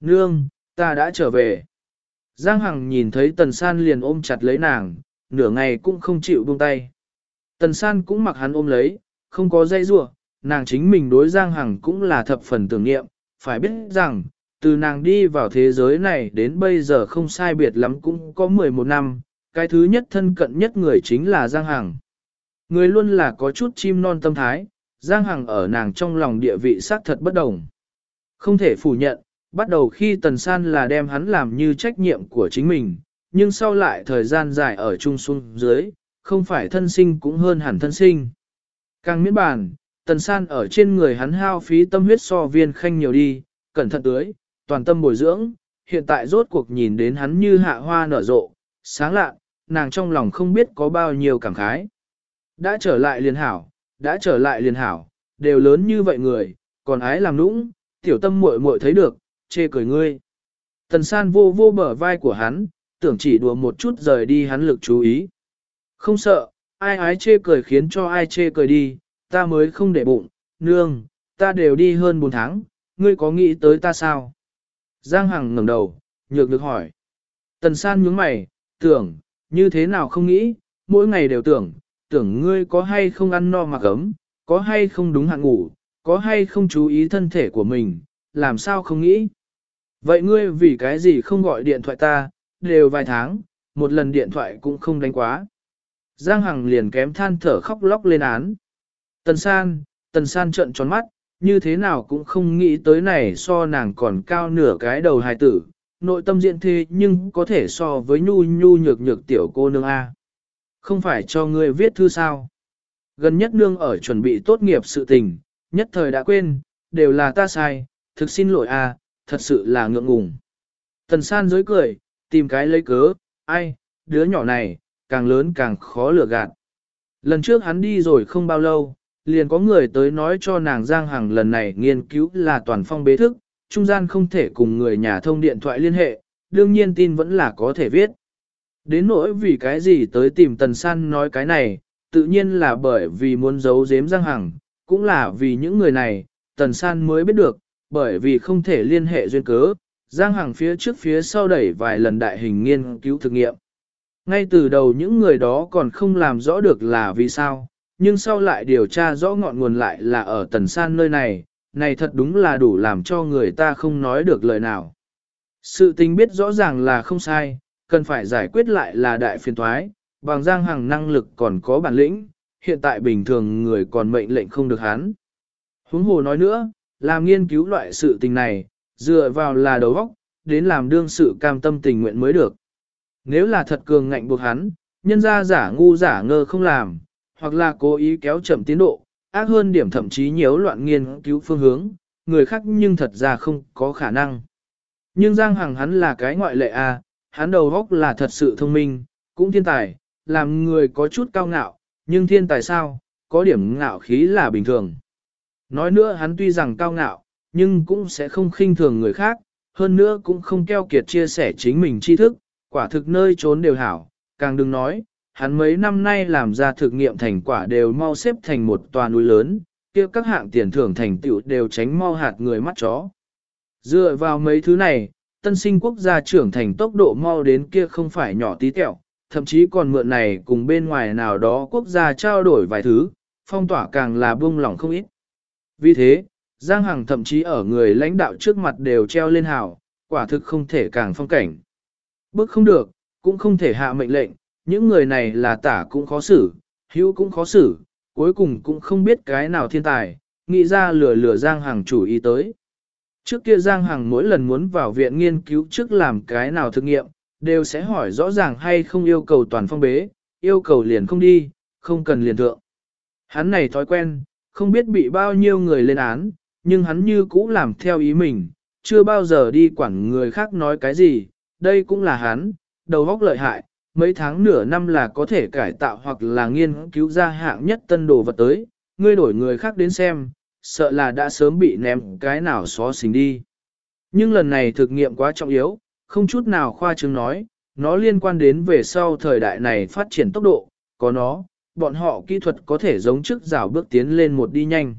Nương, ta đã trở về. Giang Hằng nhìn thấy Tần San liền ôm chặt lấy nàng, nửa ngày cũng không chịu buông tay. Tần San cũng mặc hắn ôm lấy, không có dây rua, nàng chính mình đối Giang Hằng cũng là thập phần tưởng niệm, phải biết rằng, từ nàng đi vào thế giới này đến bây giờ không sai biệt lắm cũng có 11 năm, cái thứ nhất thân cận nhất người chính là Giang Hằng. Người luôn là có chút chim non tâm thái, Giang Hằng ở nàng trong lòng địa vị xác thật bất đồng. Không thể phủ nhận, bắt đầu khi Tần San là đem hắn làm như trách nhiệm của chính mình, nhưng sau lại thời gian dài ở chung xuống dưới, không phải thân sinh cũng hơn hẳn thân sinh. Càng miễn bàn, Tần San ở trên người hắn hao phí tâm huyết so viên khanh nhiều đi, cẩn thận tưới, toàn tâm bồi dưỡng, hiện tại rốt cuộc nhìn đến hắn như hạ hoa nở rộ, sáng lạ, nàng trong lòng không biết có bao nhiêu cảm khái. Đã trở lại liền hảo, đã trở lại liền hảo, đều lớn như vậy người, còn ái làm nũng, tiểu tâm muội muội thấy được, chê cười ngươi. Tần san vô vô bờ vai của hắn, tưởng chỉ đùa một chút rời đi hắn lực chú ý. Không sợ, ai ái chê cười khiến cho ai chê cười đi, ta mới không để bụng, nương, ta đều đi hơn 4 tháng, ngươi có nghĩ tới ta sao? Giang Hằng ngẩng đầu, nhược được hỏi. Tần san nhướng mày, tưởng, như thế nào không nghĩ, mỗi ngày đều tưởng, tưởng ngươi có hay không ăn no mặc ấm, có hay không đúng hạn ngủ, có hay không chú ý thân thể của mình, làm sao không nghĩ. Vậy ngươi vì cái gì không gọi điện thoại ta, đều vài tháng, một lần điện thoại cũng không đánh quá. Giang Hằng liền kém than thở khóc lóc lên án. Tần San, Tần San trợn tròn mắt, như thế nào cũng không nghĩ tới này so nàng còn cao nửa cái đầu hài tử, nội tâm diện thế nhưng có thể so với nhu nhu nhược nhược tiểu cô nương A. Không phải cho ngươi viết thư sao? Gần nhất nương ở chuẩn bị tốt nghiệp sự tình, nhất thời đã quên, đều là ta sai, thực xin lỗi A, thật sự là ngượng ngùng. Tần san dối cười, tìm cái lấy cớ, ai, đứa nhỏ này, càng lớn càng khó lừa gạt. Lần trước hắn đi rồi không bao lâu, liền có người tới nói cho nàng Giang Hằng lần này nghiên cứu là toàn phong bế thức, trung gian không thể cùng người nhà thông điện thoại liên hệ, đương nhiên tin vẫn là có thể viết. Đến nỗi vì cái gì tới tìm Tần San nói cái này, tự nhiên là bởi vì muốn giấu giếm Giang Hằng, cũng là vì những người này, Tần San mới biết được, bởi vì không thể liên hệ duyên cớ, Giang Hằng phía trước phía sau đẩy vài lần đại hình nghiên cứu thực nghiệm. Ngay từ đầu những người đó còn không làm rõ được là vì sao, nhưng sau lại điều tra rõ ngọn nguồn lại là ở Tần San nơi này, này thật đúng là đủ làm cho người ta không nói được lời nào. Sự tình biết rõ ràng là không sai, cần phải giải quyết lại là đại phiền thoái, bằng giang hàng năng lực còn có bản lĩnh, hiện tại bình thường người còn mệnh lệnh không được hắn. Huống hồ nói nữa, làm nghiên cứu loại sự tình này, dựa vào là đầu óc, đến làm đương sự cam tâm tình nguyện mới được. Nếu là thật cường ngạnh buộc hắn, nhân ra giả ngu giả ngơ không làm, hoặc là cố ý kéo chậm tiến độ, ác hơn điểm thậm chí nhiễu loạn nghiên cứu phương hướng, người khác nhưng thật ra không có khả năng. Nhưng Giang Hằng hắn là cái ngoại lệ a, à, hắn đầu óc là thật sự thông minh, cũng thiên tài, làm người có chút cao ngạo, nhưng thiên tài sao, có điểm ngạo khí là bình thường. Nói nữa hắn tuy rằng cao ngạo, nhưng cũng sẽ không khinh thường người khác, hơn nữa cũng không keo kiệt chia sẻ chính mình tri thức, quả thực nơi trốn đều hảo, càng đừng nói, hắn mấy năm nay làm ra thực nghiệm thành quả đều mau xếp thành một tòa núi lớn, kia các hạng tiền thưởng thành tựu đều tránh mau hạt người mắt chó. Dựa vào mấy thứ này, tân sinh quốc gia trưởng thành tốc độ mau đến kia không phải nhỏ tí tẹo, thậm chí còn mượn này cùng bên ngoài nào đó quốc gia trao đổi vài thứ, phong tỏa càng là buông lỏng không ít. Vì thế, Giang Hằng thậm chí ở người lãnh đạo trước mặt đều treo lên hào, quả thực không thể càng phong cảnh. Bước không được, cũng không thể hạ mệnh lệnh, những người này là tả cũng khó xử, hữu cũng khó xử, cuối cùng cũng không biết cái nào thiên tài, nghĩ ra lừa lừa Giang Hằng chủ ý tới. Trước kia Giang Hằng mỗi lần muốn vào viện nghiên cứu trước làm cái nào thực nghiệm, đều sẽ hỏi rõ ràng hay không yêu cầu toàn phong bế, yêu cầu liền không đi, không cần liền thượng. Hắn này thói quen, không biết bị bao nhiêu người lên án, nhưng hắn như cũ làm theo ý mình, chưa bao giờ đi quản người khác nói cái gì, đây cũng là hắn, đầu óc lợi hại, mấy tháng nửa năm là có thể cải tạo hoặc là nghiên cứu ra hạng nhất tân đồ vật tới, ngươi đổi người khác đến xem, sợ là đã sớm bị ném cái nào xó xình đi. Nhưng lần này thực nghiệm quá trọng yếu, không chút nào khoa trương nói, nó liên quan đến về sau thời đại này phát triển tốc độ, có nó, bọn họ kỹ thuật có thể giống trước rào bước tiến lên một đi nhanh.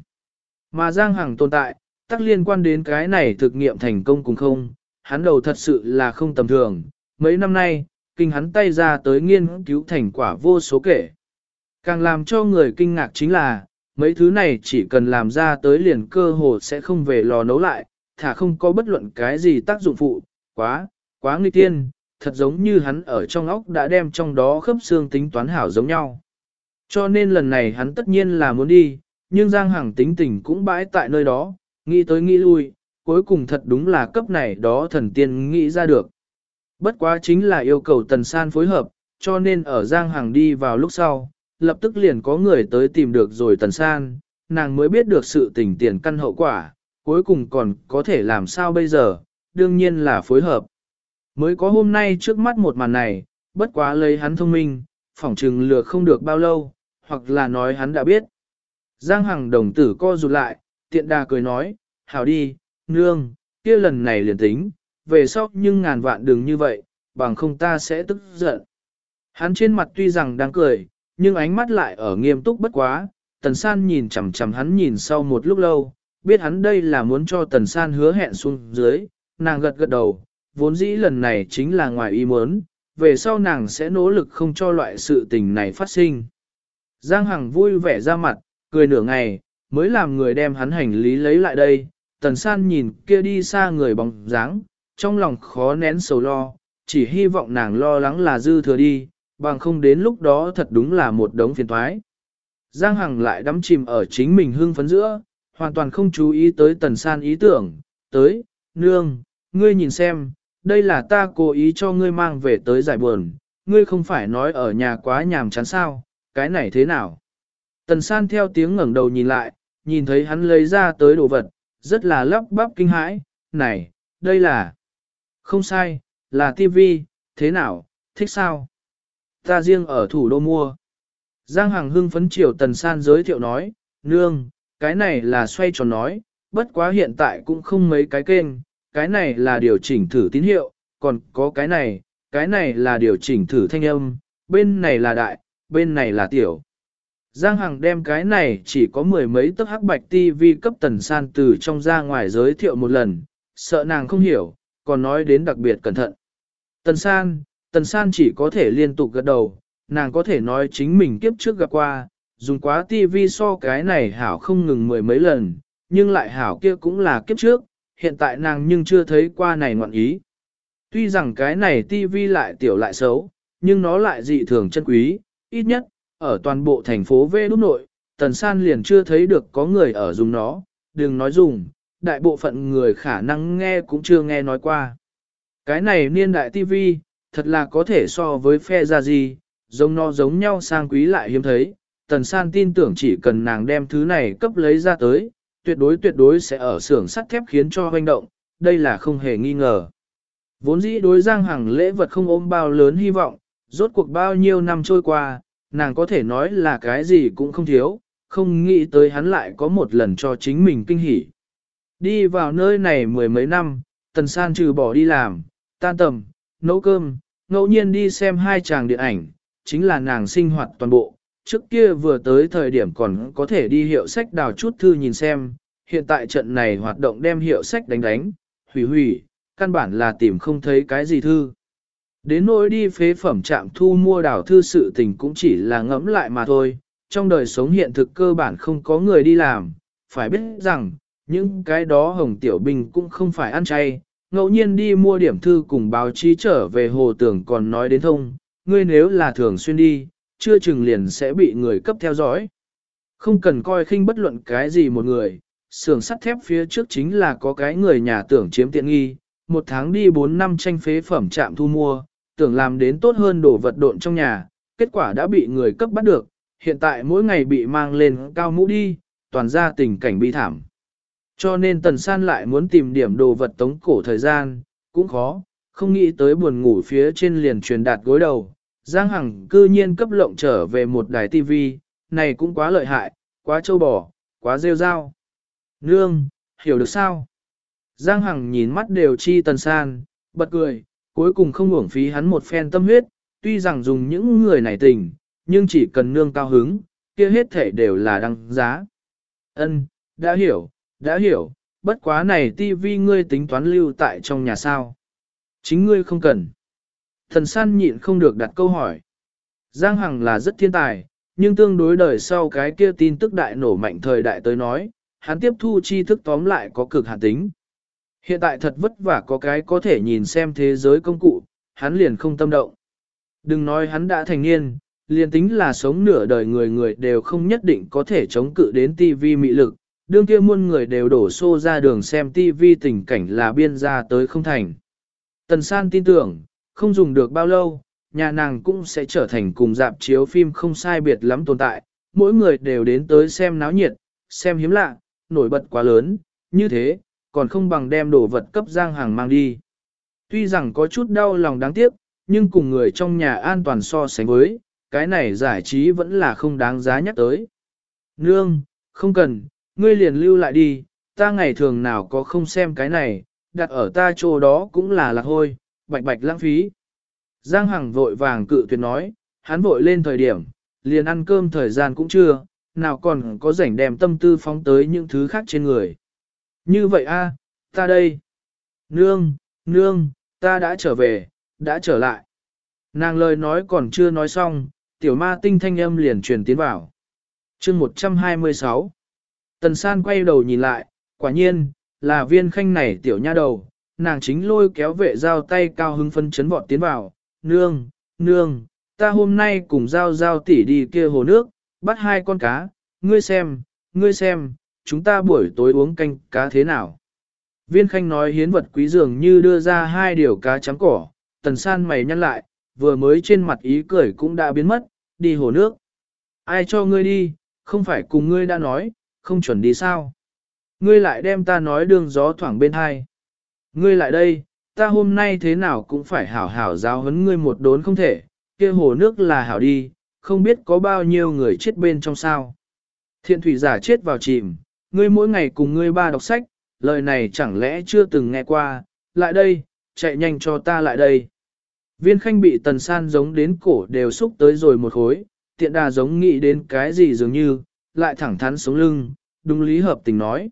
Mà Giang Hằng tồn tại, tắc liên quan đến cái này thực nghiệm thành công cùng không, hắn đầu thật sự là không tầm thường, mấy năm nay, kinh hắn tay ra tới nghiên cứu thành quả vô số kể. Càng làm cho người kinh ngạc chính là, mấy thứ này chỉ cần làm ra tới liền cơ hồ sẽ không về lò nấu lại, thả không có bất luận cái gì tác dụng phụ, quá, quá nguy tiên, thật giống như hắn ở trong óc đã đem trong đó khớp xương tính toán hảo giống nhau. Cho nên lần này hắn tất nhiên là muốn đi, nhưng Giang Hằng tính tình cũng bãi tại nơi đó, nghĩ tới nghĩ lui, cuối cùng thật đúng là cấp này đó thần tiên nghĩ ra được. Bất quá chính là yêu cầu Tần San phối hợp, cho nên ở Giang Hằng đi vào lúc sau, lập tức liền có người tới tìm được rồi Tần San, nàng mới biết được sự tình tiền căn hậu quả, cuối cùng còn có thể làm sao bây giờ, đương nhiên là phối hợp. Mới có hôm nay trước mắt một màn này, bất quá lấy hắn thông minh, phỏng trừng lừa không được bao lâu, hoặc là nói hắn đã biết. Giang Hằng đồng tử co rụt lại, tiện đà cười nói, hảo đi, nương, kia lần này liền tính, về sau nhưng ngàn vạn đừng như vậy, bằng không ta sẽ tức giận. Hắn trên mặt tuy rằng đang cười, nhưng ánh mắt lại ở nghiêm túc bất quá, Tần San nhìn chằm chằm hắn nhìn sau một lúc lâu, biết hắn đây là muốn cho Tần San hứa hẹn xuống dưới, nàng gật gật đầu, vốn dĩ lần này chính là ngoài ý muốn, về sau nàng sẽ nỗ lực không cho loại sự tình này phát sinh. Giang Hằng vui vẻ ra mặt, cười nửa ngày, mới làm người đem hắn hành lý lấy lại đây, Tần San nhìn kia đi xa người bóng dáng, trong lòng khó nén sầu lo, chỉ hy vọng nàng lo lắng là dư thừa đi, bằng không đến lúc đó thật đúng là một đống phiền thoái. Giang Hằng lại đắm chìm ở chính mình hương phấn giữa, hoàn toàn không chú ý tới Tần San ý tưởng, tới, nương, ngươi nhìn xem, đây là ta cố ý cho ngươi mang về tới giải buồn, ngươi không phải nói ở nhà quá nhàm chán sao, cái này thế nào? Tần san theo tiếng ngẩng đầu nhìn lại, nhìn thấy hắn lấy ra tới đồ vật, rất là lắp bắp kinh hãi, này, đây là... Không sai, là tivi, thế nào, thích sao? Ta riêng ở thủ đô mua. Giang Hằng hưng phấn chiều Tần San giới thiệu nói, nương, cái này là xoay tròn nói, bất quá hiện tại cũng không mấy cái kênh, cái này là điều chỉnh thử tín hiệu, còn có cái này, cái này là điều chỉnh thử thanh âm, bên này là đại, bên này là tiểu. Giang Hằng đem cái này chỉ có mười mấy tấc hắc bạch TV cấp tần san từ trong ra ngoài giới thiệu một lần, sợ nàng không hiểu, còn nói đến đặc biệt cẩn thận. Tần san, tần san chỉ có thể liên tục gật đầu, nàng có thể nói chính mình kiếp trước gặp qua, dùng quá TV so cái này hảo không ngừng mười mấy lần, nhưng lại hảo kia cũng là kiếp trước, hiện tại nàng nhưng chưa thấy qua này ngoạn ý. Tuy rằng cái này TV lại tiểu lại xấu, nhưng nó lại dị thường chân quý, ít nhất, ở toàn bộ thành phố V đúc nội, Tần San liền chưa thấy được có người ở dùng nó, đừng nói dùng, đại bộ phận người khả năng nghe cũng chưa nghe nói qua. Cái này niên đại TV, thật là có thể so với phe ra gì, giống nó giống nhau sang quý lại hiếm thấy. Tần San tin tưởng chỉ cần nàng đem thứ này cấp lấy ra tới, tuyệt đối tuyệt đối sẽ ở xưởng sắt thép khiến cho hoành động, đây là không hề nghi ngờ. Vốn dĩ đối Giang Hằng lễ vật không ôm bao lớn hy vọng, rốt cuộc bao nhiêu năm trôi qua, nàng có thể nói là cái gì cũng không thiếu, không nghĩ tới hắn lại có một lần cho chính mình kinh hỉ. Đi vào nơi này mười mấy năm, Tần San trừ bỏ đi làm, tan tầm, nấu cơm, ngẫu nhiên đi xem hai chàng điện ảnh, chính là nàng sinh hoạt toàn bộ, trước kia vừa tới thời điểm còn có thể đi hiệu sách đào chút thư nhìn xem, hiện tại trận này hoạt động đem hiệu sách đánh đánh, hủy hủy, căn bản là tìm không thấy cái gì thư. Đến nỗi đi phế phẩm trạm thu mua đảo thư sự tình cũng chỉ là ngẫm lại mà thôi, trong đời sống hiện thực cơ bản không có người đi làm, phải biết rằng, những cái đó hồng tiểu bình cũng không phải ăn chay, ngẫu nhiên đi mua điểm thư cùng báo chí trở về hồ tưởng còn nói đến thông, ngươi nếu là thường xuyên đi, chưa chừng liền sẽ bị người cấp theo dõi. Không cần coi khinh bất luận cái gì một người, xưởng sắt thép phía trước chính là có cái người nhà tưởng chiếm tiện nghi, một tháng đi 4 năm tranh phế phẩm trạm thu mua, tưởng làm đến tốt hơn đổ vật độn trong nhà, kết quả đã bị người cấp bắt được, hiện tại mỗi ngày bị mang lên cao mũ đi, toàn ra tình cảnh bi thảm. Cho nên tần san lại muốn tìm điểm đồ vật tống cổ thời gian, cũng khó, không nghĩ tới buồn ngủ phía trên liền truyền đạt gối đầu, Giang Hằng cư nhiên cấp lộng trở về một đài tivi, này cũng quá lợi hại, quá trâu bò, quá rêu rao. Nương, hiểu được sao? Giang Hằng nhìn mắt đều chi tần san, bật cười, cuối cùng không uổng phí hắn một phen tâm huyết, tuy rằng dùng những người này tình, nhưng chỉ cần nương cao hứng, kia hết thể đều là đăng giá. Ân, đã hiểu, đã hiểu, bất quá này tivi ngươi tính toán lưu tại trong nhà sao. Chính ngươi không cần. Thần san nhịn không được đặt câu hỏi. Giang Hằng là rất thiên tài, nhưng tương đối đời sau cái kia tin tức đại nổ mạnh thời đại tới nói, hắn tiếp thu tri thức tóm lại có cực hạn tính. Hiện tại thật vất vả có cái có thể nhìn xem thế giới công cụ, hắn liền không tâm động. Đừng nói hắn đã thành niên, liền tính là sống nửa đời người người đều không nhất định có thể chống cự đến TV mị lực, đương kia muôn người đều đổ xô ra đường xem TV tình cảnh là biên ra tới không thành. Tần San tin tưởng, không dùng được bao lâu, nhà nàng cũng sẽ trở thành cùng dạp chiếu phim không sai biệt lắm tồn tại, mỗi người đều đến tới xem náo nhiệt, xem hiếm lạ, nổi bật quá lớn, như thế, còn không bằng đem đồ vật cấp giang hàng mang đi. Tuy rằng có chút đau lòng đáng tiếc, nhưng cùng người trong nhà an toàn so sánh với, cái này giải trí vẫn là không đáng giá nhắc tới. Nương, không cần, ngươi liền lưu lại đi, ta ngày thường nào có không xem cái này, đặt ở ta chỗ đó cũng là lạc hôi, bạch bạch lãng phí. Giang Hằng vội vàng cự tuyệt nói, hắn vội lên thời điểm, liền ăn cơm thời gian cũng chưa, nào còn có rảnh đem tâm tư phóng tới những thứ khác trên người. Như vậy a, ta đây. Nương, nương, ta đã trở về, đã trở lại. Nàng lời nói còn chưa nói xong, tiểu ma tinh thanh âm liền truyền tiến vào. chương 126 Tần san quay đầu nhìn lại, quả nhiên, là viên khanh này tiểu nha đầu, nàng chính lôi kéo vệ giao tay cao hứng phân chấn vọt tiến vào, nương, nương, ta hôm nay cùng giao giao tỉ đi kia hồ nước, bắt hai con cá, ngươi xem, ngươi xem, chúng ta buổi tối uống canh cá thế nào. Viên khanh nói hiến vật quý dường như đưa ra hai điều cá trắng cỏ, tần san mày nhăn lại, vừa mới trên mặt ý cười cũng đã biến mất, đi hồ nước. Ai cho ngươi đi, không phải cùng ngươi đã nói, không chuẩn đi sao. Ngươi lại đem ta nói đường gió thoảng bên hai. Ngươi lại đây, ta hôm nay thế nào cũng phải hảo hảo giáo huấn ngươi một đốn không thể, kia hồ nước là hảo đi, không biết có bao nhiêu người chết bên trong sao. Thiện thủy giả chết vào chìm, ngươi mỗi ngày cùng ngươi ba đọc sách, lời này chẳng lẽ chưa từng nghe qua, lại đây, chạy nhanh cho ta lại đây. Viên khanh bị tần san giống đến cổ đều xúc tới rồi một khối, tiện đà giống nghĩ đến cái gì dường như, lại thẳng thắn sống lưng, đúng lý hợp tình nói.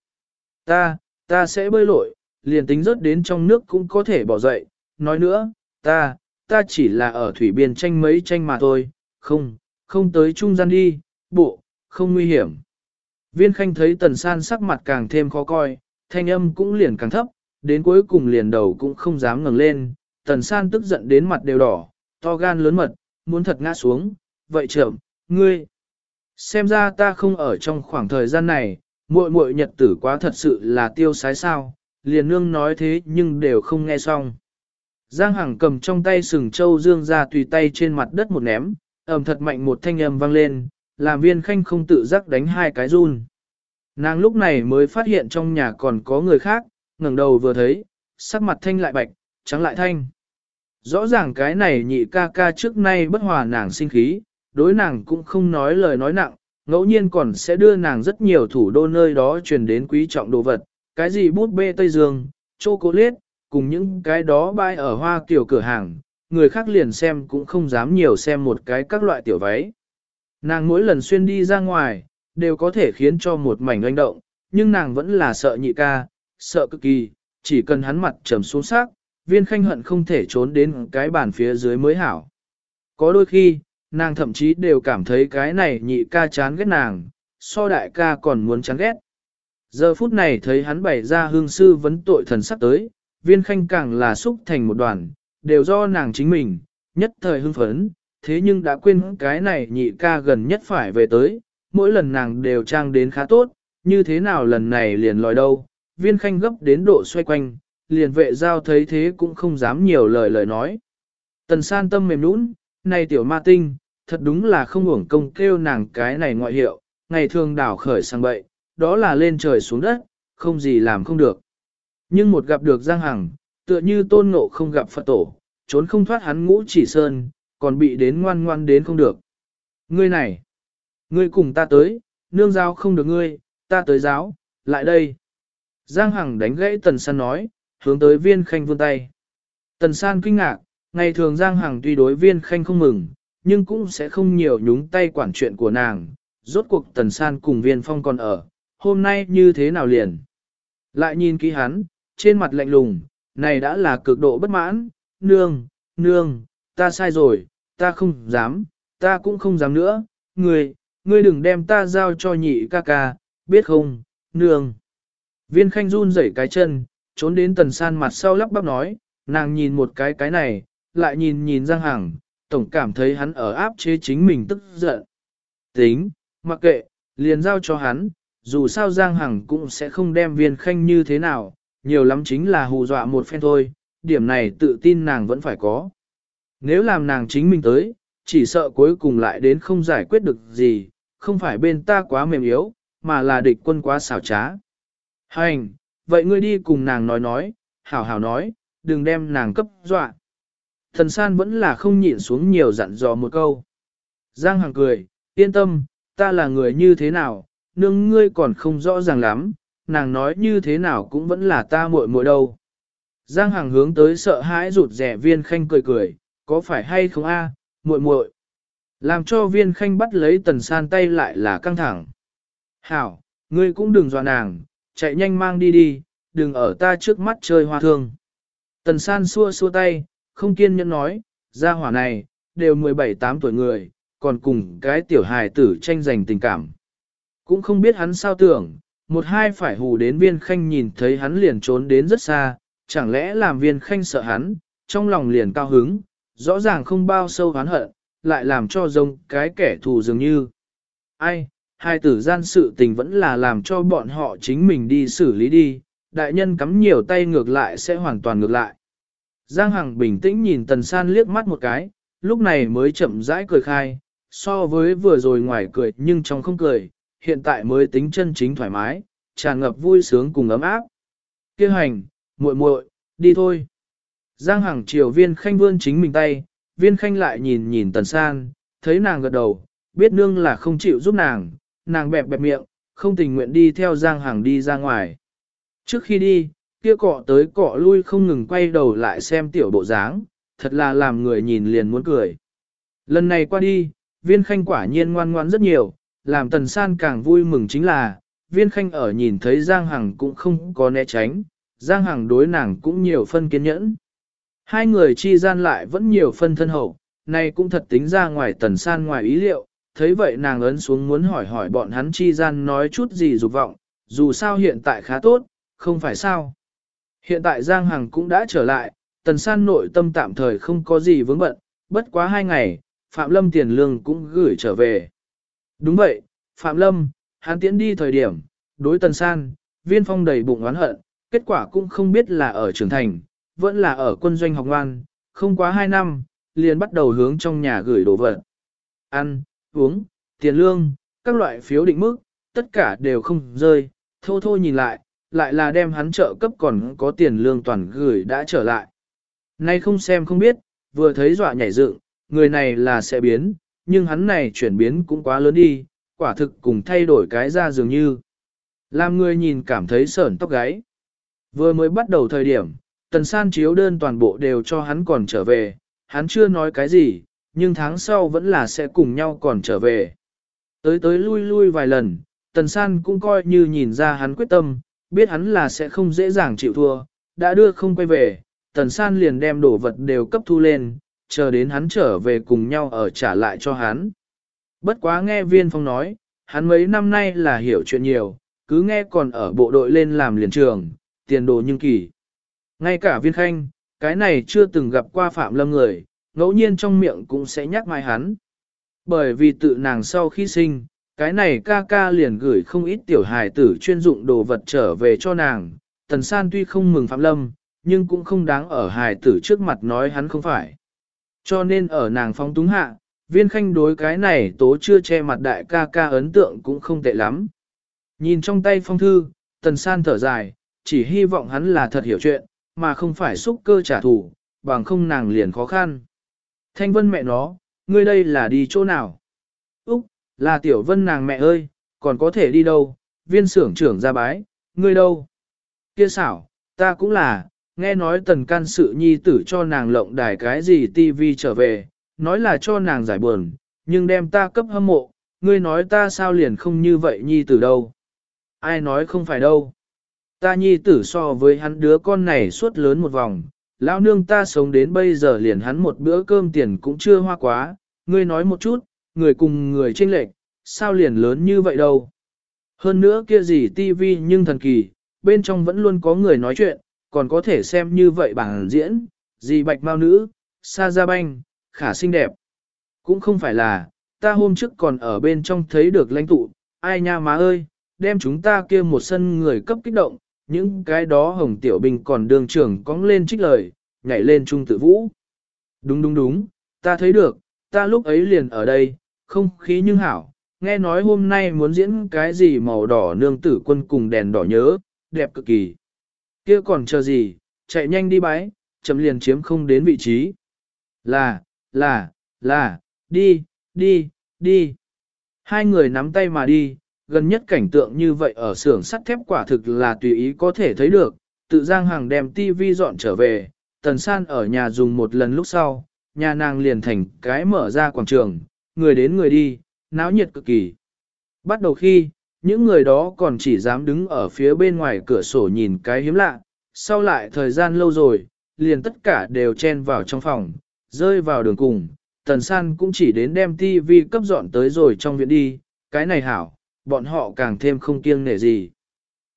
Ta, ta sẽ bơi lội, liền tính rớt đến trong nước cũng có thể bỏ dậy, nói nữa, ta, ta chỉ là ở thủy biên tranh mấy tranh mà thôi, không, không tới trung gian đi, bộ, không nguy hiểm. Viên khanh thấy tần san sắc mặt càng thêm khó coi, thanh âm cũng liền càng thấp, đến cuối cùng liền đầu cũng không dám ngẩng lên, tần san tức giận đến mặt đều đỏ, to gan lớn mật, muốn thật ngã xuống, vậy chậm, ngươi. Xem ra ta không ở trong khoảng thời gian này, muội muội nhật tử quá thật sự là tiêu sái sao, liền nương nói thế nhưng đều không nghe xong. Giang Hằng cầm trong tay sừng châu dương ra tùy tay trên mặt đất một ném, ầm thật mạnh một thanh âm vang lên, làm viên khanh không tự giác đánh hai cái run. Nàng lúc này mới phát hiện trong nhà còn có người khác, ngẩng đầu vừa thấy, sắc mặt thanh lại bạch, trắng lại thanh. Rõ ràng cái này nhị ca ca trước nay bất hòa nàng sinh khí, đối nàng cũng không nói lời nói nặng, ngẫu nhiên còn sẽ đưa nàng rất nhiều thủ đô nơi đó truyền đến quý trọng đồ vật, cái gì bút bê Tây Dương, chocolate, cùng những cái đó bay ở hoa kiểu cửa hàng, người khác liền xem cũng không dám nhiều xem một cái các loại tiểu váy. Nàng mỗi lần xuyên đi ra ngoài, đều có thể khiến cho một mảnh oanh động, nhưng nàng vẫn là sợ nhị ca, sợ cực kỳ, chỉ cần hắn mặt trầm xuống sắc, viên khanh hận không thể trốn đến cái bàn phía dưới mới hảo. Có đôi khi, nàng thậm chí đều cảm thấy cái này nhị ca chán ghét nàng, so đại ca còn muốn chán ghét. Giờ phút này thấy hắn bày ra hương sư vấn tội thần sắp tới, viên khanh càng là xúc thành một đoàn, đều do nàng chính mình, nhất thời hưng phấn, thế nhưng đã quên cái này nhị ca gần nhất phải về tới, mỗi lần nàng đều trang đến khá tốt, như thế nào lần này liền lòi đâu, viên khanh gấp đến độ xoay quanh, liền vệ giao thấy thế cũng không dám nhiều lời lời nói. Tần san tâm mềm nũng, này tiểu ma tinh, thật đúng là không uổng công kêu nàng cái này ngoại hiệu, ngày thường đảo khởi sang bậy, đó là lên trời xuống đất, không gì làm không được. Nhưng một gặp được Giang Hằng, tựa như tôn ngộ không gặp Phật tổ, trốn không thoát hắn ngũ chỉ sơn, còn bị đến ngoan ngoan đến không được. Ngươi này, ngươi cùng ta tới, nương giáo không được ngươi, ta tới giáo, lại đây. Giang Hằng đánh gãy Tần San nói, hướng tới viên khanh vươn tay. Tần San kinh ngạc, ngày thường Giang Hằng tuy đối viên khanh không mừng, nhưng cũng sẽ không nhiều nhúng tay quản chuyện của nàng. Rốt cuộc Tần San cùng viên phong còn ở, hôm nay như thế nào liền. Lại nhìn kỹ hắn, trên mặt lạnh lùng, này đã là cực độ bất mãn, nương, nương, ta sai rồi, ta không dám, ta cũng không dám nữa, ngươi, ngươi đừng đem ta giao cho nhị ca ca, biết không, nương. Viên khanh run rẩy cái chân, trốn đến tần san mặt sau lắp bắp nói, nàng nhìn một cái cái này, lại nhìn nhìn Giang Hằng, tổng cảm thấy hắn ở áp chế chính mình tức giận. Tính, mặc kệ, liền giao cho hắn, dù sao Giang Hằng cũng sẽ không đem viên khanh như thế nào, nhiều lắm chính là hù dọa một phen thôi, điểm này tự tin nàng vẫn phải có. Nếu làm nàng chính mình tới, chỉ sợ cuối cùng lại đến không giải quyết được gì, không phải bên ta quá mềm yếu, mà là địch quân quá xảo trá. Hành, vậy ngươi đi cùng nàng nói nói, hảo hảo nói, đừng đem nàng cấp dọa. Thần san vẫn là không nhịn xuống nhiều dặn dò một câu. Giang Hằng cười, yên tâm, ta là người như thế nào, nương ngươi còn không rõ ràng lắm, nàng nói như thế nào cũng vẫn là ta muội muội đâu. Giang Hằng hướng tới sợ hãi rụt rẻ viên khanh cười cười, có phải hay không a, muội muội. Làm cho viên khanh bắt lấy tần san tay lại là căng thẳng. Hảo, ngươi cũng đừng dọa nàng, chạy nhanh mang đi đi, đừng ở ta trước mắt chơi hoa thương. Tần san xua xua tay, không kiên nhẫn nói, gia hỏa này, đều 17-8 tuổi người, còn cùng cái tiểu hài tử tranh giành tình cảm. Cũng không biết hắn sao tưởng, một hai phải hù đến viên khanh nhìn thấy hắn liền trốn đến rất xa, chẳng lẽ làm viên khanh sợ hắn, trong lòng liền cao hứng, rõ ràng không bao sâu oán hận, lại làm cho giống cái kẻ thù dường như. Ai, hai tử gian sự tình vẫn là làm cho bọn họ chính mình đi xử lý đi, đại nhân cắm nhiều tay ngược lại sẽ hoàn toàn ngược lại. Giang Hằng bình tĩnh nhìn Tần San liếc mắt một cái, lúc này mới chậm rãi cười khai, so với vừa rồi ngoài cười nhưng trong không cười, hiện tại mới tính chân chính thoải mái, tràn ngập vui sướng cùng ấm áp. Kêu hành, muội muội, đi thôi. Giang Hằng chiều viên khanh vươn chính mình tay, viên khanh lại nhìn nhìn Tần San, thấy nàng gật đầu, biết nương là không chịu giúp nàng, nàng bẹp bẹp miệng, không tình nguyện đi theo Giang Hằng đi ra ngoài. Trước khi đi, kia cọ tới cọ lui không ngừng quay đầu lại xem tiểu bộ dáng, thật là làm người nhìn liền muốn cười. Lần này qua đi, viên khanh quả nhiên ngoan ngoan rất nhiều, làm tần san càng vui mừng chính là, viên khanh ở nhìn thấy Giang Hằng cũng không có né tránh, Giang Hằng đối nàng cũng nhiều phân kiên nhẫn. Hai người chi gian lại vẫn nhiều phân thân hậu, này cũng thật tính ra ngoài tần san ngoài ý liệu, thấy vậy nàng ấn xuống muốn hỏi hỏi bọn hắn chi gian nói chút gì dục vọng, dù sao hiện tại khá tốt, không phải sao. Hiện tại Giang Hằng cũng đã trở lại, tần san nội tâm tạm thời không có gì vướng bận, bất quá hai ngày, Phạm Lâm tiền lương cũng gửi trở về. Đúng vậy, Phạm Lâm, hắn tiễn đi thời điểm, đối tần san, viên phong đầy bụng oán hận, kết quả cũng không biết là ở trưởng thành, vẫn là ở quân doanh học ngoan, không quá hai năm, liền bắt đầu hướng trong nhà gửi đồ vật. Ăn, uống, tiền lương, các loại phiếu định mức, tất cả đều không rơi, thô thô nhìn lại, lại là đem hắn trợ cấp còn có tiền lương toàn gửi đã trở lại. Nay không xem không biết, vừa thấy dọa nhảy dựng, người này là sẽ biến, nhưng hắn này chuyển biến cũng quá lớn đi, quả thực cùng thay đổi cái ra dường như. Làm người nhìn cảm thấy sởn tóc gáy. Vừa mới bắt đầu thời điểm, tần san chiếu đơn toàn bộ đều cho hắn còn trở về, hắn chưa nói cái gì, nhưng tháng sau vẫn là sẽ cùng nhau còn trở về. Tới tới lui lui vài lần, tần san cũng coi như nhìn ra hắn quyết tâm, biết hắn là sẽ không dễ dàng chịu thua, đã đưa không quay về, tần san liền đem đồ vật đều cấp thu lên, chờ đến hắn trở về cùng nhau ở trả lại cho hắn. Bất quá nghe viên phong nói, hắn mấy năm nay là hiểu chuyện nhiều, cứ nghe còn ở bộ đội lên làm liền trường, tiền đồ nhưng kỳ. Ngay cả viên khanh, cái này chưa từng gặp qua Phạm Lâm người, ngẫu nhiên trong miệng cũng sẽ nhắc mai hắn. Bởi vì tự nàng sau khi sinh, cái này ca ca liền gửi không ít tiểu hài tử chuyên dụng đồ vật trở về cho nàng. Tần san tuy không mừng Phạm Lâm, nhưng cũng không đáng ở hài tử trước mặt nói hắn không phải. Cho nên ở nàng phong túng hạ, viên khanh đối cái này tố chưa che mặt đại ca ca ấn tượng cũng không tệ lắm. Nhìn trong tay phong thư, tần san thở dài, chỉ hy vọng hắn là thật hiểu chuyện, mà không phải xúc cơ trả thù, bằng không nàng liền khó khăn. Thanh vân mẹ nó, ngươi đây là đi chỗ nào? Úc, là tiểu vân nàng mẹ ơi, còn có thể đi đâu? Viên xưởng trưởng ra bái, ngươi đâu? Kia xảo, ta cũng là, nghe nói tần can sự nhi tử cho nàng lộng đài cái gì tivi trở về, nói là cho nàng giải buồn, nhưng đem ta cấp hâm mộ, ngươi nói ta sao liền không như vậy nhi tử đâu? Ai nói không phải đâu? Ta nhi tử so với hắn đứa con này suốt lớn một vòng, lão nương ta sống đến bây giờ liền hắn một bữa cơm tiền cũng chưa hoa quá, ngươi nói một chút, người cùng người chênh lệch, sao liền lớn như vậy đâu. Hơn nữa kia gì tivi nhưng thần kỳ, bên trong vẫn luôn có người nói chuyện, còn có thể xem như vậy bảng diễn, gì bạch mao nữ, sa gia banh, khả xinh đẹp. Cũng không phải là, ta hôm trước còn ở bên trong thấy được lãnh tụ, ai nha má ơi, đem chúng ta kia một sân người cấp kích động, những cái đó hồng tiểu binh còn đường trưởng cóng lên trích lời, nhảy lên trung tự vũ. Đúng đúng đúng, ta thấy được, ta lúc ấy liền ở đây, không khí nhưng hảo, nghe nói hôm nay muốn diễn cái gì màu đỏ nương tử quân cùng đèn đỏ nhớ, đẹp cực kỳ. Kia còn chờ gì, chạy nhanh đi bái, chấm liền chiếm không đến vị trí. Là, là, là, đi, đi, đi. Hai người nắm tay mà đi, gần nhất cảnh tượng như vậy ở xưởng sắt thép quả thực là tùy ý có thể thấy được, tự giang hàng đem tivi dọn trở về, tần san ở nhà dùng một lần lúc sau, nhà nàng liền thành cái mở ra quảng trường, người đến người đi, náo nhiệt cực kỳ. Bắt đầu khi, những người đó còn chỉ dám đứng ở phía bên ngoài cửa sổ nhìn cái hiếm lạ, sau lại thời gian lâu rồi, liền tất cả đều chen vào trong phòng, rơi vào đường cùng, tần san cũng chỉ đến đem tivi cấp dọn tới rồi trong viện đi, cái này hảo, bọn họ càng thêm không kiêng nể gì.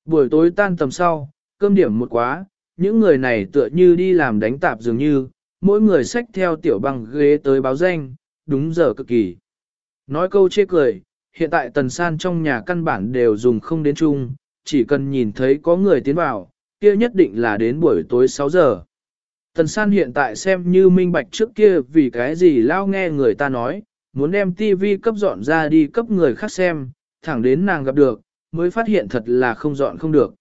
Buổi tối tan tầm sau, cơm điểm một quá, những người này tựa như đi làm đánh tạp dường như, mỗi người xách theo tiểu băng ghế tới báo danh, đúng giờ cực kỳ. Nói câu chê cười, hiện tại tần san trong nhà căn bản đều dùng không đến chung, chỉ cần nhìn thấy có người tiến vào, kia nhất định là đến buổi tối 6 giờ. Tần san hiện tại xem như minh bạch trước kia vì cái gì lao nghe người ta nói, muốn đem tivi cấp dọn ra đi cấp người khác xem, thẳng đến nàng gặp được, mới phát hiện thật là không dọn không được.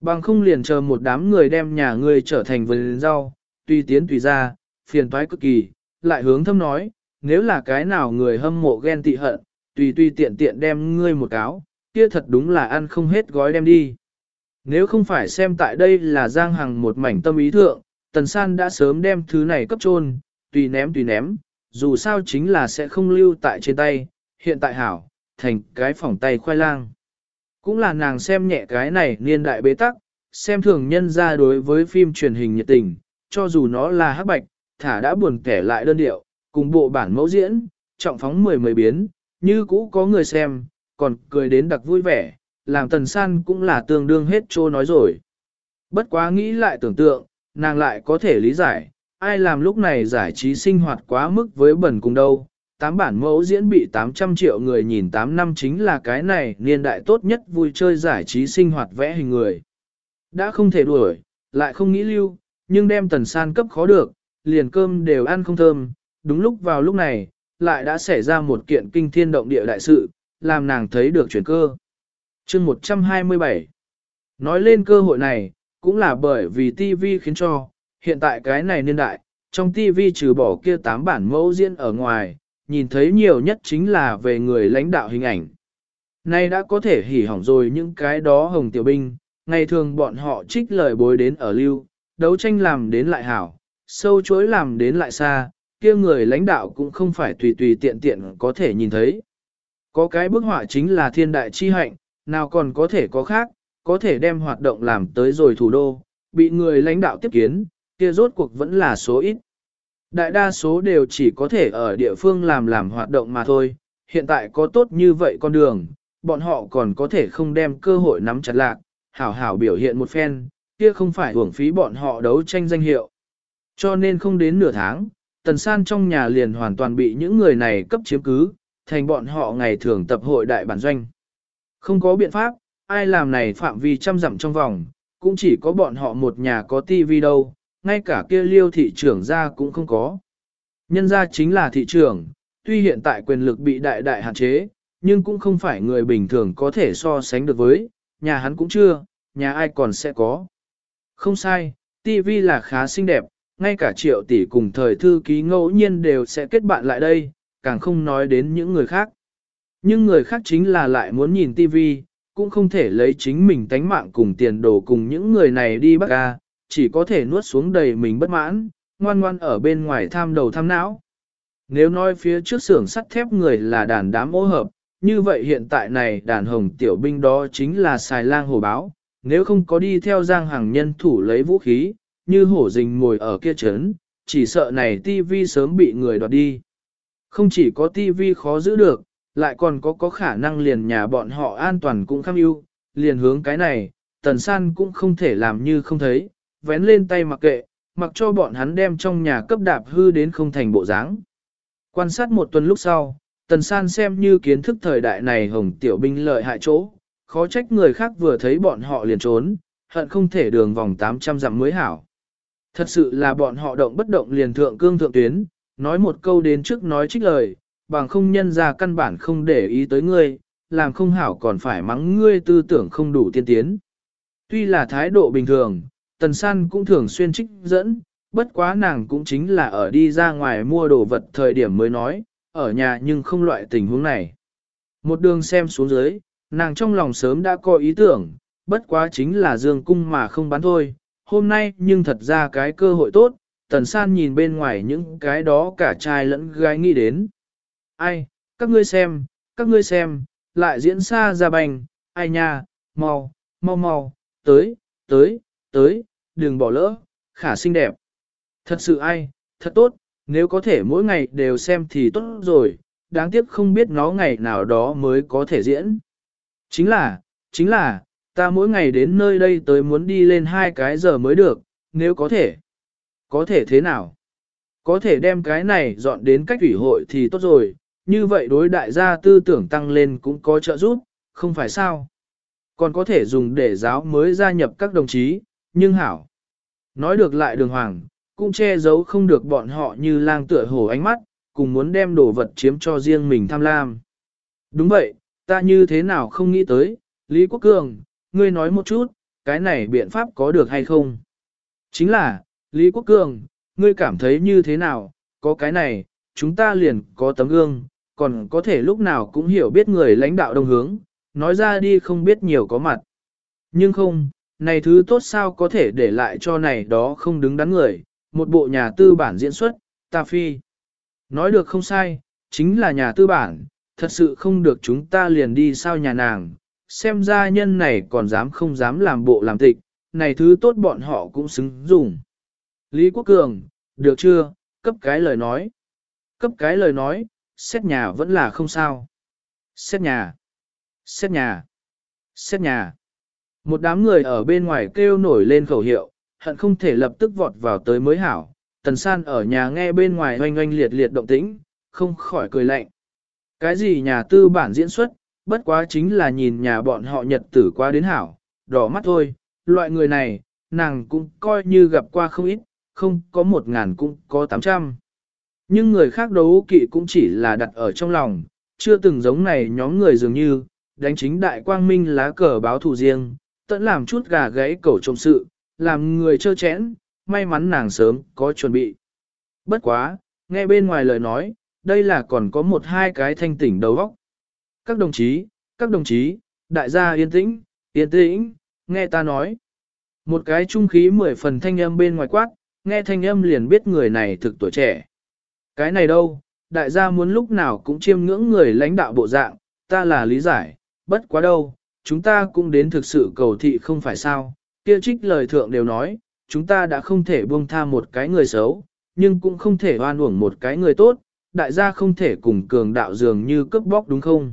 Bằng không liền chờ một đám người đem nhà ngươi trở thành vườn rau, tùy tiến tùy ra, phiền toái cực kỳ, lại hướng thâm nói, nếu là cái nào người hâm mộ ghen tị hận, tùy tùy tiện tiện đem ngươi một cáo, kia thật đúng là ăn không hết gói đem đi. Nếu không phải xem tại đây là giang hàng một mảnh tâm ý thượng, tần san đã sớm đem thứ này cấp trôn, tùy ném tùy ném, dù sao chính là sẽ không lưu tại trên tay, hiện tại hảo, thành cái phỏng tay khoai lang. Cũng là nàng xem nhẹ cái này niên đại bế tắc, xem thường nhân ra đối với phim truyền hình nhiệt tình, cho dù nó là hắc bạch, thả đã buồn kẻ lại đơn điệu, cùng bộ bản mẫu diễn, trọng phóng mười mười biến, như cũ có người xem, còn cười đến đặc vui vẻ, làm tần san cũng là tương đương hết trô nói rồi. Bất quá nghĩ lại tưởng tượng, nàng lại có thể lý giải, ai làm lúc này giải trí sinh hoạt quá mức với bẩn cùng đâu. Tám bản mẫu diễn bị 800 triệu người nhìn 8 năm chính là cái này niên đại tốt nhất vui chơi giải trí sinh hoạt vẽ hình người. Đã không thể đuổi, lại không nghĩ lưu, nhưng đem tần san cấp khó được, liền cơm đều ăn không thơm, đúng lúc vào lúc này, lại đã xảy ra một kiện kinh thiên động địa đại sự, làm nàng thấy được chuyển cơ. chương 127 Nói lên cơ hội này, cũng là bởi vì TV khiến cho, hiện tại cái này niên đại, trong TV trừ bỏ kia tám bản mẫu diễn ở ngoài, nhìn thấy nhiều nhất chính là về người lãnh đạo hình ảnh. Nay đã có thể hỉ hỏng rồi những cái đó hồng tiểu binh, ngày thường bọn họ trích lời bối đến ở lưu, đấu tranh làm đến lại hảo, sâu chối làm đến lại xa, kia người lãnh đạo cũng không phải tùy tùy tiện tiện có thể nhìn thấy. Có cái bức họa chính là thiên đại chi hạnh, nào còn có thể có khác, có thể đem hoạt động làm tới rồi thủ đô, bị người lãnh đạo tiếp kiến, kia rốt cuộc vẫn là số ít. Đại đa số đều chỉ có thể ở địa phương làm làm hoạt động mà thôi, hiện tại có tốt như vậy con đường, bọn họ còn có thể không đem cơ hội nắm chặt lạc, hảo hảo biểu hiện một phen, kia không phải hưởng phí bọn họ đấu tranh danh hiệu. Cho nên không đến nửa tháng, tần san trong nhà liền hoàn toàn bị những người này cấp chiếm cứ, thành bọn họ ngày thường tập hội đại bản doanh. Không có biện pháp, ai làm này phạm vi trăm dặm trong vòng, cũng chỉ có bọn họ một nhà có tivi đâu, ngay cả kia liêu thị trưởng ra cũng không có. Nhân ra chính là thị trưởng, tuy hiện tại quyền lực bị đại đại hạn chế, nhưng cũng không phải người bình thường có thể so sánh được với, nhà hắn cũng chưa, nhà ai còn sẽ có. Không sai, tivi là khá xinh đẹp, ngay cả triệu tỷ cùng thời thư ký ngẫu nhiên đều sẽ kết bạn lại đây, càng không nói đến những người khác. Nhưng người khác chính là lại muốn nhìn tivi, cũng không thể lấy chính mình tánh mạng cùng tiền đồ cùng những người này đi bắt ca, chỉ có thể nuốt xuống đầy mình bất mãn, ngoan ngoan ở bên ngoài tham đầu tham não. Nếu nói phía trước xưởng sắt thép người là đàn đám ô hợp, như vậy hiện tại này đàn hồng tiểu binh đó chính là xài lang hồ báo, nếu không có đi theo giang hàng nhân thủ lấy vũ khí, như hổ rình ngồi ở kia chấn, chỉ sợ này tivi sớm bị người đoạt đi. Không chỉ có tivi khó giữ được, lại còn có có khả năng liền nhà bọn họ an toàn cũng kham ưu, liền hướng cái này, tần san cũng không thể làm như không thấy, vén lên tay mặc kệ, mặc cho bọn hắn đem trong nhà cấp đạp hư đến không thành bộ dáng. Quan sát một tuần lúc sau, tần san xem như kiến thức thời đại này hồng tiểu binh lợi hại chỗ, khó trách người khác vừa thấy bọn họ liền trốn, hận không thể đường vòng 800 dặm mới hảo. Thật sự là bọn họ động bất động liền thượng cương thượng tuyến, nói một câu đến trước nói trích lời, bằng không nhân ra căn bản không để ý tới ngươi, làm không hảo còn phải mắng ngươi tư tưởng không đủ tiên tiến. Tuy là thái độ bình thường, Tần San cũng thường xuyên trích dẫn, bất quá nàng cũng chính là ở đi ra ngoài mua đồ vật thời điểm mới nói, ở nhà nhưng không loại tình huống này. Một đường xem xuống dưới, nàng trong lòng sớm đã có ý tưởng, bất quá chính là dương cung mà không bán thôi, hôm nay nhưng thật ra cái cơ hội tốt, Tần San nhìn bên ngoài những cái đó cả trai lẫn gái nghĩ đến. Ai, các ngươi xem, các ngươi xem, lại diễn xa ra bành, ai nha, mau, mau mau, tới, tới, tới, đừng bỏ lỡ, khả xinh đẹp. Thật sự ai, thật tốt, nếu có thể mỗi ngày đều xem thì tốt rồi, đáng tiếc không biết nó ngày nào đó mới có thể diễn. Chính là, chính là, ta mỗi ngày đến nơi đây tới muốn đi lên hai cái giờ mới được, nếu có thể. Có thể thế nào? Có thể đem cái này dọn đến cách ủy hội thì tốt rồi, như vậy đối đại gia tư tưởng tăng lên cũng có trợ giúp, không phải sao? Còn có thể dùng để giáo mới gia nhập các đồng chí, nhưng hảo. Nói được lại đường hoàng, cũng che giấu không được bọn họ như lang tựa hổ ánh mắt, cùng muốn đem đồ vật chiếm cho riêng mình tham lam. Đúng vậy, ta như thế nào không nghĩ tới, Lý Quốc Cường, ngươi nói một chút, cái này biện pháp có được hay không? Chính là, Lý Quốc Cường, ngươi cảm thấy như thế nào, có cái này, chúng ta liền có tấm gương, còn có thể lúc nào cũng hiểu biết người lãnh đạo đồng hướng, nói ra đi không biết nhiều có mặt. Nhưng không, này thứ tốt sao có thể để lại cho này đó không đứng đắn người, một bộ nhà tư bản diễn xuất, ta phi. Nói được không sai, chính là nhà tư bản, thật sự không được chúng ta liền đi sao nhà nàng, xem ra nhân này còn dám không dám làm bộ làm tịch, này thứ tốt bọn họ cũng xứng dùng. Lý Quốc Cường, được chưa, cấp cái lời nói. Cấp cái lời nói, xét nhà vẫn là không sao. Xét nhà, xét nhà, xét nhà. Một đám người ở bên ngoài kêu nổi lên khẩu hiệu, hận không thể lập tức vọt vào tới mới hảo. Tần san ở nhà nghe bên ngoài oanh oanh liệt liệt động tĩnh, không khỏi cười lạnh. Cái gì nhà tư bản diễn xuất, bất quá chính là nhìn nhà bọn họ nhật tử qua đến hảo, đỏ mắt thôi, loại người này, nàng cũng coi như gặp qua không ít, không có một ngàn cũng có tám trăm. Nhưng người khác đấu kỵ cũng chỉ là đặt ở trong lòng, chưa từng giống này nhóm người dường như, đánh chính đại quang minh lá cờ báo thù riêng, tận làm chút gà gãy cẩu trông sự, làm người trơ chẽn, may mắn nàng sớm có chuẩn bị. Bất quá, nghe bên ngoài lời nói, đây là còn có một hai cái thanh tỉnh đầu óc. Các đồng chí, các đồng chí, đại gia yên tĩnh, yên tĩnh, nghe ta nói. Một cái trung khí mười phần thanh âm bên ngoài quát, nghe thanh âm liền biết người này thực tuổi trẻ. Cái này đâu, đại gia muốn lúc nào cũng chiêm ngưỡng người lãnh đạo bộ dạng, ta là lý giải, bất quá đâu, chúng ta cũng đến thực sự cầu thị không phải sao, kia trích lời thượng đều nói, chúng ta đã không thể buông tha một cái người xấu, nhưng cũng không thể oan uổng một cái người tốt, đại gia không thể cùng cường đạo dường như cướp bóc đúng không?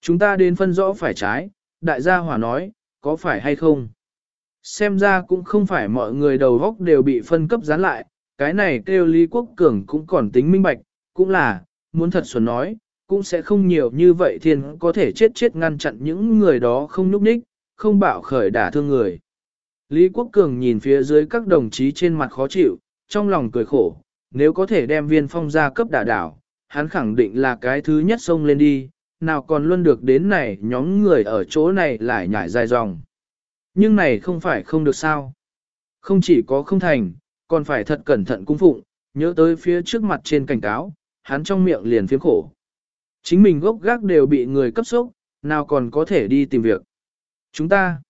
Chúng ta đến phân rõ phải trái, đại gia hỏa nói, có phải hay không? Xem ra cũng không phải mọi người đầu góc đều bị phân cấp dán lại, cái này kêu Lý Quốc Cường cũng còn tính minh bạch, cũng là, muốn thật xuân nói, cũng sẽ không nhiều như vậy thiên có thể chết chết ngăn chặn những người đó không núp ních, không bạo khởi đả thương người. Lý Quốc Cường nhìn phía dưới các đồng chí trên mặt khó chịu, trong lòng cười khổ, nếu có thể đem viên phong ra cấp đả đảo, hắn khẳng định là cái thứ nhất xông lên đi, nào còn luôn được đến này nhóm người ở chỗ này lại nhảy dài dòng. Nhưng này không phải không được sao. Không chỉ có không thành, còn phải thật cẩn thận cung phụng, nhớ tới phía trước mặt trên cảnh cáo, hắn trong miệng liền phiếm khổ. Chính mình gốc gác đều bị người cấp sốc, nào còn có thể đi tìm việc. Chúng ta,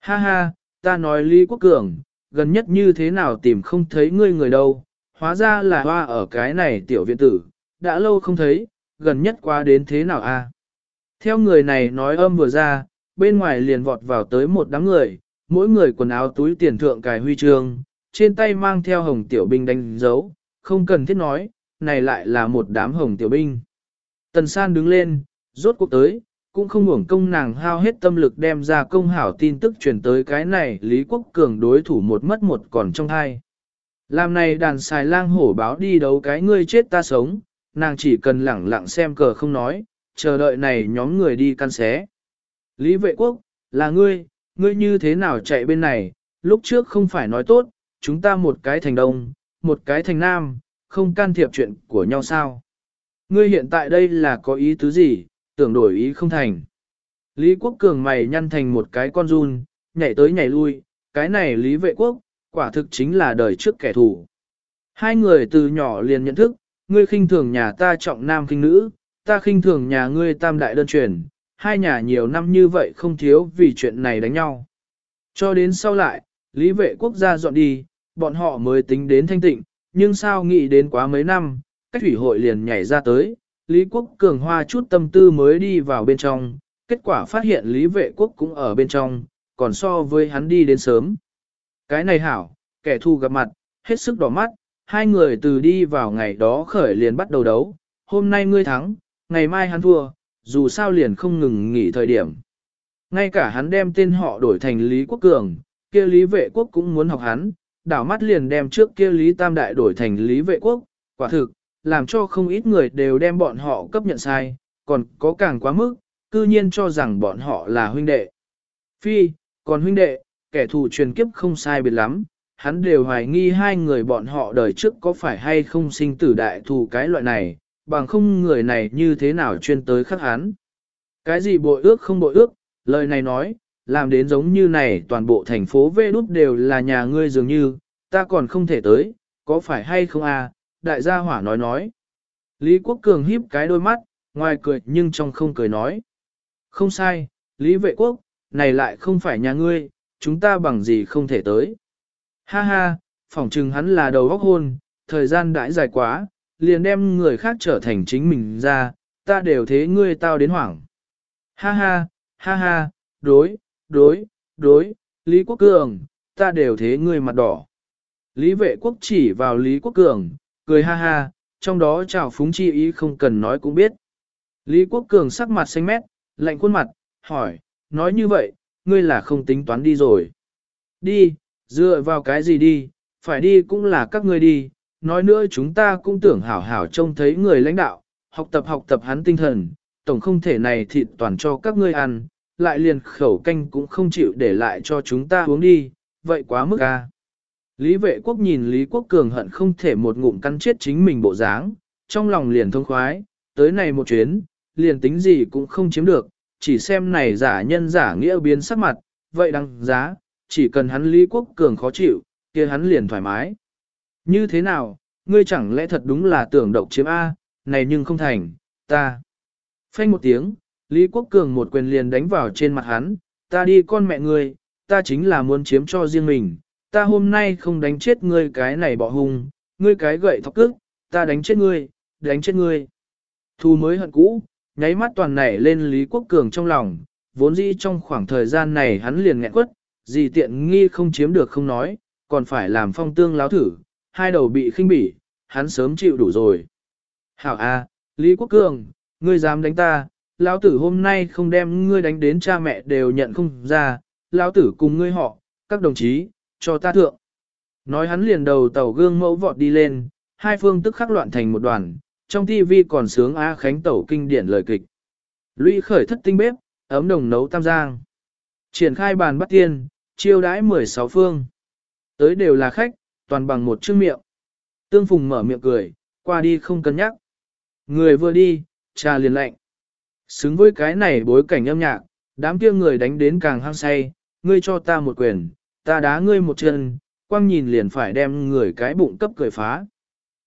ha ha, ta nói Lý Quốc Cường, gần nhất như thế nào tìm không thấy ngươi người đâu, hóa ra là hoa ở cái này tiểu viện tử, đã lâu không thấy, gần nhất qua đến thế nào a? Theo người này nói âm vừa ra, bên ngoài liền vọt vào tới một đám người, mỗi người quần áo túi tiền thượng cài huy chương, trên tay mang theo hồng tiểu binh đánh dấu, không cần thiết nói, này lại là một đám hồng tiểu binh. Tần san đứng lên, rốt cuộc tới, cũng không hưởng công nàng hao hết tâm lực đem ra công hảo tin tức truyền tới cái này Lý Quốc Cường đối thủ một mất một còn trong hai. Làm này đàn xài lang hổ báo đi đấu cái ngươi chết ta sống, nàng chỉ cần lẳng lặng xem cờ không nói, chờ đợi này nhóm người đi căn xé. Lý vệ quốc, là ngươi, ngươi như thế nào chạy bên này, lúc trước không phải nói tốt, chúng ta một cái thành đông, một cái thành nam, không can thiệp chuyện của nhau sao. Ngươi hiện tại đây là có ý tứ gì, tưởng đổi ý không thành. Lý Quốc Cường mày nhăn thành một cái con run, nhảy tới nhảy lui, cái này Lý Vệ Quốc, quả thực chính là đời trước kẻ thù. Hai người từ nhỏ liền nhận thức, ngươi khinh thường nhà ta trọng nam khinh nữ, ta khinh thường nhà ngươi tam đại đơn truyền, hai nhà nhiều năm như vậy không thiếu vì chuyện này đánh nhau. Cho đến sau lại, Lý Vệ Quốc gia dọn đi, bọn họ mới tính đến thanh tịnh, nhưng sao nghĩ đến quá mấy năm, cách thủy hội liền nhảy ra tới, Lý Quốc Cường hoa chút tâm tư mới đi vào bên trong, kết quả phát hiện Lý Vệ Quốc cũng ở bên trong, còn so với hắn đi đến sớm. Cái này hảo, kẻ thù gặp mặt, hết sức đỏ mắt, hai người từ đi vào ngày đó khởi liền bắt đầu đấu, hôm nay ngươi thắng, ngày mai hắn thua, dù sao liền không ngừng nghỉ thời điểm. Ngay cả hắn đem tên họ đổi thành Lý Quốc Cường, kia Lý Vệ Quốc cũng muốn học hắn, đảo mắt liền đem trước kia Lý Tam Đại đổi thành Lý Vệ Quốc, quả thực, làm cho không ít người đều đem bọn họ cấp nhận sai, còn có càng quá mức, cư nhiên cho rằng bọn họ là huynh đệ. Phi, còn huynh đệ, kẻ thù truyền kiếp không sai biệt lắm, hắn đều hoài nghi hai người bọn họ đời trước có phải hay không sinh tử đại thù cái loại này, bằng không người này như thế nào chuyên tới khắc hắn. Cái gì bội ước không bội ước, lời này nói, làm đến giống như này toàn bộ thành phố Vê Đúc đều là nhà ngươi dường như, ta còn không thể tới, có phải hay không à, đại gia hỏa nói nói. Lý Quốc Cường híp cái đôi mắt, ngoài cười nhưng trong không cười nói. Không sai, Lý Vệ Quốc, này lại không phải nhà ngươi, chúng ta bằng gì không thể tới. Ha ha, phỏng chừng hắn là đầu góc hôn, thời gian đãi dài quá, liền đem người khác trở thành chính mình ra, ta đều thế ngươi tao đến hoảng. Ha ha, ha ha, đối, đối, đối, Lý Quốc Cường, ta đều thế ngươi mặt đỏ. Lý vệ quốc chỉ vào Lý Quốc Cường, cười ha ha, trong đó chào phúng chi ý không cần nói cũng biết. Lý Quốc Cường sắc mặt xanh mét, lạnh khuôn mặt, hỏi, nói như vậy, ngươi là không tính toán đi rồi. Đi, dựa vào cái gì đi, phải đi cũng là các ngươi đi, nói nữa chúng ta cũng tưởng hảo hảo trông thấy người lãnh đạo, học tập học tập hắn tinh thần, tổng không thể này thịt toàn cho các ngươi ăn, lại liền khẩu canh cũng không chịu để lại cho chúng ta uống đi, vậy quá mức à? Lý vệ quốc nhìn Lý Quốc Cường hận không thể một ngụm cắn chết chính mình bộ dáng, trong lòng liền thông khoái, tới này một chuyến, liền tính gì cũng không chiếm được, chỉ xem này giả nhân giả nghĩa biến sắc mặt, vậy đăng giá, chỉ cần hắn Lý Quốc Cường khó chịu, kia hắn liền thoải mái. Như thế nào, ngươi chẳng lẽ thật đúng là tưởng độc chiếm A, này nhưng không thành, ta. Phanh một tiếng, Lý Quốc Cường một quyền liền đánh vào trên mặt hắn, ta đi con mẹ ngươi, ta chính là muốn chiếm cho riêng mình, ta hôm nay không đánh chết ngươi cái này bỏ hùng, ngươi cái gậy thọc cước, ta đánh chết ngươi, đánh chết ngươi. Thu mới hận cũ, nháy mắt toàn nảy lên Lý Quốc Cường trong lòng, vốn dĩ trong khoảng thời gian này hắn liền nghẹn quất, gì tiện nghi không chiếm được không nói, còn phải làm phong tương láo thử, hai đầu bị khinh bỉ, hắn sớm chịu đủ rồi. Hảo A, Lý Quốc Cường, ngươi dám đánh ta, lão tử hôm nay không đem ngươi đánh đến cha mẹ đều nhận không ra, lão tử cùng ngươi họ, các đồng chí, cho ta thượng. Nói hắn liền đầu tàu gương mẫu vọt đi lên, hai phương tức khắc loạn thành một đoàn, trong TV còn sướng A Khánh tẩu kinh điển lời kịch. Lũy khởi thất tinh bếp, ấm đồng nấu tam giang. Triển khai bàn bắt tiên, chiêu đãi 16 phương. Tới đều là khách, toàn bằng một chữ miệng. Tương Phùng mở miệng cười, qua đi không cân nhắc. Người vừa đi, trà liền lạnh. Xứng với cái này bối cảnh âm nhạc, đám kia người đánh đến càng hăng say, ngươi cho ta một quyền, ta đá ngươi một chân, quang nhìn liền phải đem người cái bụng cấp cười phá.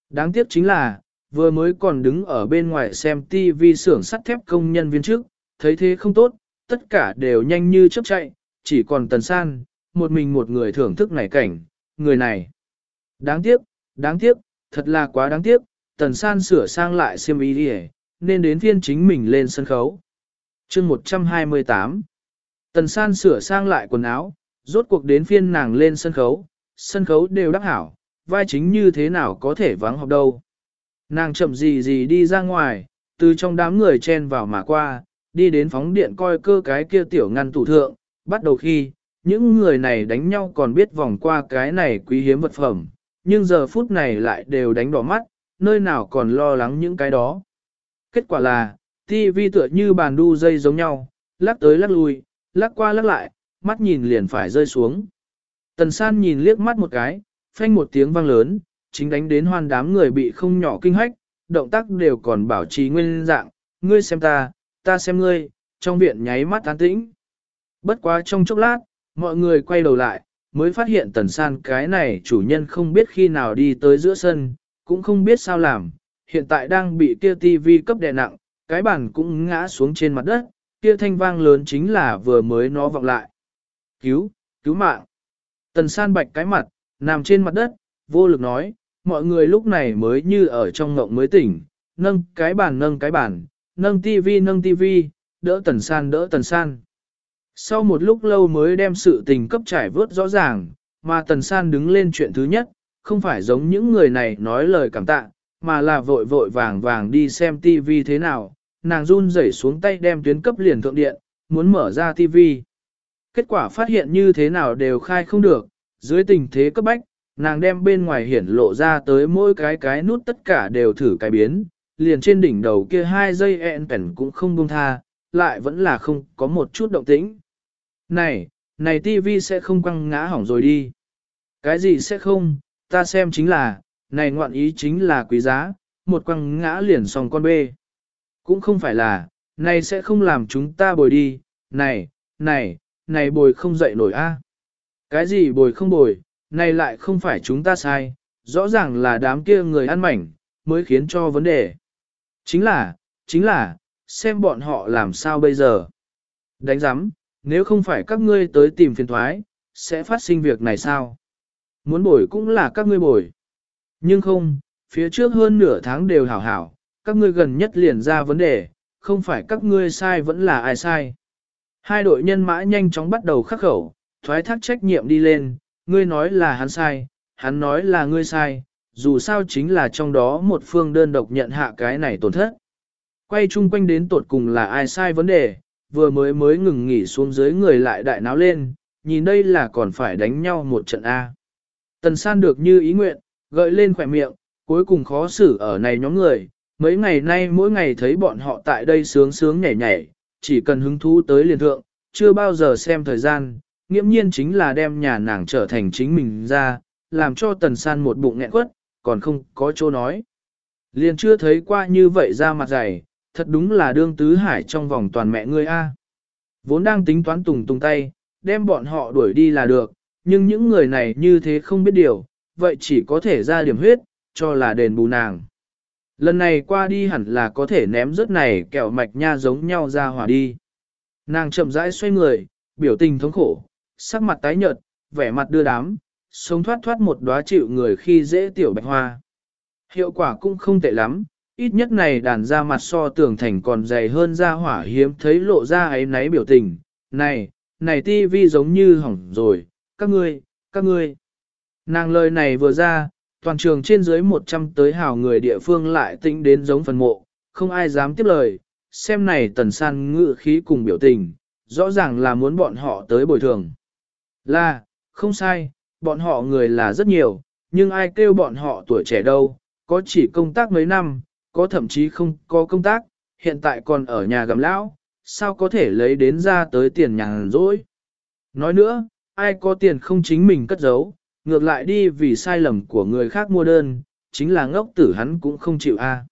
Đáng tiếc chính là, vừa mới còn đứng ở bên ngoài xem TV xưởng sắt thép công nhân viên trước, thấy thế không tốt, tất cả đều nhanh như chớp chạy, chỉ còn tần san, một mình một người thưởng thức này cảnh, người này. Đáng tiếc, đáng tiếc, thật là quá đáng tiếc, tần san sửa sang lại xiêm y đi nên đến phiên chính mình lên sân khấu. chương 128 Tần san sửa sang lại quần áo, rốt cuộc đến phiên nàng lên sân khấu, sân khấu đều đắc hảo, vai chính như thế nào có thể vắng học đâu. Nàng chậm gì gì đi ra ngoài, từ trong đám người chen vào mà qua, đi đến phóng điện coi cơ cái kia tiểu ngăn tủ thượng, bắt đầu khi, những người này đánh nhau còn biết vòng qua cái này quý hiếm vật phẩm, nhưng giờ phút này lại đều đánh đỏ mắt, nơi nào còn lo lắng những cái đó. Kết quả là, TV tựa như bàn đu dây giống nhau, lắc tới lắc lui, lắc qua lắc lại, mắt nhìn liền phải rơi xuống. Tần san nhìn liếc mắt một cái, phanh một tiếng vang lớn, chính đánh đến hoan đám người bị không nhỏ kinh hách, động tác đều còn bảo trì nguyên dạng, ngươi xem ta, ta xem ngươi, trong viện nháy mắt an tĩnh. Bất quá trong chốc lát, mọi người quay đầu lại, mới phát hiện tần san cái này chủ nhân không biết khi nào đi tới giữa sân, cũng không biết sao làm, hiện tại đang bị kia tivi cấp đè nặng, cái bàn cũng ngã xuống trên mặt đất, kia thanh vang lớn chính là vừa mới nó vọng lại. Cứu, cứu mạng. Tần san bạch cái mặt, nằm trên mặt đất, vô lực nói, mọi người lúc này mới như ở trong ngộng mới tỉnh, nâng cái bàn nâng cái bàn, nâng tivi nâng tivi, đỡ tần san đỡ tần san. Sau một lúc lâu mới đem sự tình cấp trải vớt rõ ràng, mà tần san đứng lên chuyện thứ nhất, không phải giống những người này nói lời cảm tạ, mà là vội vội vàng vàng đi xem tivi thế nào, nàng run rẩy xuống tay đem tuyến cấp liền thượng điện, muốn mở ra tivi. Kết quả phát hiện như thế nào đều khai không được, dưới tình thế cấp bách, nàng đem bên ngoài hiển lộ ra tới mỗi cái cái nút tất cả đều thử cái biến, liền trên đỉnh đầu kia hai dây ẹn pẻn cũng không buông tha, lại vẫn là không có một chút động tĩnh. Này, này tivi sẽ không quăng ngã hỏng rồi đi. Cái gì sẽ không, ta xem chính là, này ngoạn ý chính là quý giá, một quăng ngã liền xong con bê. Cũng không phải là, này sẽ không làm chúng ta bồi đi, này, này, này bồi không dậy nổi a. Cái gì bồi không bồi, này lại không phải chúng ta sai, rõ ràng là đám kia người ăn mảnh, mới khiến cho vấn đề. Chính là, chính là, xem bọn họ làm sao bây giờ. Đánh giám, nếu không phải các ngươi tới tìm phiền thoái, sẽ phát sinh việc này sao? Muốn bồi cũng là các ngươi bồi. Nhưng không, phía trước hơn nửa tháng đều hảo hảo, các ngươi gần nhất liền ra vấn đề, không phải các ngươi sai vẫn là ai sai. Hai đội nhân mã nhanh chóng bắt đầu khắc khẩu, thoái thác trách nhiệm đi lên, ngươi nói là hắn sai, hắn nói là ngươi sai, dù sao chính là trong đó một phương đơn độc nhận hạ cái này tổn thất. Quay chung quanh đến tột cùng là ai sai vấn đề, vừa mới mới ngừng nghỉ xuống dưới người lại đại náo lên, nhìn đây là còn phải đánh nhau một trận A. Tần san được như ý nguyện, gợi lên khỏe miệng, cuối cùng khó xử ở này nhóm người, mấy ngày nay mỗi ngày thấy bọn họ tại đây sướng sướng nhảy nhảy, chỉ cần hứng thú tới liền thượng, chưa bao giờ xem thời gian, nghiễm nhiên chính là đem nhà nàng trở thành chính mình ra, làm cho tần san một bụng nghẹn quất, còn không có chỗ nói. Liền chưa thấy qua như vậy ra mặt dày, thật đúng là đương tứ hải trong vòng toàn mẹ ngươi a. Vốn đang tính toán tùng tung tay, đem bọn họ đuổi đi là được, nhưng những người này như thế không biết điều, vậy chỉ có thể ra điểm huyết, cho là đền bù nàng. Lần này qua đi hẳn là có thể ném rớt này kẹo mạch nha giống nhau ra hỏa đi. Nàng chậm rãi xoay người, biểu tình thống khổ, sắc mặt tái nhợt, vẻ mặt đưa đám, sống thoát thoát một đóa chịu người khi dễ tiểu bạch hoa. Hiệu quả cũng không tệ lắm, ít nhất này đàn ra mặt so tưởng thành còn dày hơn ra hỏa hiếm thấy lộ ra ấy náy biểu tình. Này, này tivi giống như hỏng rồi, các ngươi, các ngươi. Nàng lời này vừa ra, toàn trường trên dưới 100 tới hào người địa phương lại tĩnh đến giống phần mộ, không ai dám tiếp lời, xem này tần san ngự khí cùng biểu tình, rõ ràng là muốn bọn họ tới bồi thường. Là, không sai, bọn họ người là rất nhiều, nhưng ai kêu bọn họ tuổi trẻ đâu, có chỉ công tác mấy năm, có thậm chí không có công tác, hiện tại còn ở nhà gặm lão, sao có thể lấy đến ra tới tiền nhàn rỗi. Nói nữa, ai có tiền không chính mình cất giấu, ngược lại đi vì sai lầm của người khác mua đơn, chính là ngốc tử hắn cũng không chịu a.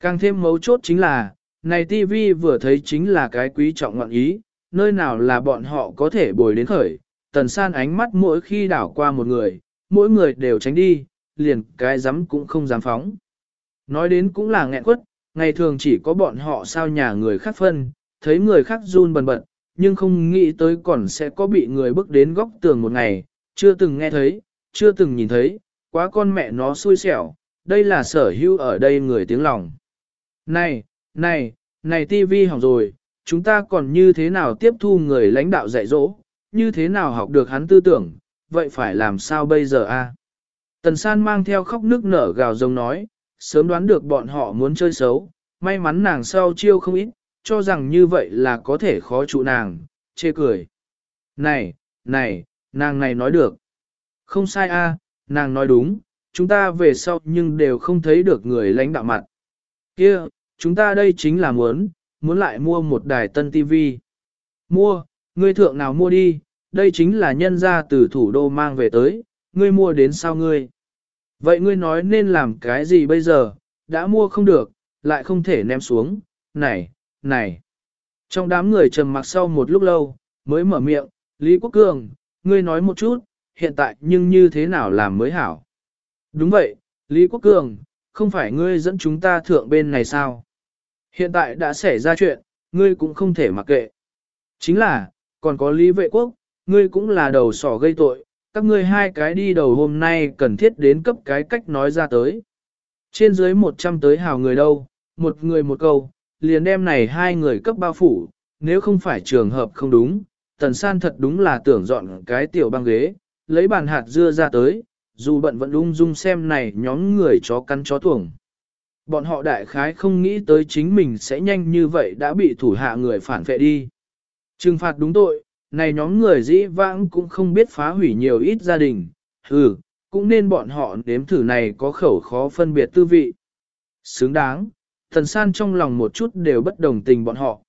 Càng thêm mấu chốt chính là, này TV vừa thấy chính là cái quý trọng ngọn ý, nơi nào là bọn họ có thể bồi đến khởi, tần san ánh mắt mỗi khi đảo qua một người, mỗi người đều tránh đi, liền cái dám cũng không dám phóng. Nói đến cũng là nghẹn quất, ngày thường chỉ có bọn họ sao nhà người khác phân, thấy người khác run bần bật, nhưng không nghĩ tới còn sẽ có bị người bước đến góc tường một ngày, chưa từng nghe thấy, chưa từng nhìn thấy, quá con mẹ nó xui xẻo, đây là sở hữu ở đây người tiếng lòng. Này, này, này tivi hỏng rồi, chúng ta còn như thế nào tiếp thu người lãnh đạo dạy dỗ, như thế nào học được hắn tư tưởng, vậy phải làm sao bây giờ a? Tần san mang theo khóc nước nở gào rồng nói, sớm đoán được bọn họ muốn chơi xấu, may mắn nàng sau chiêu không ít, cho rằng như vậy là có thể khó trụ nàng, chê cười. Này, này, nàng này nói được. Không sai a, nàng nói đúng, chúng ta về sau nhưng đều không thấy được người lãnh đạo mặt. Kia, chúng ta đây chính là muốn, muốn lại mua một đài tân TV. Mua, ngươi thượng nào mua đi, đây chính là nhân gia từ thủ đô mang về tới, ngươi mua đến sao ngươi? Vậy ngươi nói nên làm cái gì bây giờ, đã mua không được, lại không thể ném xuống, này, này. Trong đám người trầm mặc sau một lúc lâu, mới mở miệng, Lý Quốc Cường, ngươi nói một chút, hiện tại nhưng như thế nào làm mới hảo? Đúng vậy, Lý Quốc Cường, không phải ngươi dẫn chúng ta thượng bên này sao? Hiện tại đã xảy ra chuyện, ngươi cũng không thể mặc kệ. Chính là, còn có Lý Vệ Quốc, ngươi cũng là đầu sỏ gây tội, các ngươi hai cái đi đầu hôm nay cần thiết đến cấp cái cách nói ra tới. Trên dưới 100 tới hào người đâu, một người một câu, liền đem này hai người cấp bao phủ, nếu không phải trường hợp không đúng, tần san thật đúng là tưởng dọn cái tiểu băng ghế, lấy bàn hạt dưa ra tới, dù bận vẫn ung dung xem này nhóm người chó cắn chó tuồng. Bọn họ đại khái không nghĩ tới chính mình sẽ nhanh như vậy đã bị thủ hạ người phản vệ đi. Trừng phạt đúng tội, này nhóm người dĩ vãng cũng không biết phá hủy nhiều ít gia đình, ừ, cũng nên bọn họ nếm thử này có khẩu khó phân biệt tư vị. Xứng đáng, thần san trong lòng một chút đều bất đồng tình bọn họ.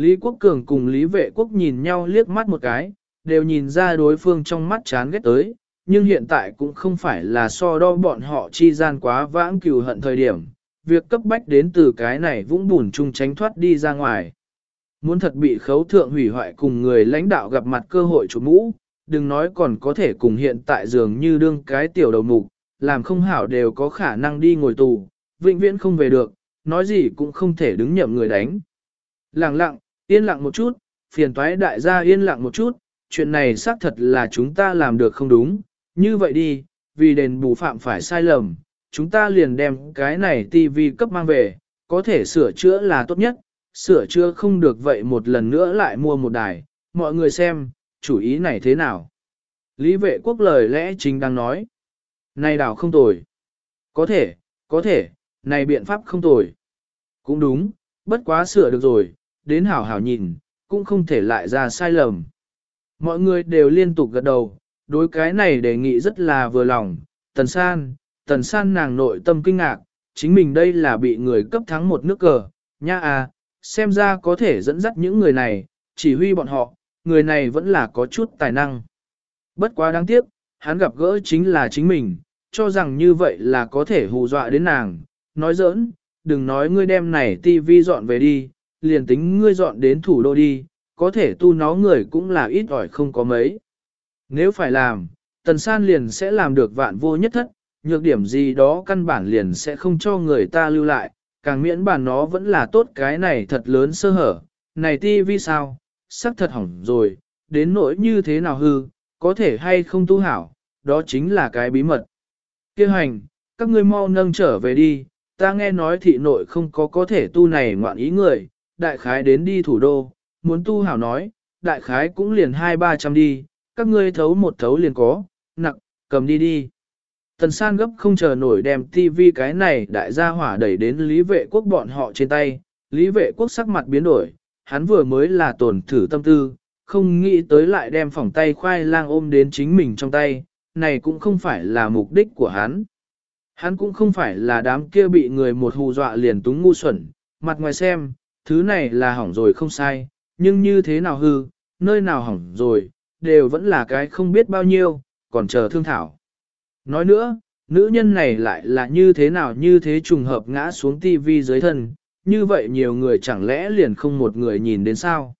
Lý Quốc Cường cùng Lý Vệ Quốc nhìn nhau liếc mắt một cái, đều nhìn ra đối phương trong mắt chán ghét tới, nhưng hiện tại cũng không phải là so đo bọn họ chi gian quá vãng cừu hận thời điểm, việc cấp bách đến từ cái này vũng bùn chung tránh thoát đi ra ngoài. Muốn thật bị khấu thượng hủy hoại cùng người lãnh đạo gặp mặt cơ hội chủ mũ, đừng nói còn có thể cùng hiện tại dường như đương cái tiểu đầu mục, làm không hảo đều có khả năng đi ngồi tù, vĩnh viễn không về được, nói gì cũng không thể đứng nhậm người đánh. Lặng lặng, yên lặng một chút, phiền toái đại gia yên lặng một chút, chuyện này xác thật là chúng ta làm được không đúng, như vậy đi, vì đền bù phạm phải sai lầm, chúng ta liền đem cái này tivi cấp mang về, có thể sửa chữa là tốt nhất, sửa chữa không được vậy một lần nữa lại mua một đài, mọi người xem, chủ ý này thế nào. Lý vệ quốc lời lẽ chính đang nói. Này đảo không tồi. Có thể, có thể, này biện pháp không tồi. Cũng đúng, bất quá sửa được rồi, đến hảo hảo nhìn, cũng không thể lại ra sai lầm. Mọi người đều liên tục gật đầu, đối cái này đề nghị rất là vừa lòng. Tần san, tần san nàng nội tâm kinh ngạc, chính mình đây là bị người cấp thắng một nước cờ, nha à, xem ra có thể dẫn dắt những người này, chỉ huy bọn họ, người này vẫn là có chút tài năng. Bất quá đáng tiếc, hắn gặp gỡ chính là chính mình, cho rằng như vậy là có thể hù dọa đến nàng, nói giỡn, đừng nói ngươi đem này tivi dọn về đi, liền tính ngươi dọn đến thủ đô đi, có thể tu nó người cũng là ít ỏi không có mấy. Nếu phải làm, tần san liền sẽ làm được vạn vô nhất thất, nhược điểm gì đó căn bản liền sẽ không cho người ta lưu lại, càng miễn bản nó vẫn là tốt cái này thật lớn sơ hở, này ti vi sao, sắc thật hỏng rồi, đến nỗi như thế nào hư, có thể hay không tu hảo, đó chính là cái bí mật. Kêu hành, các ngươi mau nâng trở về đi, ta nghe nói thị nội không có có thể tu này ngoạn ý người, đại khái đến đi thủ đô, muốn tu hảo nói, đại khái cũng liền hai ba trăm đi, các ngươi thấu một thấu liền có, nặng, cầm đi đi. Tần san gấp không chờ nổi đem tivi cái này đại gia hỏa đẩy đến lý vệ quốc bọn họ trên tay, lý vệ quốc sắc mặt biến đổi, hắn vừa mới là tổn thử tâm tư, không nghĩ tới lại đem phòng tay khoai lang ôm đến chính mình trong tay, này cũng không phải là mục đích của hắn. Hắn cũng không phải là đám kia bị người một hù dọa liền túng ngu xuẩn, mặt ngoài xem, thứ này là hỏng rồi không sai, nhưng như thế nào hư, nơi nào hỏng rồi, đều vẫn là cái không biết bao nhiêu, còn chờ thương thảo. Nói nữa, nữ nhân này lại là như thế nào như thế trùng hợp ngã xuống tivi dưới thân, như vậy nhiều người chẳng lẽ liền không một người nhìn đến sao.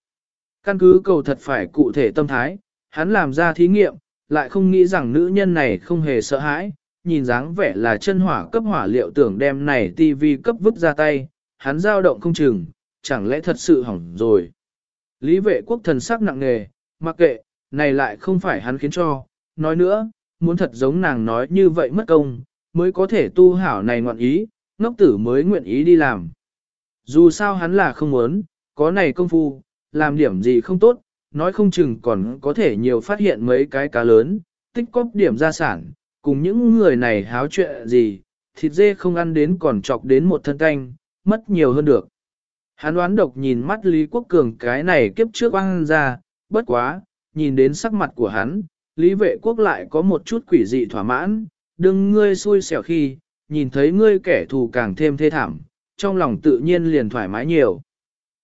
Căn cứ cầu thật phải cụ thể tâm thái, hắn làm ra thí nghiệm, lại không nghĩ rằng nữ nhân này không hề sợ hãi, nhìn dáng vẻ là chân hỏa cấp hỏa liệu tưởng đem này tivi cấp vứt ra tay, hắn dao động không chừng, chẳng lẽ thật sự hỏng rồi. Lý vệ quốc thần sắc nặng nề, mặc kệ, này lại không phải hắn khiến cho, nói nữa, muốn thật giống nàng nói như vậy mất công, mới có thể tu hảo này ngoạn ý, ngốc tử mới nguyện ý đi làm. Dù sao hắn là không muốn, có này công phu, làm điểm gì không tốt, nói không chừng còn có thể nhiều phát hiện mấy cái cá lớn, tích cóp điểm gia sản, cùng những người này háo chuyện gì, thịt dê không ăn đến còn chọc đến một thân canh, mất nhiều hơn được. Hắn đoán độc nhìn mắt Lý Quốc Cường cái này kiếp trước ăn ra, bất quá, nhìn đến sắc mặt của hắn, Lý vệ quốc lại có một chút quỷ dị thỏa mãn, đừng ngươi xui xẻo khi, nhìn thấy ngươi kẻ thù càng thêm thê thảm, trong lòng tự nhiên liền thoải mái nhiều.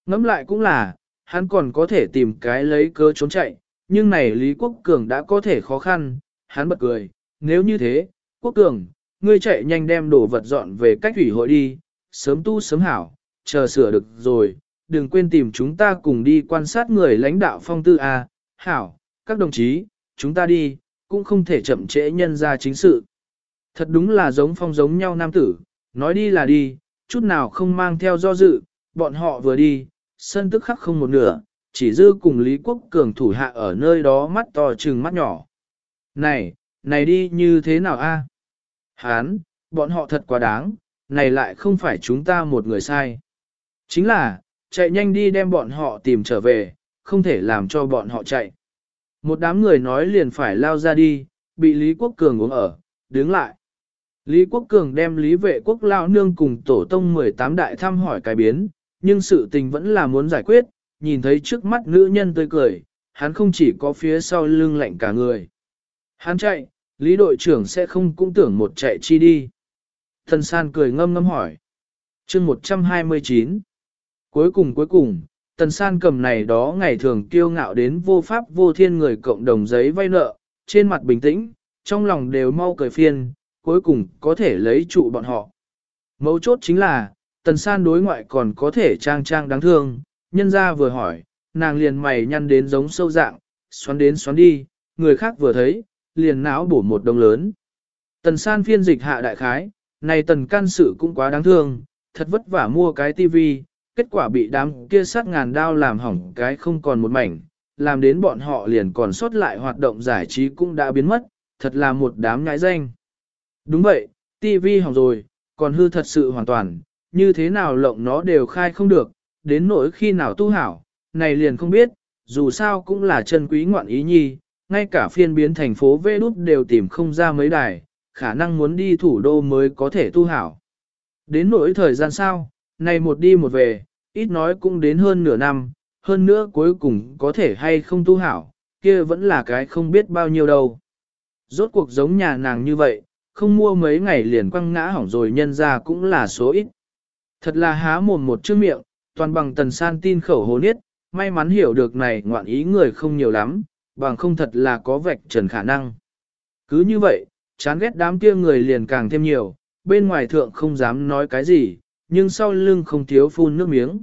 Ngẫm lại cũng là, hắn còn có thể tìm cái lấy cớ trốn chạy, nhưng này Lý Quốc Cường đã có thể khó khăn, hắn bật cười, nếu như thế, Quốc Cường, ngươi chạy nhanh đem đồ vật dọn về cách thủy hội đi, sớm tu sớm hảo, chờ sửa được rồi, đừng quên tìm chúng ta cùng đi quan sát người lãnh đạo phong tư A, hảo, các đồng chí, chúng ta đi, cũng không thể chậm trễ nhân ra chính sự. Thật đúng là giống phong giống nhau nam tử, nói đi là đi, chút nào không mang theo do dự, bọn họ vừa đi, sân tức khắc không một nửa, chỉ dư cùng Lý Quốc Cường thủ hạ ở nơi đó mắt to trừng mắt nhỏ. Này, này đi như thế nào a? Hán, bọn họ thật quá đáng, này lại không phải chúng ta một người sai. Chính là, chạy nhanh đi đem bọn họ tìm trở về, không thể làm cho bọn họ chạy. Một đám người nói liền phải lao ra đi, bị Lý Quốc Cường uống ở, đứng lại. Lý Quốc Cường đem Lý vệ quốc lao nương cùng tổ tông 18 đại thăm hỏi cái biến, nhưng sự tình vẫn là muốn giải quyết, nhìn thấy trước mắt nữ nhân tươi cười, hắn không chỉ có phía sau lưng lạnh cả người. Hắn chạy, Lý đội trưởng sẽ không cũng tưởng một chạy chi đi. Thần san cười ngâm ngâm hỏi. chương 129 Cuối cùng cuối cùng, Tần San cầm này đó ngày thường kiêu ngạo đến vô pháp vô thiên người cộng đồng giấy vay nợ, trên mặt bình tĩnh, trong lòng đều mau cười phiên, cuối cùng có thể lấy trụ bọn họ. Mấu chốt chính là, Tần San đối ngoại còn có thể trang trang đáng thương, nhân ra vừa hỏi, nàng liền mày nhăn đến giống sâu dạng, xoắn đến xoắn đi, người khác vừa thấy, liền não bổ một đồng lớn. Tần San phiên dịch hạ đại khái, này tần can sự cũng quá đáng thương, thật vất vả mua cái tivi, kết quả bị đám kia sát ngàn đao làm hỏng cái không còn một mảnh, làm đến bọn họ liền còn sót lại hoạt động giải trí cũng đã biến mất, thật là một đám nhãi danh. Đúng vậy, TV hỏng rồi, còn hư thật sự hoàn toàn, như thế nào lộng nó đều khai không được, đến nỗi khi nào tu hảo, này liền không biết, dù sao cũng là chân quý ngoạn ý nhi, ngay cả phiên biến thành phố Vê Đúc đều tìm không ra mấy đài, khả năng muốn đi thủ đô mới có thể tu hảo. Đến nỗi thời gian sao, này một đi một về, ít nói cũng đến hơn nửa năm, hơn nữa cuối cùng có thể hay không tu hảo, kia vẫn là cái không biết bao nhiêu đâu. Rốt cuộc giống nhà nàng như vậy, không mua mấy ngày liền quăng ngã hỏng rồi nhân ra cũng là số ít. Thật là há mồm một chữ miệng, toàn bằng tần san tin khẩu hồ niết, may mắn hiểu được này ngoạn ý người không nhiều lắm, bằng không thật là có vạch trần khả năng. Cứ như vậy, chán ghét đám kia người liền càng thêm nhiều, bên ngoài thượng không dám nói cái gì, nhưng sau lưng không thiếu phun nước miếng.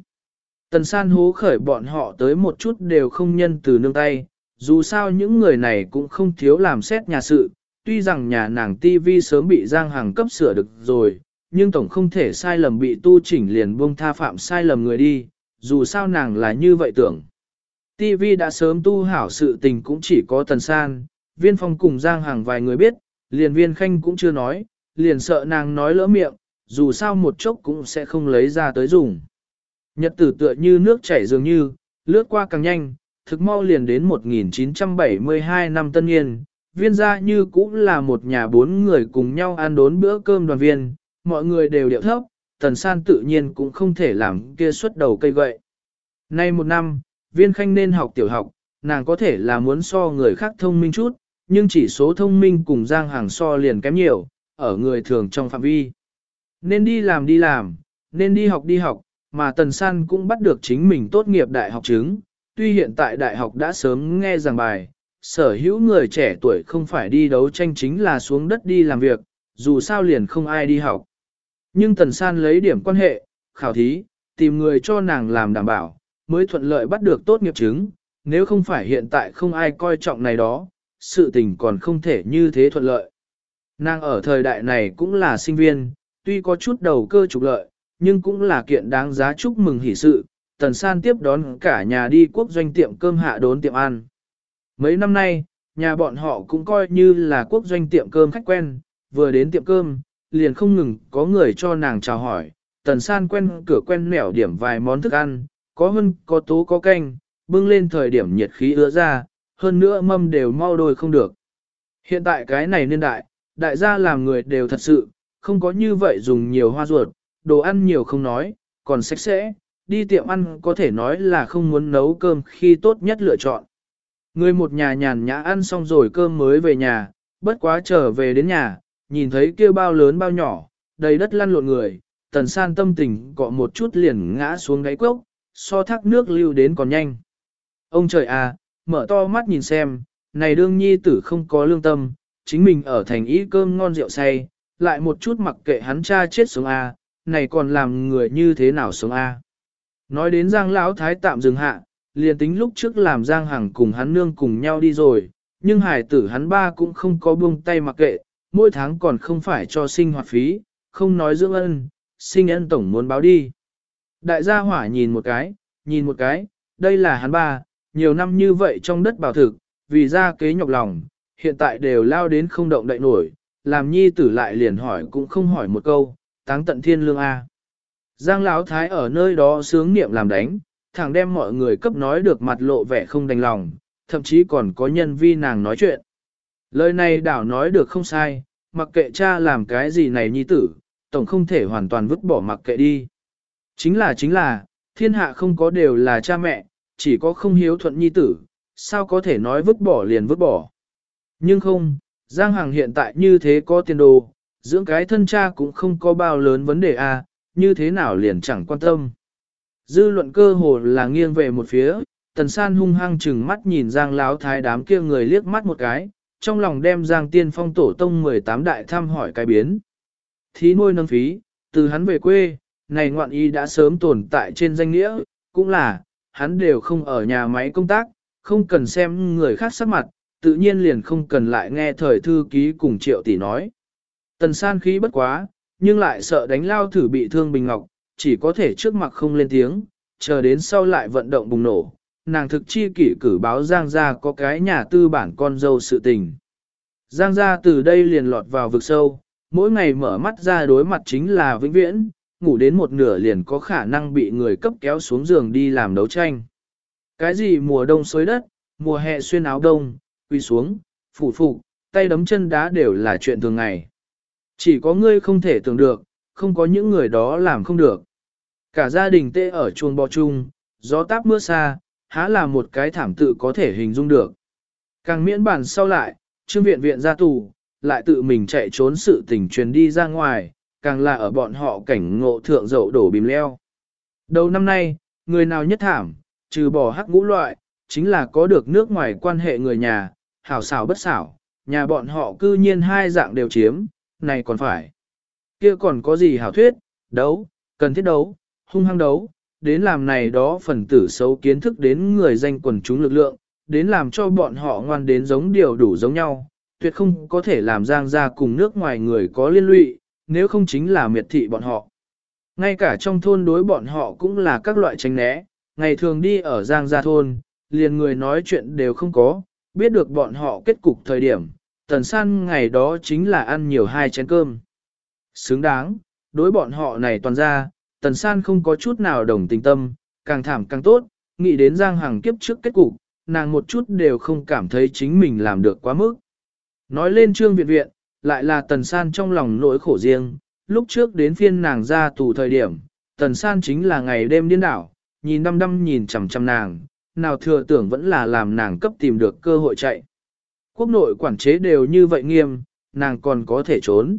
Tần san hố khởi bọn họ tới một chút đều không nhân từ nương tay, dù sao những người này cũng không thiếu làm xét nhà sự, tuy rằng nhà nàng tivi sớm bị Giang Hàng cấp sửa được rồi, nhưng tổng không thể sai lầm bị tu chỉnh liền buông tha phạm sai lầm người đi, dù sao nàng là như vậy tưởng. Tivi đã sớm tu hảo sự tình cũng chỉ có tần san, viên phong cùng Giang Hàng vài người biết, liền viên khanh cũng chưa nói, liền sợ nàng nói lỡ miệng, dù sao một chốc cũng sẽ không lấy ra tới dùng. Nhật tử tựa như nước chảy dường như, lướt qua càng nhanh, thực mau liền đến 1972 năm tân niên, viên gia như cũng là một nhà bốn người cùng nhau ăn đốn bữa cơm đoàn viên, mọi người đều điệu thấp, tần san tự nhiên cũng không thể làm kia xuất đầu cây gậy. Nay một năm, viên khanh nên học tiểu học, nàng có thể là muốn so người khác thông minh chút, nhưng chỉ số thông minh cùng giang hàng so liền kém nhiều, ở người thường trong phạm vi. Nên đi làm đi làm, nên đi học đi học, mà Tần San cũng bắt được chính mình tốt nghiệp đại học chứng. Tuy hiện tại đại học đã sớm nghe giảng bài, sở hữu người trẻ tuổi không phải đi đấu tranh chính là xuống đất đi làm việc, dù sao liền không ai đi học. Nhưng Tần San lấy điểm quan hệ, khảo thí, tìm người cho nàng làm đảm bảo, mới thuận lợi bắt được tốt nghiệp chứng, nếu không phải hiện tại không ai coi trọng này đó, sự tình còn không thể như thế thuận lợi. Nàng ở thời đại này cũng là sinh viên, tuy có chút đầu cơ trục lợi, nhưng cũng là kiện đáng giá chúc mừng hỷ sự, Tần San tiếp đón cả nhà đi quốc doanh tiệm cơm hạ đốn tiệm ăn. Mấy năm nay, nhà bọn họ cũng coi như là quốc doanh tiệm cơm khách quen, vừa đến tiệm cơm, liền không ngừng có người cho nàng chào hỏi, Tần San quen cửa quen nẻo điểm vài món thức ăn, có hơn, có tố có canh, bưng lên thời điểm nhiệt khí ứa ra, hơn nữa mâm đều mau đôi không được. Hiện tại cái này niên đại, đại gia làm người đều thật sự, không có như vậy dùng nhiều hoa ruột, đồ ăn nhiều không nói, còn sạch sẽ, đi tiệm ăn có thể nói là không muốn nấu cơm khi tốt nhất lựa chọn. Người một nhà nhàn nhã ăn xong rồi cơm mới về nhà, bất quá trở về đến nhà, nhìn thấy kia bao lớn bao nhỏ, đầy đất lăn lộn người, tần san tâm tình cọ một chút liền ngã xuống đáy cốc, so thác nước lưu đến còn nhanh. Ông trời à, mở to mắt nhìn xem, này đương nhi tử không có lương tâm, chính mình ở thành ý cơm ngon rượu say, lại một chút mặc kệ hắn cha chết sống A, này còn làm người như thế nào sống A. Nói đến Giang Lão Thái tạm dừng hạ, liền tính lúc trước làm Giang Hằng cùng hắn nương cùng nhau đi rồi, nhưng hải tử hắn ba cũng không có buông tay mặc kệ, mỗi tháng còn không phải cho sinh hoạt phí, không nói dưỡng ân, sinh ân tổng muốn báo đi. Đại gia hỏa nhìn một cái, nhìn một cái, đây là hắn ba, nhiều năm như vậy trong đất bảo thực, vì ra kế nhọc lòng, hiện tại đều lao đến không động đậy nổi, làm nhi tử lại liền hỏi cũng không hỏi một câu, táng tận thiên lương A. Giang Lão Thái ở nơi đó sướng niệm làm đánh, thẳng đem mọi người cấp nói được mặt lộ vẻ không đành lòng, thậm chí còn có nhân vi nàng nói chuyện. Lời này đảo nói được không sai, mặc kệ cha làm cái gì này nhi tử, tổng không thể hoàn toàn vứt bỏ mặc kệ đi. Chính là chính là, thiên hạ không có đều là cha mẹ, chỉ có không hiếu thuận nhi tử, sao có thể nói vứt bỏ liền vứt bỏ. Nhưng không, Giang Hằng hiện tại như thế có tiền đồ, dưỡng cái thân cha cũng không có bao lớn vấn đề a, à, như thế nào liền chẳng quan tâm. Dư luận cơ hồ là nghiêng về một phía, tần san hung hăng chừng mắt nhìn Giang Láo thái đám kia người liếc mắt một cái, trong lòng đem Giang tiên phong tổ tông 18 đại thăm hỏi cái biến. Thí nuôi nâng phí, từ hắn về quê, này ngoạn y đã sớm tồn tại trên danh nghĩa, cũng là, hắn đều không ở nhà máy công tác, không cần xem người khác sắc mặt, tự nhiên liền không cần lại nghe thời thư ký cùng triệu tỷ nói. Tần san khí bất quá, nhưng lại sợ đánh lao thử bị thương Bình Ngọc, chỉ có thể trước mặt không lên tiếng, chờ đến sau lại vận động bùng nổ, nàng thực chi kỷ cử báo Giang gia có cái nhà tư bản con dâu sự tình. Giang gia từ đây liền lọt vào vực sâu, mỗi ngày mở mắt ra đối mặt chính là vĩnh viễn, ngủ đến một nửa liền có khả năng bị người cấp kéo xuống giường đi làm đấu tranh. Cái gì mùa đông xối đất, mùa hè xuyên áo đông, quỳ xuống, phủ phục, tay đấm chân đá đều là chuyện thường ngày. Chỉ có ngươi không thể tưởng được, không có những người đó làm không được. Cả gia đình tê ở chuồng bò chung, gió táp mưa xa, há là một cái thảm tự có thể hình dung được. Càng miễn bản sau lại, trương viện viện ra tù, lại tự mình chạy trốn sự tình truyền đi ra ngoài, càng là ở bọn họ cảnh ngộ thượng dậu đổ bìm leo. Đầu năm nay, người nào nhất thảm, trừ bỏ hắc ngũ loại, chính là có được nước ngoài quan hệ người nhà, hảo xảo bất xảo, nhà bọn họ cư nhiên hai dạng đều chiếm, này còn phải. kia còn có gì hảo thuyết, đấu, cần thiết đấu, hung hăng đấu, đến làm này đó phần tử xấu kiến thức đến người danh quần chúng lực lượng, đến làm cho bọn họ ngoan đến giống điều đủ giống nhau, tuyệt không có thể làm giang ra cùng nước ngoài người có liên lụy, nếu không chính là miệt thị bọn họ. Ngay cả trong thôn đối bọn họ cũng là các loại tránh né, ngày thường đi ở giang gia thôn, liền người nói chuyện đều không có, biết được bọn họ kết cục thời điểm, tần san ngày đó chính là ăn nhiều hai chén cơm. Xứng đáng, đối bọn họ này toàn ra, tần san không có chút nào đồng tình tâm, càng thảm càng tốt, nghĩ đến giang hàng kiếp trước kết cục, nàng một chút đều không cảm thấy chính mình làm được quá mức. Nói lên trương viện viện, lại là tần san trong lòng nỗi khổ riêng, lúc trước đến phiên nàng ra tù thời điểm, tần san chính là ngày đêm điên đảo, nhìn đăm đăm nhìn chằm chằm nàng, nào thừa tưởng vẫn là làm nàng cấp tìm được cơ hội chạy. Quốc nội quản chế đều như vậy nghiêm, nàng còn có thể trốn.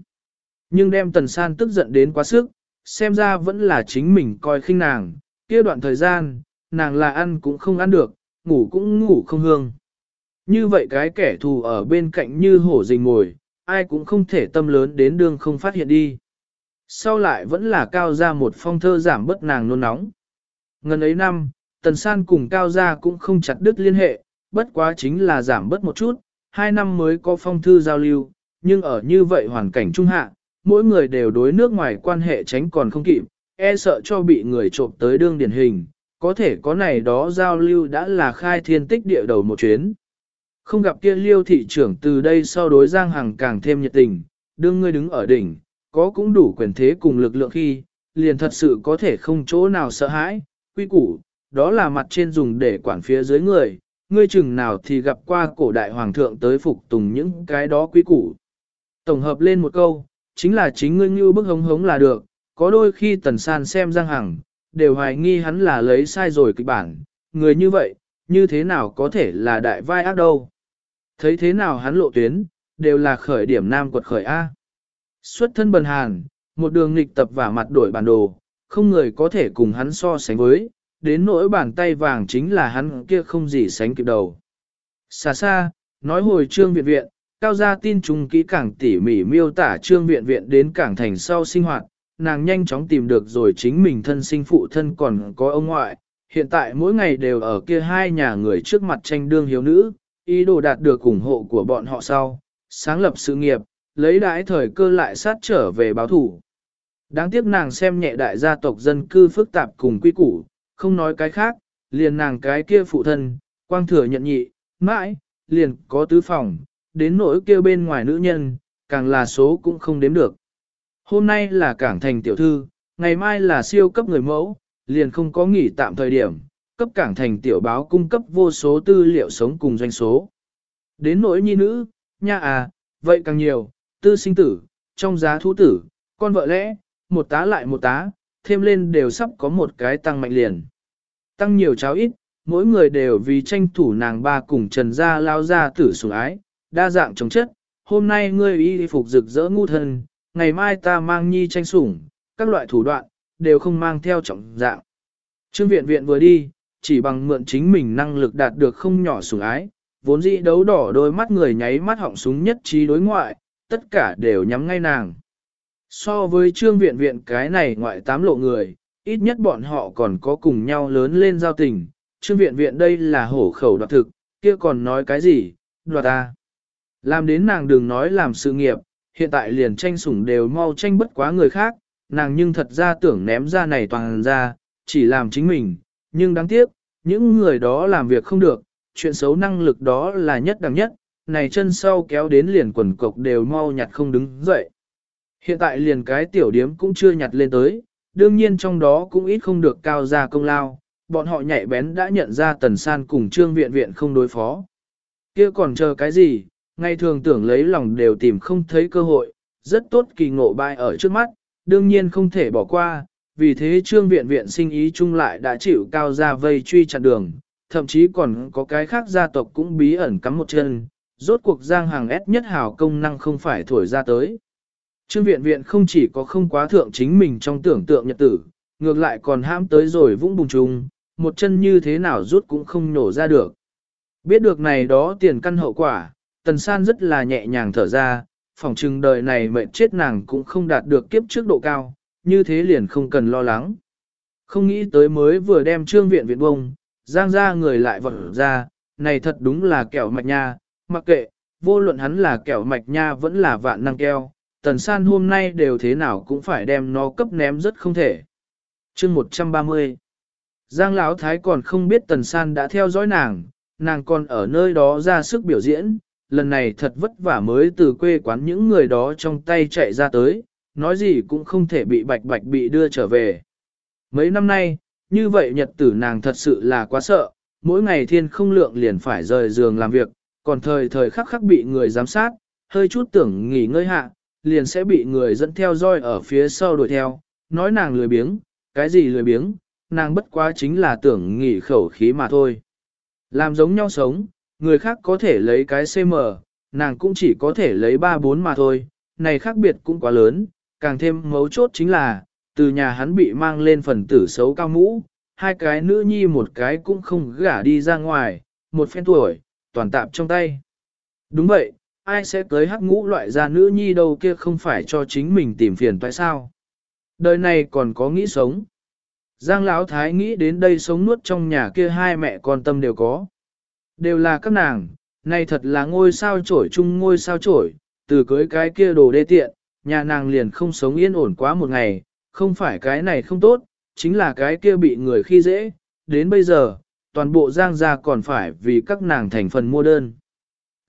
Nhưng đem tần san tức giận đến quá sức, xem ra vẫn là chính mình coi khinh nàng, kia đoạn thời gian, nàng là ăn cũng không ăn được, ngủ cũng ngủ không hương. Như vậy cái kẻ thù ở bên cạnh như hổ rình ngồi, ai cũng không thể tâm lớn đến đường không phát hiện đi. Sau lại vẫn là cao ra một phong thơ giảm bớt nàng nôn nóng. Ngần ấy năm, Tần San cùng Cao Gia cũng không chặt đứt liên hệ, bất quá chính là giảm bớt một chút, hai năm mới có phong thư giao lưu, nhưng ở như vậy hoàn cảnh trung hạ, mỗi người đều đối nước ngoài quan hệ tránh còn không kịp, e sợ cho bị người trộm tới đương điển hình, có thể có này đó giao lưu đã là khai thiên tích địa đầu một chuyến. Không gặp kia liêu thị trưởng từ đây sau đối Giang Hằng càng thêm nhiệt tình, đương ngươi đứng ở đỉnh, có cũng đủ quyền thế cùng lực lượng khi, liền thật sự có thể không chỗ nào sợ hãi, quy củ, đó là mặt trên dùng để quản phía dưới người, ngươi chừng nào thì gặp qua cổ đại hoàng thượng tới phục tùng những cái đó quý củ. Tổng hợp lên một câu, chính là chính ngươi như bức hống hống là được, có đôi khi tần san xem Giang Hằng, đều hoài nghi hắn là lấy sai rồi kịch bản, người như vậy, như thế nào có thể là đại vai ác đâu. Thấy thế nào hắn lộ tuyến, đều là khởi điểm nam quật khởi A. Xuất thân bần hàn, một đường nghịch tập và mặt đổi bản đồ, không người có thể cùng hắn so sánh với, đến nỗi bàn tay vàng chính là hắn kia không gì sánh kịp đầu. Xa xa, nói hồi trương viện viện, cao gia tin chúng kỹ càng tỉ mỉ miêu tả trương viện viện đến cảng thành sau sinh hoạt, nàng nhanh chóng tìm được rồi chính mình thân sinh phụ thân còn có ông ngoại, hiện tại mỗi ngày đều ở kia hai nhà người trước mặt tranh đương hiếu nữ, ý đồ đạt được ủng hộ của bọn họ sau, sáng lập sự nghiệp, lấy đãi thời cơ lại sát trở về báo thủ. Đáng tiếc nàng xem nhẹ đại gia tộc dân cư phức tạp cùng quy củ, không nói cái khác, liền nàng cái kia phụ thân, quang thừa nhận nhị, mãi, liền có tứ phòng, đến nỗi kia bên ngoài nữ nhân, càng là số cũng không đếm được. Hôm nay là cảng thành tiểu thư, ngày mai là siêu cấp người mẫu, liền không có nghỉ tạm thời điểm, cấp cảng thành tiểu báo cung cấp vô số tư liệu sống cùng doanh số. Đến nỗi nhi nữ, nha à, vậy càng nhiều, tư sinh tử, trong giá thú tử, con vợ lẽ, một tá lại một tá, thêm lên đều sắp có một cái tăng mạnh liền. Tăng nhiều cháo ít, mỗi người đều vì tranh thủ nàng ba cùng trần gia lao ra tử sủng ái, đa dạng chống chất, hôm nay ngươi y phục rực rỡ ngu thân, ngày mai ta mang nhi tranh sủng, các loại thủ đoạn, đều không mang theo trọng dạng. Trương viện viện vừa đi, chỉ bằng mượn chính mình năng lực đạt được không nhỏ sủng ái, vốn dĩ đấu đỏ đôi mắt người nháy mắt họng súng nhất trí đối ngoại, tất cả đều nhắm ngay nàng. So với trương viện viện cái này ngoại tám lộ người, ít nhất bọn họ còn có cùng nhau lớn lên giao tình. Trương viện viện đây là hổ khẩu đoạt thực, kia còn nói cái gì, đoạt ta. Làm đến nàng đừng nói làm sự nghiệp, hiện tại liền tranh sủng đều mau tranh bất quá người khác, nàng nhưng thật ra tưởng ném ra này toàn ra, chỉ làm chính mình, nhưng đáng tiếc, những người đó làm việc không được, chuyện xấu năng lực đó là nhất đẳng nhất, này chân sau kéo đến liền quần cộc đều mau nhặt không đứng dậy. Hiện tại liền cái tiểu điếm cũng chưa nhặt lên tới, đương nhiên trong đó cũng ít không được cao ra công lao, bọn họ nhạy bén đã nhận ra tần san cùng trương viện viện không đối phó. kia còn chờ cái gì, ngay thường tưởng lấy lòng đều tìm không thấy cơ hội, rất tốt kỳ ngộ bại ở trước mắt, đương nhiên không thể bỏ qua, vì thế trương viện viện sinh ý chung lại đã chịu cao ra vây truy chặn đường, thậm chí còn có cái khác gia tộc cũng bí ẩn cắm một chân, rốt cuộc giang hàng ép nhất hào công năng không phải thổi ra tới. Trương viện viện không chỉ có không quá thượng chính mình trong tưởng tượng nhật tử, ngược lại còn hãm tới rồi vũng bùng trùng, một chân như thế nào rút cũng không nổ ra được. Biết được này đó tiền căn hậu quả, tần san rất là nhẹ nhàng thở ra, phỏng chừng đời này mệnh chết nàng cũng không đạt được kiếp trước độ cao, như thế liền không cần lo lắng. Không nghĩ tới mới vừa đem trương viện viện bông, giang ra người lại vọt ra, này thật đúng là kẹo mạch nha, mặc kệ, vô luận hắn là kẹo mạch nha vẫn là vạn năng keo, tần san hôm nay đều thế nào cũng phải đem nó cấp ném rất không thể. chương 130 Giang Lão Thái còn không biết tần san đã theo dõi nàng, nàng còn ở nơi đó ra sức biểu diễn, lần này thật vất vả mới từ quê quán những người đó trong tay chạy ra tới, nói gì cũng không thể bị bạch bạch bị đưa trở về. Mấy năm nay, như vậy nhật tử nàng thật sự là quá sợ, mỗi ngày thiên không lượng liền phải rời giường làm việc, còn thời thời khắc khắc bị người giám sát, hơi chút tưởng nghỉ ngơi hạ, liền sẽ bị người dẫn theo roi ở phía sau đuổi theo, nói nàng lười biếng, cái gì lười biếng, nàng bất quá chính là tưởng nghỉ khẩu khí mà thôi. Làm giống nhau sống, người khác có thể lấy cái CM, nàng cũng chỉ có thể lấy 3-4 mà thôi, này khác biệt cũng quá lớn, càng thêm mấu chốt chính là, từ nhà hắn bị mang lên phần tử xấu cao mũ, hai cái nữ nhi một cái cũng không gả đi ra ngoài, một phen tuổi, toàn tạp trong tay. Đúng vậy, ai sẽ cưới hắc ngũ loại gia nữ nhi đâu kia không phải cho chính mình tìm phiền tại sao. Đời này còn có nghĩ sống. Giang Lão Thái nghĩ đến đây sống nuốt trong nhà kia hai mẹ con tâm đều có. Đều là các nàng, này thật là ngôi sao trổi chung ngôi sao trổi, từ cưới cái kia đồ đê tiện, nhà nàng liền không sống yên ổn quá một ngày, không phải cái này không tốt, chính là cái kia bị người khi dễ, đến bây giờ, toàn bộ Giang gia còn phải vì các nàng thành phần mua đơn.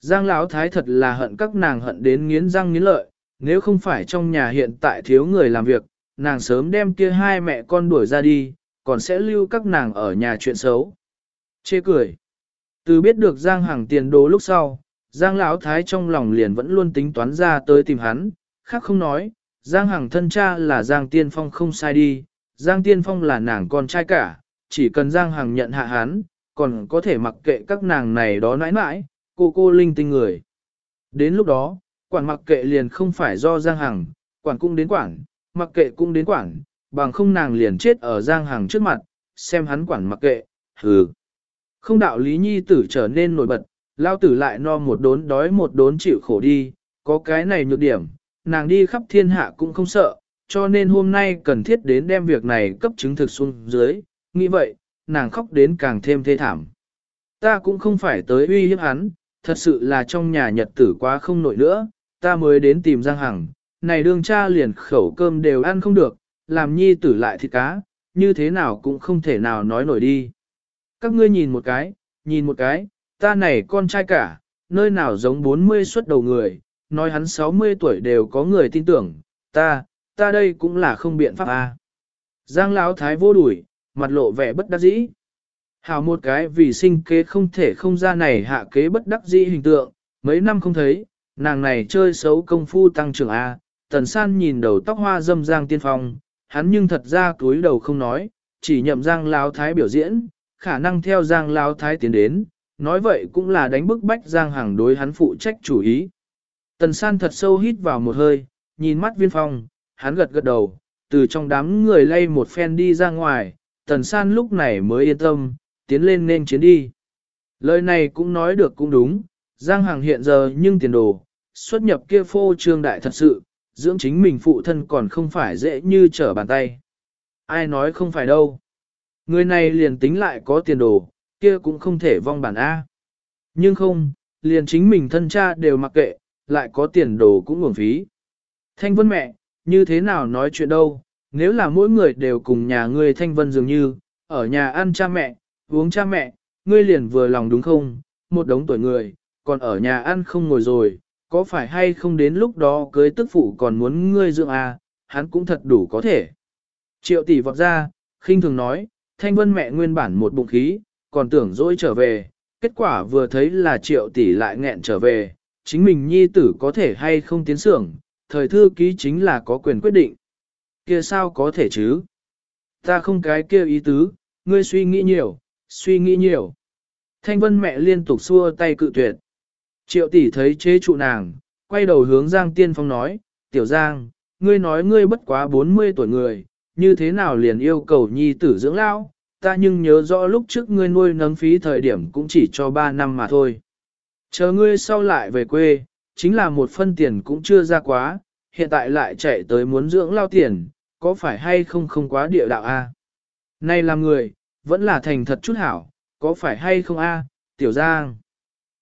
Giang Lão Thái thật là hận các nàng hận đến nghiến răng nghiến lợi, nếu không phải trong nhà hiện tại thiếu người làm việc, nàng sớm đem kia hai mẹ con đuổi ra đi, còn sẽ lưu các nàng ở nhà chuyện xấu. Chê cười. Từ biết được Giang Hằng tiền đồ lúc sau, Giang Lão Thái trong lòng liền vẫn luôn tính toán ra tới tìm hắn, khác không nói, Giang Hằng thân cha là Giang Tiên Phong không sai đi, Giang Tiên Phong là nàng con trai cả, chỉ cần Giang Hằng nhận hạ hắn, còn có thể mặc kệ các nàng này đó nãi nãi, cô cô linh tinh người. Đến lúc đó, quản mặc kệ liền không phải do Giang Hằng, quản cũng đến quản, mặc kệ cũng đến quản, bằng không nàng liền chết ở Giang Hằng trước mặt, xem hắn quản mặc kệ, hừ. Không đạo lý nhi tử trở nên nổi bật, lao tử lại no một đốn đói một đốn chịu khổ đi, có cái này nhược điểm, nàng đi khắp thiên hạ cũng không sợ, cho nên hôm nay cần thiết đến đem việc này cấp chứng thực xuống dưới, nghĩ vậy, nàng khóc đến càng thêm thê thảm. Ta cũng không phải tới uy hiếp hắn, thật sự là trong nhà nhật tử quá không nổi nữa, ta mới đến tìm Giang Hằng, này đương cha liền khẩu cơm đều ăn không được, làm nhi tử lại thịt cá, như thế nào cũng không thể nào nói nổi đi. Các ngươi nhìn một cái, nhìn một cái, ta này con trai cả, nơi nào giống 40 xuất đầu người, nói hắn 60 tuổi đều có người tin tưởng, ta, ta đây cũng là không biện pháp a. Giang lão thái vô đuổi, mặt lộ vẻ bất đắc dĩ hảo một cái vì sinh kế không thể không ra này hạ kế bất đắc dĩ hình tượng, mấy năm không thấy, nàng này chơi xấu công phu tăng trưởng A, tần san nhìn đầu tóc hoa dâm giang tiên phong, hắn nhưng thật ra túi đầu không nói, chỉ nhậm giang láo thái biểu diễn, khả năng theo giang láo thái tiến đến, nói vậy cũng là đánh bức bách giang hàng đối hắn phụ trách chủ ý. Tần san thật sâu hít vào một hơi, nhìn mắt viên phong, hắn gật gật đầu, từ trong đám người lay một phen đi ra ngoài, tần san lúc này mới yên tâm, tiến lên nên chiến đi. Lời này cũng nói được cũng đúng, Giang Hằng hiện giờ nhưng tiền đồ, xuất nhập kia phô trương đại thật sự, dưỡng chính mình phụ thân còn không phải dễ như trở bàn tay. Ai nói không phải đâu. Người này liền tính lại có tiền đồ, kia cũng không thể vong bản A. Nhưng không, liền chính mình thân cha đều mặc kệ, lại có tiền đồ cũng nguồn phí. Thanh vân mẹ, như thế nào nói chuyện đâu, nếu là mỗi người đều cùng nhà ngươi thanh vân dường như, ở nhà ăn cha mẹ, uống cha mẹ, ngươi liền vừa lòng đúng không, một đống tuổi người, còn ở nhà ăn không ngồi rồi, có phải hay không đến lúc đó cưới tức phụ còn muốn ngươi dưỡng à, hắn cũng thật đủ có thể. Triệu tỷ vọt ra, khinh thường nói, thanh vân mẹ nguyên bản một bụng khí, còn tưởng dỗi trở về, kết quả vừa thấy là triệu tỷ lại nghẹn trở về, chính mình nhi tử có thể hay không tiến sưởng, thời thư ký chính là có quyền quyết định. Kia sao có thể chứ? Ta không cái kia ý tứ, ngươi suy nghĩ nhiều, suy nghĩ nhiều. Thanh vân mẹ liên tục xua tay cự tuyệt. Triệu tỷ thấy chế trụ nàng, quay đầu hướng Giang Tiên Phong nói, Tiểu Giang, ngươi nói ngươi bất quá 40 tuổi người, như thế nào liền yêu cầu nhi tử dưỡng lão? ta nhưng nhớ rõ lúc trước ngươi nuôi nấng phí thời điểm cũng chỉ cho 3 năm mà thôi. Chờ ngươi sau lại về quê, chính là một phân tiền cũng chưa ra quá, hiện tại lại chạy tới muốn dưỡng lao tiền, có phải hay không không quá địa đạo à? a? Này làm người, vẫn là thành thật chút hảo, có phải hay không a, tiểu Giang?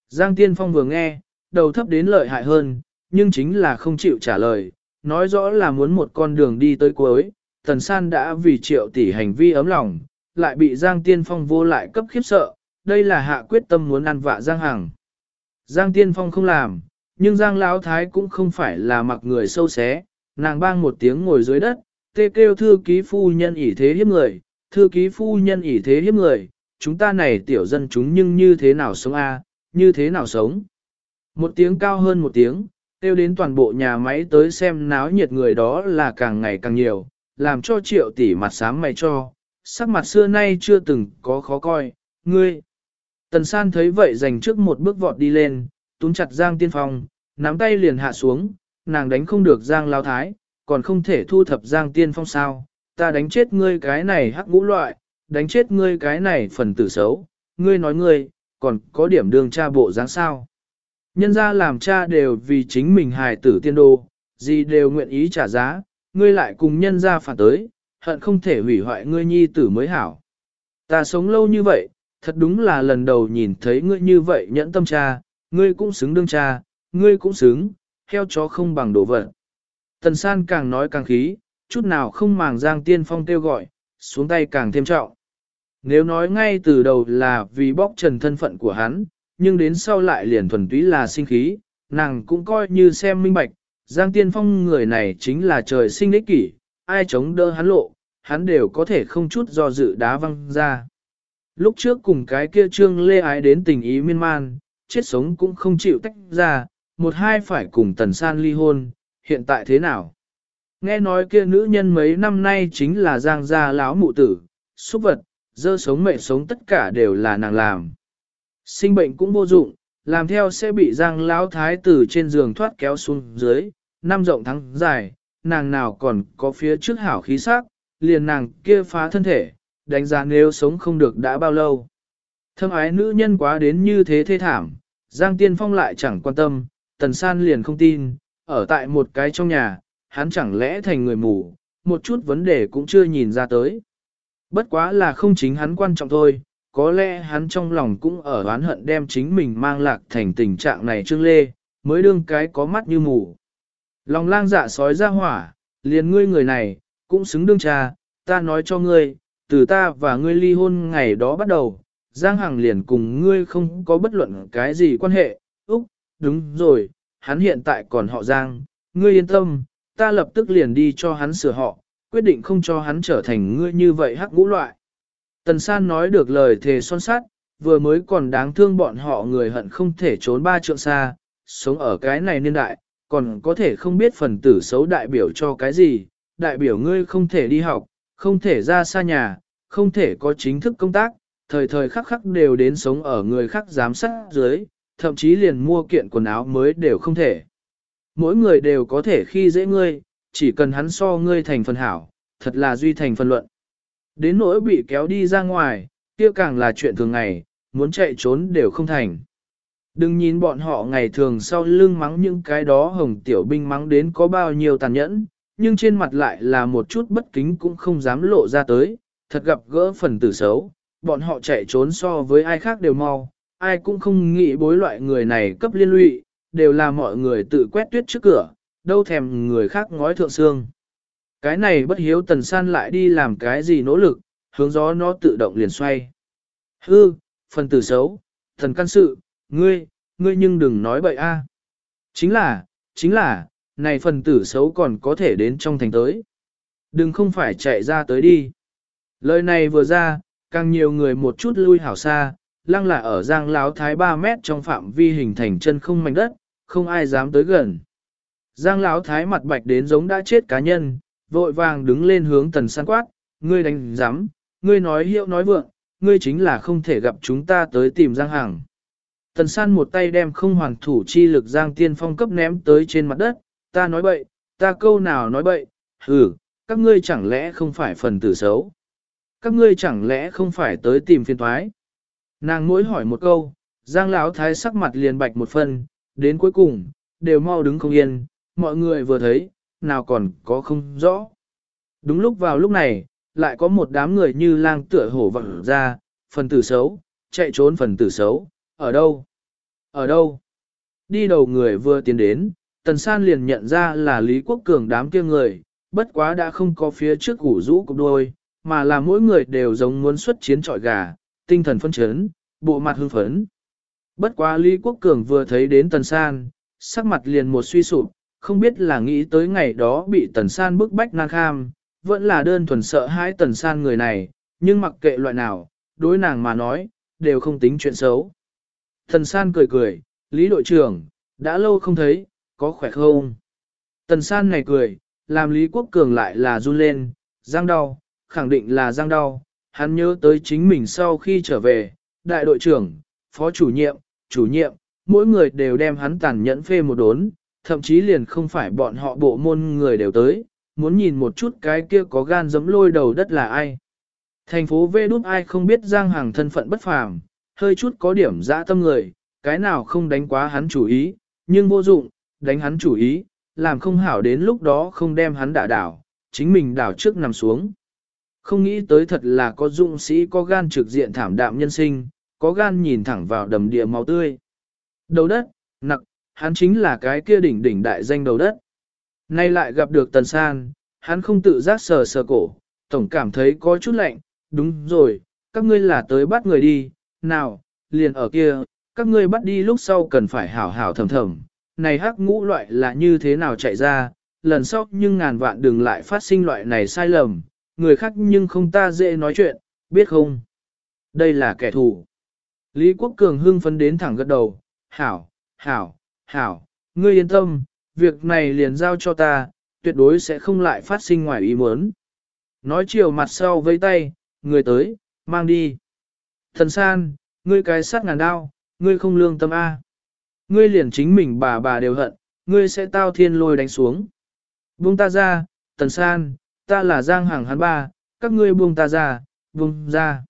Giang Tiên Phong vừa nghe, đầu thấp đến lợi hại hơn, nhưng chính là không chịu trả lời, nói rõ là muốn một con đường đi tới cuối, Tần San đã vì triệu tỷ hành vi ấm lòng, lại bị Giang Tiên Phong vô lại cấp khiếp sợ, đây là hạ quyết tâm muốn ăn vạ Giang Hằng. Giang Tiên Phong không làm, nhưng Giang Lão Thái cũng không phải là mặc người sâu xé, nàng bang một tiếng ngồi dưới đất, tê kêu thư ký phu nhân ỷ thế hiếp người, thư ký phu nhân ỷ thế hiếp người, chúng ta này tiểu dân chúng nhưng như thế nào sống a, như thế nào sống. Một tiếng cao hơn một tiếng, kêu đến toàn bộ nhà máy tới xem náo nhiệt người đó là càng ngày càng nhiều, làm cho triệu tỷ mặt sám mày cho, sắc mặt xưa nay chưa từng có khó coi, ngươi. Tần san thấy vậy dành trước một bước vọt đi lên, túm chặt Giang Tiên Phong, nắm tay liền hạ xuống, nàng đánh không được Giang Lao Thái, còn không thể thu thập Giang Tiên Phong sao, ta đánh chết ngươi cái này hắc ngũ loại, đánh chết ngươi cái này phần tử xấu, ngươi nói ngươi, còn có điểm đường cha bộ dáng sao. Nhân ra làm cha đều vì chính mình hài tử tiên đô, gì đều nguyện ý trả giá, ngươi lại cùng nhân ra phản tới, hận không thể hủy hoại ngươi nhi tử mới hảo. Ta sống lâu như vậy, thật đúng là lần đầu nhìn thấy ngươi như vậy nhẫn tâm cha, ngươi cũng xứng đương cha, ngươi cũng xứng, heo chó không bằng đồ vật. Tần san càng nói càng khí, chút nào không màng Giang Tiên Phong kêu gọi, xuống tay càng thêm trọng. Nếu nói ngay từ đầu là vì bóc trần thân phận của hắn, nhưng đến sau lại liền thuần túy là sinh khí, nàng cũng coi như xem minh bạch, Giang Tiên Phong người này chính là trời sinh đích kỷ, ai chống đỡ hắn lộ, hắn đều có thể không chút do dự đá văng ra. Lúc trước cùng cái kia trương lê ái đến tình ý miên man, chết sống cũng không chịu tách ra, một hai phải cùng tần san ly hôn, hiện tại thế nào? Nghe nói kia nữ nhân mấy năm nay chính là giang gia lão mụ tử, xúc vật, dơ sống mẹ sống tất cả đều là nàng làm. Sinh bệnh cũng vô dụng, làm theo sẽ bị giang lão thái tử trên giường thoát kéo xuống dưới, năm rộng thắng dài, nàng nào còn có phía trước hảo khí sắc, liền nàng kia phá thân thể, đánh giá nếu sống không được đã bao lâu. Thâm ái nữ nhân quá đến như thế thê thảm, Giang Tiên Phong lại chẳng quan tâm, Tần San liền không tin, ở tại một cái trong nhà, hắn chẳng lẽ thành người mù, một chút vấn đề cũng chưa nhìn ra tới. Bất quá là không chính hắn quan trọng thôi, có lẽ hắn trong lòng cũng ở oán hận đem chính mình mang lạc thành tình trạng này trương lê, mới đương cái có mắt như mù. Lòng lang dạ sói ra hỏa, liền ngươi người này, cũng xứng đương cha, ta nói cho ngươi, từ ta và ngươi ly hôn ngày đó bắt đầu, Giang Hằng liền cùng ngươi không có bất luận cái gì quan hệ, Úc, đúng rồi, hắn hiện tại còn họ Giang, ngươi yên tâm, ta lập tức liền đi cho hắn sửa họ, quyết định không cho hắn trở thành ngươi như vậy hắc ngũ loại. Tần San nói được lời thề son sát, vừa mới còn đáng thương bọn họ người hận không thể trốn ba trượng xa, sống ở cái này niên đại, còn có thể không biết phần tử xấu đại biểu cho cái gì, đại biểu ngươi không thể đi học, không thể ra xa nhà, không thể có chính thức công tác, thời thời khắc khắc đều đến sống ở người khác giám sát dưới, thậm chí liền mua kiện quần áo mới đều không thể. Mỗi người đều có thể khi dễ ngươi, chỉ cần hắn so ngươi thành phần hảo, thật là duy thành phần luận. Đến nỗi bị kéo đi ra ngoài, kia càng là chuyện thường ngày, muốn chạy trốn đều không thành. Đừng nhìn bọn họ ngày thường sau lưng mắng những cái đó hồng tiểu binh mắng đến có bao nhiêu tàn nhẫn, nhưng trên mặt lại là một chút bất kính cũng không dám lộ ra tới, thật gặp gỡ phần tử xấu, bọn họ chạy trốn so với ai khác đều mau, ai cũng không nghĩ bối loại người này cấp liên lụy, đều là mọi người tự quét tuyết trước cửa, đâu thèm người khác ngói thượng xương. Cái này bất hiếu tần san lại đi làm cái gì nỗ lực, hướng gió nó tự động liền xoay. Hư, phần tử xấu, thần căn sự, ngươi, ngươi nhưng đừng nói bậy a. À. Chính là, chính là, này phần tử xấu còn có thể đến trong thành tới. Đừng không phải chạy ra tới đi. Lời này vừa ra, càng nhiều người một chút lui hảo xa, lăng là ở giang láo thái 3 mét trong phạm vi hình thành chân không mảnh đất, không ai dám tới gần. Giang láo thái mặt bạch đến giống đã chết cá nhân, vội vàng đứng lên hướng tần san quát, ngươi đánh giám, ngươi nói hiệu nói vượng, ngươi chính là không thể gặp chúng ta tới tìm giang hàng. Tần san một tay đem không hoàn thủ chi lực giang tiên phong cấp ném tới trên mặt đất, ta nói bậy, ta câu nào nói bậy, hừ, các ngươi chẳng lẽ không phải phần tử xấu. Các ngươi chẳng lẽ không phải tới tìm phiên thoái. Nàng mỗi hỏi một câu, giang lão thái sắc mặt liền bạch một phần, đến cuối cùng, đều mau đứng không yên, mọi người vừa thấy, nào còn có không rõ. Đúng lúc vào lúc này, lại có một đám người như lang tựa hổ vặn ra, phần tử xấu, chạy trốn phần tử xấu, ở đâu? Ở đâu? Đi đầu người vừa tiến đến, Tần San liền nhận ra là Lý Quốc Cường đám kia người, bất quá đã không có phía trước củ rũ cục đôi, mà là mỗi người đều giống muốn xuất chiến trọi gà, tinh thần phân chấn, bộ mặt hưng phấn. Bất quá Lý Quốc Cường vừa thấy đến Tần San, sắc mặt liền một suy sụp, không biết là nghĩ tới ngày đó bị Tần San bức bách nan kham, vẫn là đơn thuần sợ hãi Tần San người này, nhưng mặc kệ loại nào, đối nàng mà nói, đều không tính chuyện xấu. Tần San cười cười, Lý đội trưởng, đã lâu không thấy, có khỏe không? Tần San này cười, làm Lý Quốc Cường lại là run lên, răng đau, khẳng định là răng đau, hắn nhớ tới chính mình sau khi trở về, đại đội trưởng, phó chủ nhiệm, chủ nhiệm, mỗi người đều đem hắn tàn nhẫn phê một đốn, thậm chí liền không phải bọn họ bộ môn người đều tới, muốn nhìn một chút cái kia có gan giấm lôi đầu đất là ai. Thành phố V đút ai không biết Giang Hàng thân phận bất phàm, hơi chút có điểm dã tâm người, cái nào không đánh quá hắn chủ ý, nhưng vô dụng, đánh hắn chủ ý, làm không hảo đến lúc đó không đem hắn đả đảo, chính mình đảo trước nằm xuống. Không nghĩ tới thật là có dũng sĩ có gan trực diện thảm đạm nhân sinh, có gan nhìn thẳng vào đầm địa máu tươi. Đầu đất, nặc, hắn chính là cái kia đỉnh đỉnh đại danh đầu đất. Nay lại gặp được tần san, hắn không tự giác sờ sờ cổ, tổng cảm thấy có chút lạnh, đúng rồi, các ngươi là tới bắt người đi, nào, liền ở kia, các ngươi bắt đi lúc sau cần phải hảo hảo thầm thầm, này hắc ngũ loại là như thế nào chạy ra, lần sau nhưng ngàn vạn đừng lại phát sinh loại này sai lầm, người khác nhưng không ta dễ nói chuyện, biết không? Đây là kẻ thù. Lý Quốc Cường hưng phấn đến thẳng gật đầu, hảo, hảo, hảo, ngươi yên tâm, việc này liền giao cho ta, tuyệt đối sẽ không lại phát sinh ngoài ý muốn. Nói chiều mặt sau vây tay, người tới, mang đi. Thần san, ngươi cái sát ngàn đao, ngươi không lương tâm A. Ngươi liền chính mình bà bà đều hận, ngươi sẽ tao thiên lôi đánh xuống. Buông ta ra, Thần san, ta là giang hàng hắn ba, các ngươi buông ta ra, buông ra.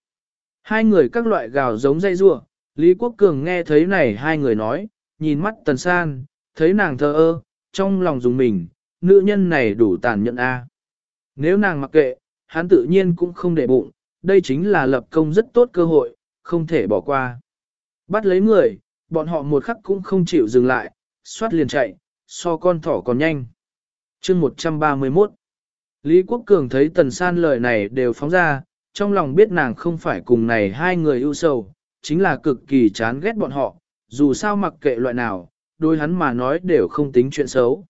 Hai người các loại gào giống dây rua, Lý Quốc Cường nghe thấy này hai người nói, nhìn mắt tần san, thấy nàng thờ ơ, trong lòng dùng mình, nữ nhân này đủ tàn nhẫn a. Nếu nàng mặc kệ, hắn tự nhiên cũng không để bụng, đây chính là lập công rất tốt cơ hội, không thể bỏ qua. Bắt lấy người, bọn họ một khắc cũng không chịu dừng lại, xoát liền chạy, so con thỏ còn nhanh. chương 131 Lý Quốc Cường thấy Tần San lời này đều phóng ra, trong lòng biết nàng không phải cùng này hai người ưu sầu, chính là cực kỳ chán ghét bọn họ, dù sao mặc kệ loại nào, đôi hắn mà nói đều không tính chuyện xấu.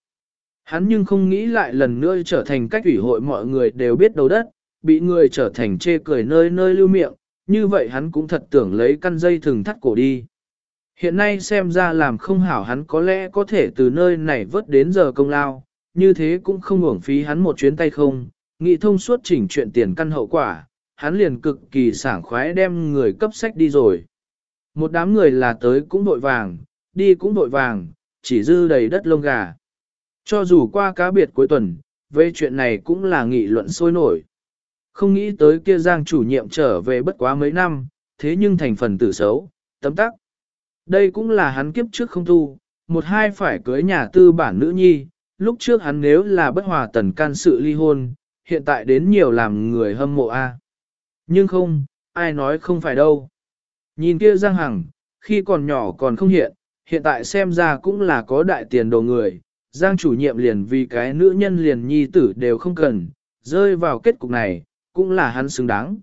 Hắn nhưng không nghĩ lại lần nữa trở thành cách ủy hội mọi người đều biết đầu đất, bị người trở thành chê cười nơi nơi lưu miệng, như vậy hắn cũng thật tưởng lấy căn dây thừng thắt cổ đi. Hiện nay xem ra làm không hảo hắn có lẽ có thể từ nơi này vớt đến giờ công lao, như thế cũng không uổng phí hắn một chuyến tay không, nghĩ thông suốt chỉnh chuyện tiền căn hậu quả, hắn liền cực kỳ sảng khoái đem người cấp sách đi rồi. Một đám người là tới cũng vội vàng, đi cũng vội vàng, chỉ dư đầy đất lông gà. Cho dù qua cá biệt cuối tuần, về chuyện này cũng là nghị luận sôi nổi. Không nghĩ tới kia giang chủ nhiệm trở về bất quá mấy năm, thế nhưng thành phần tử xấu, tấm tắc. Đây cũng là hắn kiếp trước không tu, một hai phải cưới nhà tư bản nữ nhi, lúc trước hắn nếu là bất hòa tần can sự ly hôn, hiện tại đến nhiều làm người hâm mộ a. Nhưng không, ai nói không phải đâu. Nhìn kia Giang Hằng, khi còn nhỏ còn không hiện, hiện tại xem ra cũng là có đại tiền đồ người, Giang chủ nhiệm liền vì cái nữ nhân liền nhi tử đều không cần, rơi vào kết cục này, cũng là hắn xứng đáng.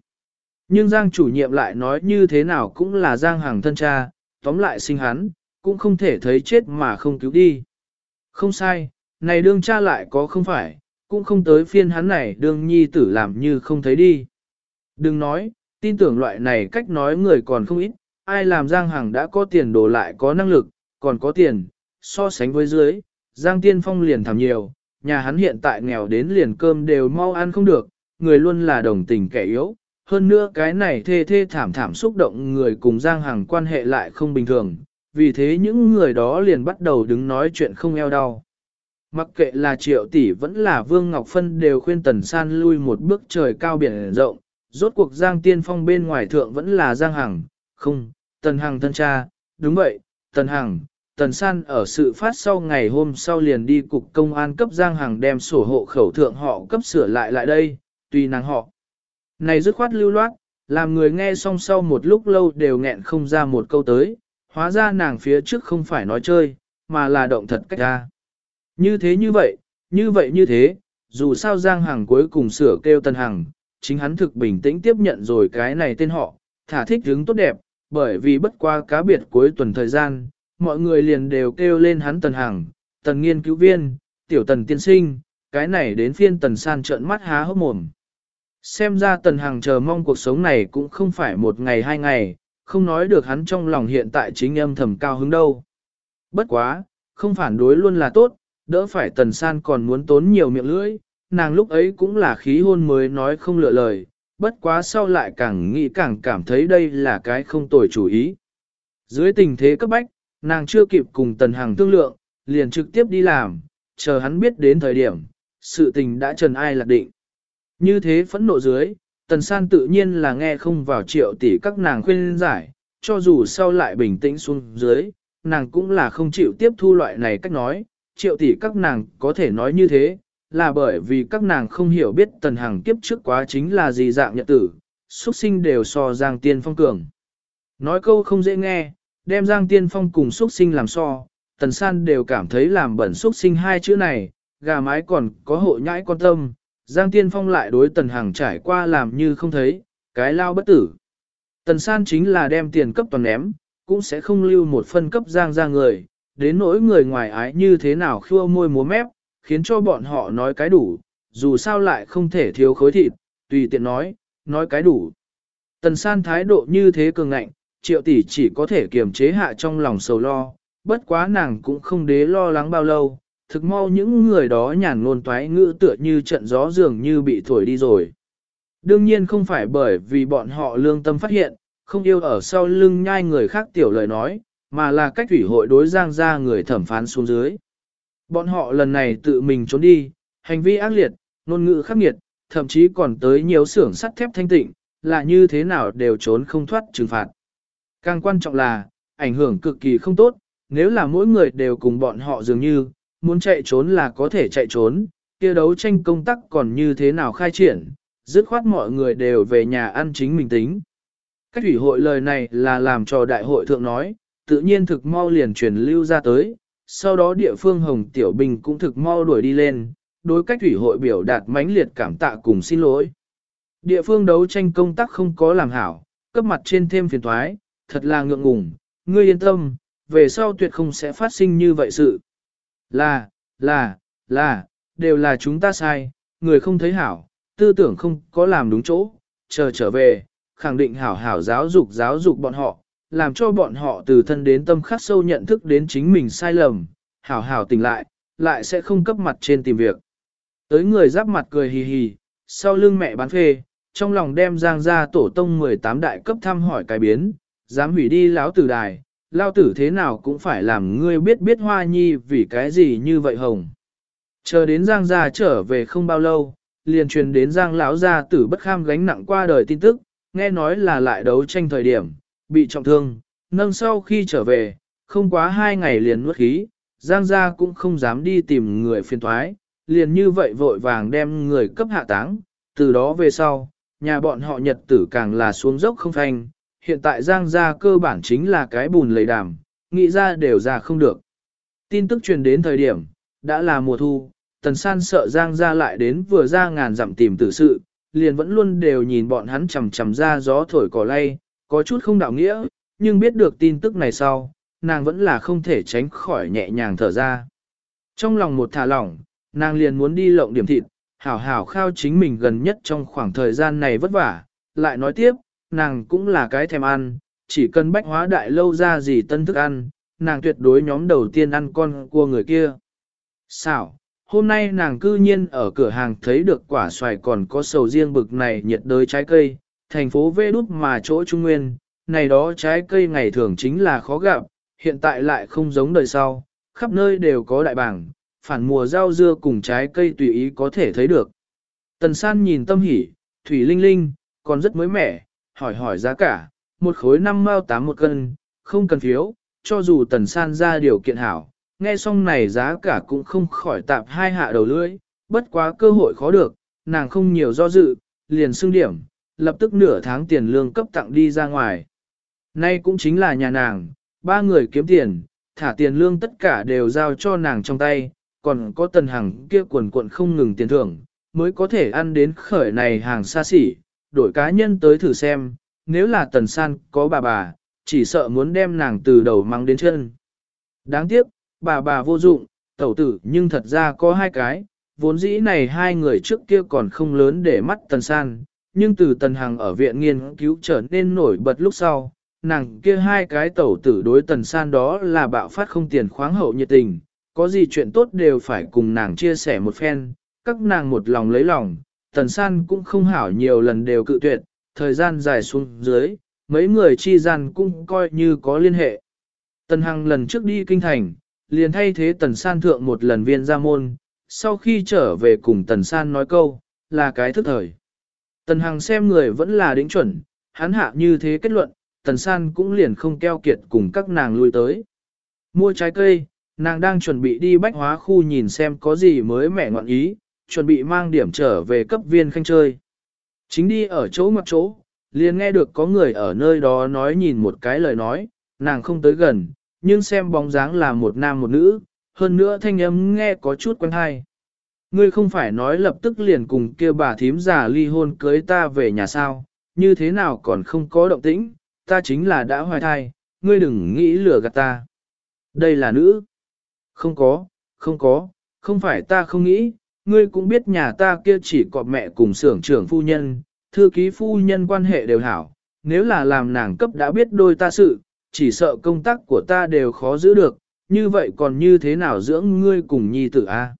Nhưng Giang chủ nhiệm lại nói như thế nào cũng là Giang Hằng thân cha, tóm lại sinh hắn, cũng không thể thấy chết mà không cứu đi. Không sai, này đương cha lại có không phải, cũng không tới phiên hắn này đương nhi tử làm như không thấy đi. Đừng nói, tin tưởng loại này cách nói người còn không ít, ai làm Giang Hằng đã có tiền đồ lại có năng lực, còn có tiền, so sánh với dưới, Giang Tiên Phong liền thảm nhiều, nhà hắn hiện tại nghèo đến liền cơm đều mau ăn không được, người luôn là đồng tình kẻ yếu, hơn nữa cái này thê thê thảm thảm xúc động người cùng Giang Hằng quan hệ lại không bình thường, vì thế những người đó liền bắt đầu đứng nói chuyện không eo đau. Mặc kệ là triệu tỷ vẫn là Vương Ngọc Phân đều khuyên Tần San lui một bước trời cao biển rộng, rốt cuộc Giang Tiên Phong bên ngoài thượng vẫn là Giang Hằng, không, Tần Hằng thân cha, đúng vậy, Tần Hằng, Tần San ở sự phát sau ngày hôm sau liền đi cục công an cấp Giang Hằng đem sổ hộ khẩu thượng họ cấp sửa lại lại đây, tùy nàng họ. Này dứt khoát lưu loát, làm người nghe xong sau một lúc lâu đều nghẹn không ra một câu tới, hóa ra nàng phía trước không phải nói chơi, mà là động thật cách ra. Như thế như vậy, như vậy như thế, dù sao Giang Hằng cuối cùng sửa kêu Tần Hằng, chính hắn thực bình tĩnh tiếp nhận rồi cái này tên họ, thả thích hứng tốt đẹp, bởi vì bất qua cá biệt cuối tuần thời gian, mọi người liền đều kêu lên hắn Tần Hằng, Tần Nghiên cứu viên, Tiểu Tần Tiên Sinh, cái này đến phiên Tần San trợn mắt há hốc mồm. Xem ra Tần Hằng chờ mong cuộc sống này cũng không phải một ngày hai ngày, không nói được hắn trong lòng hiện tại chính âm thầm cao hứng đâu. Bất quá, không phản đối luôn là tốt, đỡ phải Tần San còn muốn tốn nhiều miệng lưỡi, nàng lúc ấy cũng là khí hôn mới nói không lựa lời, bất quá sau lại càng nghĩ càng cảm thấy đây là cái không tồi chủ ý. Dưới tình thế cấp bách, nàng chưa kịp cùng Tần Hằng thương lượng, liền trực tiếp đi làm, chờ hắn biết đến thời điểm, sự tình đã trần ai lạc định. Như thế phẫn nộ dưới, Tần San tự nhiên là nghe không vào triệu tỷ các nàng khuyên giải, cho dù sau lại bình tĩnh xuống dưới, nàng cũng là không chịu tiếp thu loại này cách nói, triệu tỷ các nàng có thể nói như thế, là bởi vì các nàng không hiểu biết tần hằng kiếp trước quá chính là gì dạng nhật tử, xuất sinh đều so Giang Tiên Phong cường. Nói câu không dễ nghe, đem Giang Tiên Phong cùng xuất sinh làm so, tần san đều cảm thấy làm bẩn xuất sinh hai chữ này, gà mái còn có hộ nhãi con tâm, Giang Tiên Phong lại đối tần hằng trải qua làm như không thấy, cái lao bất tử. Tần san chính là đem tiền cấp toàn ném, cũng sẽ không lưu một phân cấp Giang ra người, đến nỗi người ngoài ái như thế nào khua môi múa mép, khiến cho bọn họ nói cái đủ, dù sao lại không thể thiếu khối thịt, tùy tiện nói, nói cái đủ. Tần san thái độ như thế cường ngạnh, triệu tỷ chỉ có thể kiềm chế hạ trong lòng sầu lo, bất quá nàng cũng không đế lo lắng bao lâu, thực mau những người đó nhàn ngôn toái ngữ tựa như trận gió dường như bị thổi đi rồi. Đương nhiên không phải bởi vì bọn họ lương tâm phát hiện, không yêu ở sau lưng nhai người khác tiểu lời nói, mà là cách thủy hội đối giang ra người thẩm phán xuống dưới. Bọn họ lần này tự mình trốn đi, hành vi ác liệt, ngôn ngữ khắc nghiệt, thậm chí còn tới nhiều xưởng sắt thép thanh tịnh, là như thế nào đều trốn không thoát trừng phạt. Càng quan trọng là, ảnh hưởng cực kỳ không tốt, nếu là mỗi người đều cùng bọn họ dường như, muốn chạy trốn là có thể chạy trốn, kia đấu tranh công tác còn như thế nào khai triển, dứt khoát mọi người đều về nhà ăn chính mình tính. Cách ủy hội lời này là làm cho đại hội thượng nói, tự nhiên thực mau liền truyền lưu ra tới, sau đó địa phương Hồng Tiểu Bình cũng thực mau đuổi đi lên, đối cách ủy hội biểu đạt mãnh liệt cảm tạ cùng xin lỗi. Địa phương đấu tranh công tác không có làm hảo, cấp mặt trên thêm phiền thoái, thật là ngượng ngùng, ngươi yên tâm, về sau tuyệt không sẽ phát sinh như vậy sự. Là, là, là, đều là chúng ta sai, người không thấy hảo, tư tưởng không có làm đúng chỗ, chờ trở về, khẳng định hảo hảo giáo dục giáo dục bọn họ, làm cho bọn họ từ thân đến tâm khắc sâu nhận thức đến chính mình sai lầm, hảo hảo tỉnh lại, lại sẽ không cấp mặt trên tìm việc. Tới người giáp mặt cười hì hì, sau lưng mẹ bán phê, trong lòng đem giang ra tổ tông 18 đại cấp thăm hỏi cái biến, dám hủy đi lão tử đài, lao tử thế nào cũng phải làm ngươi biết biết hoa nhi vì cái gì như vậy hồng. Chờ đến giang gia trở về không bao lâu, liền truyền đến giang lão gia tử bất kham gánh nặng qua đời tin tức, nghe nói là lại đấu tranh thời điểm, bị trọng thương, nâng sau khi trở về, không quá hai ngày liền nuốt khí, giang gia cũng không dám đi tìm người phiền thoái, liền như vậy vội vàng đem người cấp hạ táng, từ đó về sau, nhà bọn họ nhật tử càng là xuống dốc không thanh, hiện tại Giang gia cơ bản chính là cái bùn lầy đàm, nghĩ ra đều ra không được. Tin tức truyền đến thời điểm, đã là mùa thu, Tần San sợ Giang gia lại đến vừa ra ngàn dặm tìm tử sự, liền vẫn luôn đều nhìn bọn hắn chầm chầm ra gió thổi cỏ lay, có chút không đạo nghĩa, nhưng biết được tin tức này sau, nàng vẫn là không thể tránh khỏi nhẹ nhàng thở ra. Trong lòng một thả lỏng, nàng liền muốn đi lộng điểm thịt, hảo hảo khao chính mình gần nhất trong khoảng thời gian này vất vả, lại nói tiếp, nàng cũng là cái thèm ăn, chỉ cần bách hóa đại lâu ra gì tân thức ăn, nàng tuyệt đối nhóm đầu tiên ăn con cua người kia. Xảo, hôm nay nàng cư nhiên ở cửa hàng thấy được quả xoài còn có sầu riêng bực này nhiệt đới trái cây, thành phố vê đút mà chỗ trung nguyên, này đó trái cây ngày thường chính là khó gặp, hiện tại lại không giống đời sau, khắp nơi đều có đại bảng, phản mùa rau dưa cùng trái cây tùy ý có thể thấy được. Tần san nhìn tâm hỉ, thủy linh linh, còn rất mới mẻ, hỏi hỏi giá cả, một khối năm mao tám một cân, không cần phiếu, cho dù tần san ra điều kiện hảo, nghe xong này giá cả cũng không khỏi tạp hai hạ đầu lưỡi, bất quá cơ hội khó được, nàng không nhiều do dự, liền xưng điểm, lập tức nửa tháng tiền lương cấp tặng đi ra ngoài. Nay cũng chính là nhà nàng, ba người kiếm tiền, thả tiền lương tất cả đều giao cho nàng trong tay, còn có tần hàng kia quần quận không ngừng tiền thưởng, mới có thể ăn đến khởi này hàng xa xỉ, đổi cá nhân tới thử xem, nếu là tần san có bà bà, chỉ sợ muốn đem nàng từ đầu mang đến chân. Đáng tiếc, bà bà vô dụng, tẩu tử nhưng thật ra có hai cái, vốn dĩ này hai người trước kia còn không lớn để mắt tần san, nhưng từ tần hằng ở viện nghiên cứu trở nên nổi bật lúc sau, nàng kia hai cái tẩu tử đối tần san đó là bạo phát không tiền khoáng hậu nhiệt tình, có gì chuyện tốt đều phải cùng nàng chia sẻ một phen, các nàng một lòng lấy lòng, tần san cũng không hảo nhiều lần đều cự tuyệt, thời gian dài xuống dưới, mấy người chi gian cũng coi như có liên hệ. Tần Hằng lần trước đi kinh thành, liền thay thế tần san thượng một lần viên ra môn, sau khi trở về cùng tần san nói câu, là cái thức thời. Tần Hằng xem người vẫn là đính chuẩn, hắn hạ như thế kết luận, tần san cũng liền không keo kiệt cùng các nàng lui tới. Mua trái cây, nàng đang chuẩn bị đi bách hóa khu nhìn xem có gì mới mẻ ngọn ý, chuẩn bị mang điểm trở về cấp viên khanh chơi. Chính đi ở chỗ ngoặc chỗ, liền nghe được có người ở nơi đó nói nhìn một cái lời nói, nàng không tới gần, nhưng xem bóng dáng là một nam một nữ, hơn nữa thanh âm nghe có chút quen hay. Ngươi không phải nói lập tức liền cùng kia bà thím già ly hôn cưới ta về nhà sao, như thế nào còn không có động tĩnh, ta chính là đã hoài thai, ngươi đừng nghĩ lừa gạt ta. Đây là nữ. Không có, không có, không phải ta không nghĩ, ngươi cũng biết nhà ta kia chỉ có mẹ cùng xưởng trưởng phu nhân, thư ký phu nhân quan hệ đều hảo, nếu là làm nàng cấp đã biết đôi ta sự, chỉ sợ công tác của ta đều khó giữ được, như vậy còn như thế nào dưỡng ngươi cùng nhi tử a?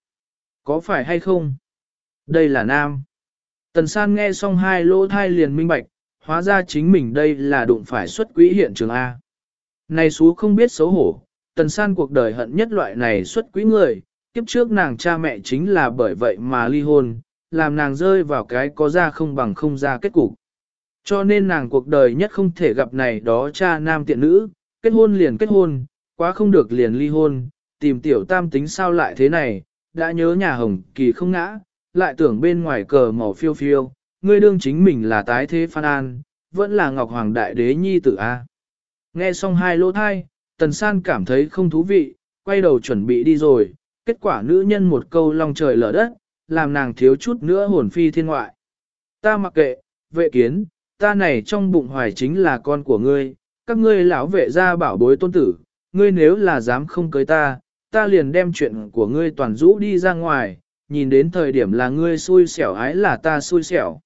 Có phải hay không? Đây là nam. Tần san nghe xong hai lỗ thai liền minh bạch, hóa ra chính mình đây là đụng phải xuất quỹ hiện trường A. Này xú không biết xấu hổ, tần san cuộc đời hận nhất loại này xuất quỹ người, kiếp trước nàng cha mẹ chính là bởi vậy mà ly hôn, làm nàng rơi vào cái có ra không bằng không ra kết cục. Cho nên nàng cuộc đời nhất không thể gặp này đó cha nam tiện nữ, kết hôn liền kết hôn, quá không được liền ly hôn, tìm tiểu tam tính sao lại thế này, đã nhớ nhà hồng kỳ không ngã, lại tưởng bên ngoài cờ màu phiêu phiêu, ngươi đương chính mình là tái thế phan an, vẫn là ngọc hoàng đại đế nhi tử A. Nghe xong hai lỗ thai, tần san cảm thấy không thú vị, quay đầu chuẩn bị đi rồi, kết quả nữ nhân một câu long trời lở đất, làm nàng thiếu chút nữa hồn phi thiên ngoại. Ta mặc kệ, vệ kiến, ta này trong bụng hoài chính là con của ngươi, các ngươi lão vệ ra bảo bối tôn tử, ngươi nếu là dám không cưới ta, ta liền đem chuyện của ngươi toàn rũ đi ra ngoài, nhìn đến thời điểm là ngươi xui xẻo ái là ta xui xẻo.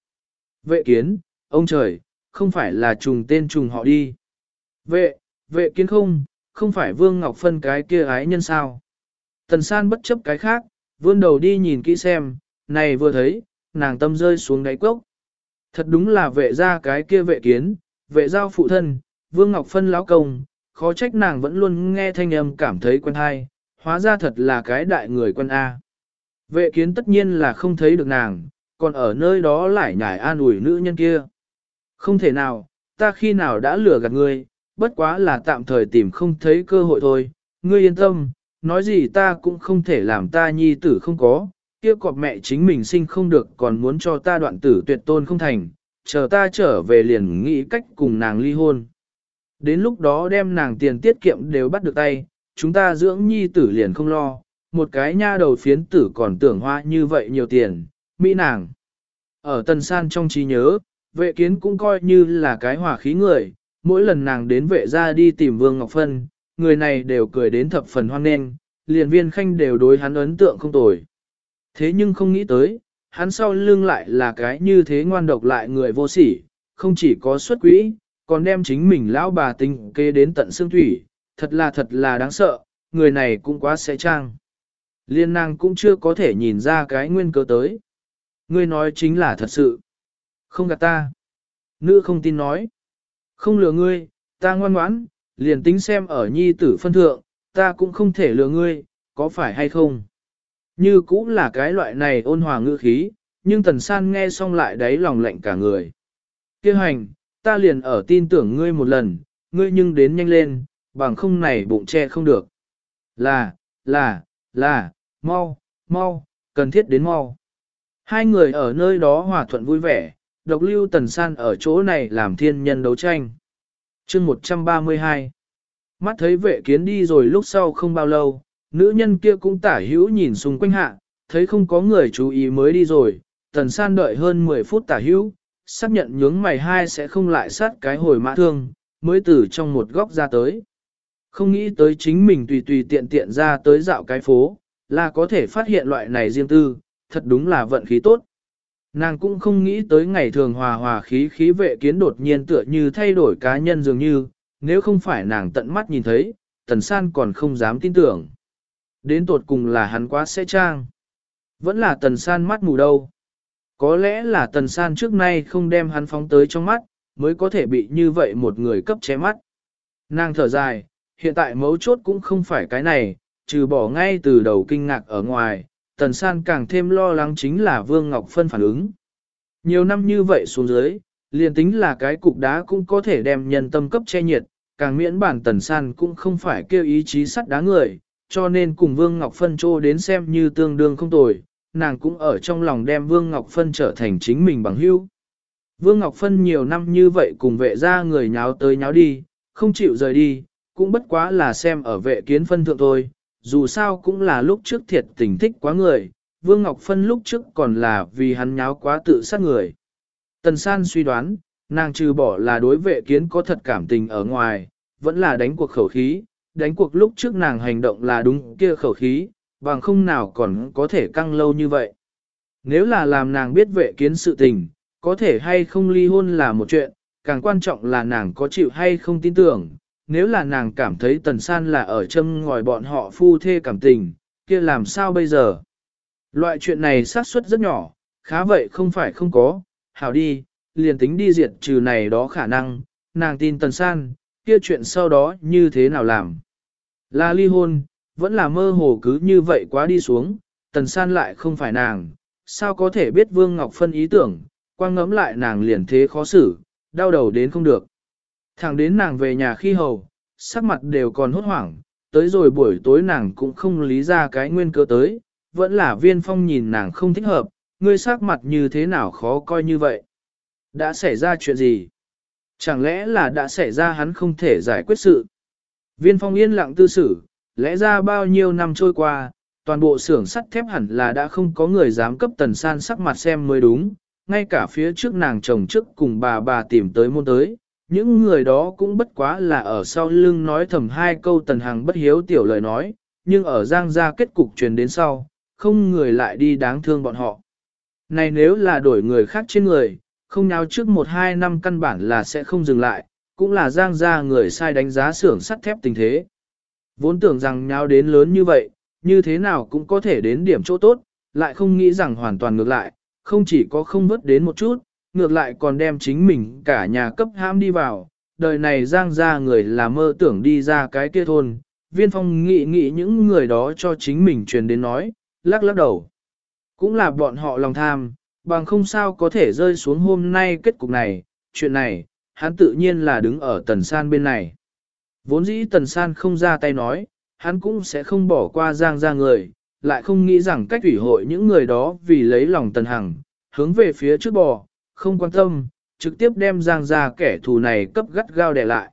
Vệ kiến, ông trời, không phải là trùng tên trùng họ đi. Vệ, vệ kiến không, không phải Vương Ngọc Phân cái kia ái nhân sao. Tần san bất chấp cái khác, vươn đầu đi nhìn kỹ xem, này vừa thấy, nàng tâm rơi xuống đáy cốc. Thật đúng là vệ ra cái kia vệ kiến, vệ giao phụ thân, Vương Ngọc Phân lão công, khó trách nàng vẫn luôn nghe thanh âm cảm thấy quen hay, hóa ra thật là cái đại người quân A. Vệ kiến tất nhiên là không thấy được nàng, còn ở nơi đó lại nhải an ủi nữ nhân kia. Không thể nào, ta khi nào đã lừa gạt ngươi, bất quá là tạm thời tìm không thấy cơ hội thôi, ngươi yên tâm, nói gì ta cũng không thể làm ta nhi tử không có, kia cọp mẹ chính mình sinh không được còn muốn cho ta đoạn tử tuyệt tôn không thành, chờ ta trở về liền nghĩ cách cùng nàng ly hôn. Đến lúc đó đem nàng tiền tiết kiệm đều bắt được tay, chúng ta dưỡng nhi tử liền không lo, một cái nha đầu phiến tử còn tưởng hoa như vậy nhiều tiền, mỹ nàng. Ở tân san trong trí nhớ, vệ kiến cũng coi như là cái hỏa khí người, mỗi lần nàng đến vệ ra đi tìm Vương Ngọc Phân, người này đều cười đến thập phần hoan nghênh, liền viên khanh đều đối hắn ấn tượng không tồi. Thế nhưng không nghĩ tới, hắn sau lưng lại là cái như thế ngoan độc lại người vô sỉ, không chỉ có xuất quỹ, còn đem chính mình lão bà tình kê đến tận xương thủy, thật là thật là đáng sợ, người này cũng quá sẽ trang. Liên nàng cũng chưa có thể nhìn ra cái nguyên cơ tới. Ngươi nói chính là thật sự. Không gạt ta. Nữ không tin nói. Không lừa ngươi, ta ngoan ngoãn, liền tính xem ở nhi tử phân thượng, ta cũng không thể lừa ngươi, có phải hay không? Như cũng là cái loại này ôn hòa ngữ khí, nhưng tần san nghe xong lại đáy lòng lạnh cả người. Kêu hành, ta liền ở tin tưởng ngươi một lần, ngươi nhưng đến nhanh lên, bằng không này bụng che không được. Là, là, là, mau, mau, cần thiết đến mau. Hai người ở nơi đó hòa thuận vui vẻ, độc lưu tần san ở chỗ này làm thiên nhân đấu tranh. chương 132 Mắt thấy vệ kiến đi rồi lúc sau không bao lâu, nữ nhân kia cũng tả hữu nhìn xung quanh hạ, thấy không có người chú ý mới đi rồi, tần san đợi hơn 10 phút tả hữu, xác nhận nhướng mày hai sẽ không lại sát cái hồi mã thương, mới từ trong một góc ra tới. Không nghĩ tới chính mình tùy tùy tiện tiện ra tới dạo cái phố, là có thể phát hiện loại này riêng tư, thật đúng là vận khí tốt. Nàng cũng không nghĩ tới ngày thường hòa hòa khí khí vệ kiến đột nhiên tựa như thay đổi cá nhân dường như, nếu không phải nàng tận mắt nhìn thấy, tần san còn không dám tin tưởng. Đến tột cùng là hắn quá sẽ trang. Vẫn là tần san mắt mù đâu. Có lẽ là tần san trước nay không đem hắn phóng tới trong mắt, mới có thể bị như vậy một người cấp che mắt. Nàng thở dài, hiện tại mấu chốt cũng không phải cái này, trừ bỏ ngay từ đầu kinh ngạc ở ngoài, tần san càng thêm lo lắng chính là Vương Ngọc Phân phản ứng. Nhiều năm như vậy xuống dưới, liền tính là cái cục đá cũng có thể đem nhân tâm cấp che nhiệt, càng miễn bản tần san cũng không phải kêu ý chí sắt đá người, cho nên cùng Vương Ngọc Phân trô đến xem như tương đương không tồi, nàng cũng ở trong lòng đem Vương Ngọc Phân trở thành chính mình bằng hữu. Vương Ngọc Phân nhiều năm như vậy cùng vệ ra người nháo tới nháo đi, không chịu rời đi, cũng bất quá là xem ở vệ kiến phân thượng thôi, dù sao cũng là lúc trước thiệt tình thích quá người, Vương Ngọc Phân lúc trước còn là vì hắn nháo quá tự sát người. Tần San suy đoán, nàng trừ bỏ là đối vệ kiến có thật cảm tình ở ngoài, vẫn là đánh cuộc khẩu khí, đánh cuộc lúc trước nàng hành động là đúng kia khẩu khí, bằng không nào còn có thể căng lâu như vậy. Nếu là làm nàng biết vệ kiến sự tình, có thể hay không ly hôn là một chuyện, càng quan trọng là nàng có chịu hay không tin tưởng, nếu là nàng cảm thấy tần san là ở châm ngòi bọn họ phu thê cảm tình, kia làm sao bây giờ? Loại chuyện này xác suất rất nhỏ, khá vậy không phải không có, hảo đi, liền tính đi diệt trừ này đó khả năng, nàng tin tần san, kia chuyện sau đó như thế nào làm? Là ly hôn, vẫn là mơ hồ cứ như vậy quá đi xuống, tần san lại không phải nàng, sao có thể biết Vương Ngọc Phân ý tưởng, quang ngẫm lại nàng liền thế khó xử, đau đầu đến không được. Thẳng đến nàng về nhà khi hầu, sắc mặt đều còn hốt hoảng, tới rồi buổi tối nàng cũng không lý ra cái nguyên cơ tới, vẫn là viên phong nhìn nàng không thích hợp, ngươi sắc mặt như thế nào khó coi như vậy. Đã xảy ra chuyện gì? Chẳng lẽ là đã xảy ra hắn không thể giải quyết sự? Viên phong yên lặng tư xử, lẽ ra bao nhiêu năm trôi qua, toàn bộ xưởng sắt thép hẳn là đã không có người dám cấp tần san sắc mặt xem mới đúng, ngay cả phía trước nàng chồng trước cùng bà bà tìm tới môn tới, những người đó cũng bất quá là ở sau lưng nói thầm hai câu tần hàng bất hiếu tiểu lời nói, nhưng ở giang gia kết cục truyền đến sau, không người lại đi đáng thương bọn họ. Này nếu là đổi người khác trên người, không nháo trước một hai năm căn bản là sẽ không dừng lại, cũng là giang gia người sai đánh giá xưởng sắt thép tình thế. Vốn tưởng rằng nháo đến lớn như vậy, như thế nào cũng có thể đến điểm chỗ tốt, lại không nghĩ rằng hoàn toàn ngược lại, không chỉ có không vớt đến một chút, ngược lại còn đem chính mình cả nhà cấp hãm đi vào, đời này giang ra người là mơ tưởng đi ra cái kia thôn, viên phong nghĩ nghĩ những người đó cho chính mình truyền đến nói, lắc lắc đầu. Cũng là bọn họ lòng tham, bằng không sao có thể rơi xuống hôm nay kết cục này, chuyện này, hắn tự nhiên là đứng ở tần san bên này. Vốn dĩ tần san không ra tay nói, hắn cũng sẽ không bỏ qua giang ra người, lại không nghĩ rằng cách ủy hội những người đó vì lấy lòng tần hằng, hướng về phía trước bò, không quan tâm, trực tiếp đem giang ra kẻ thù này cấp gắt gao đè lại.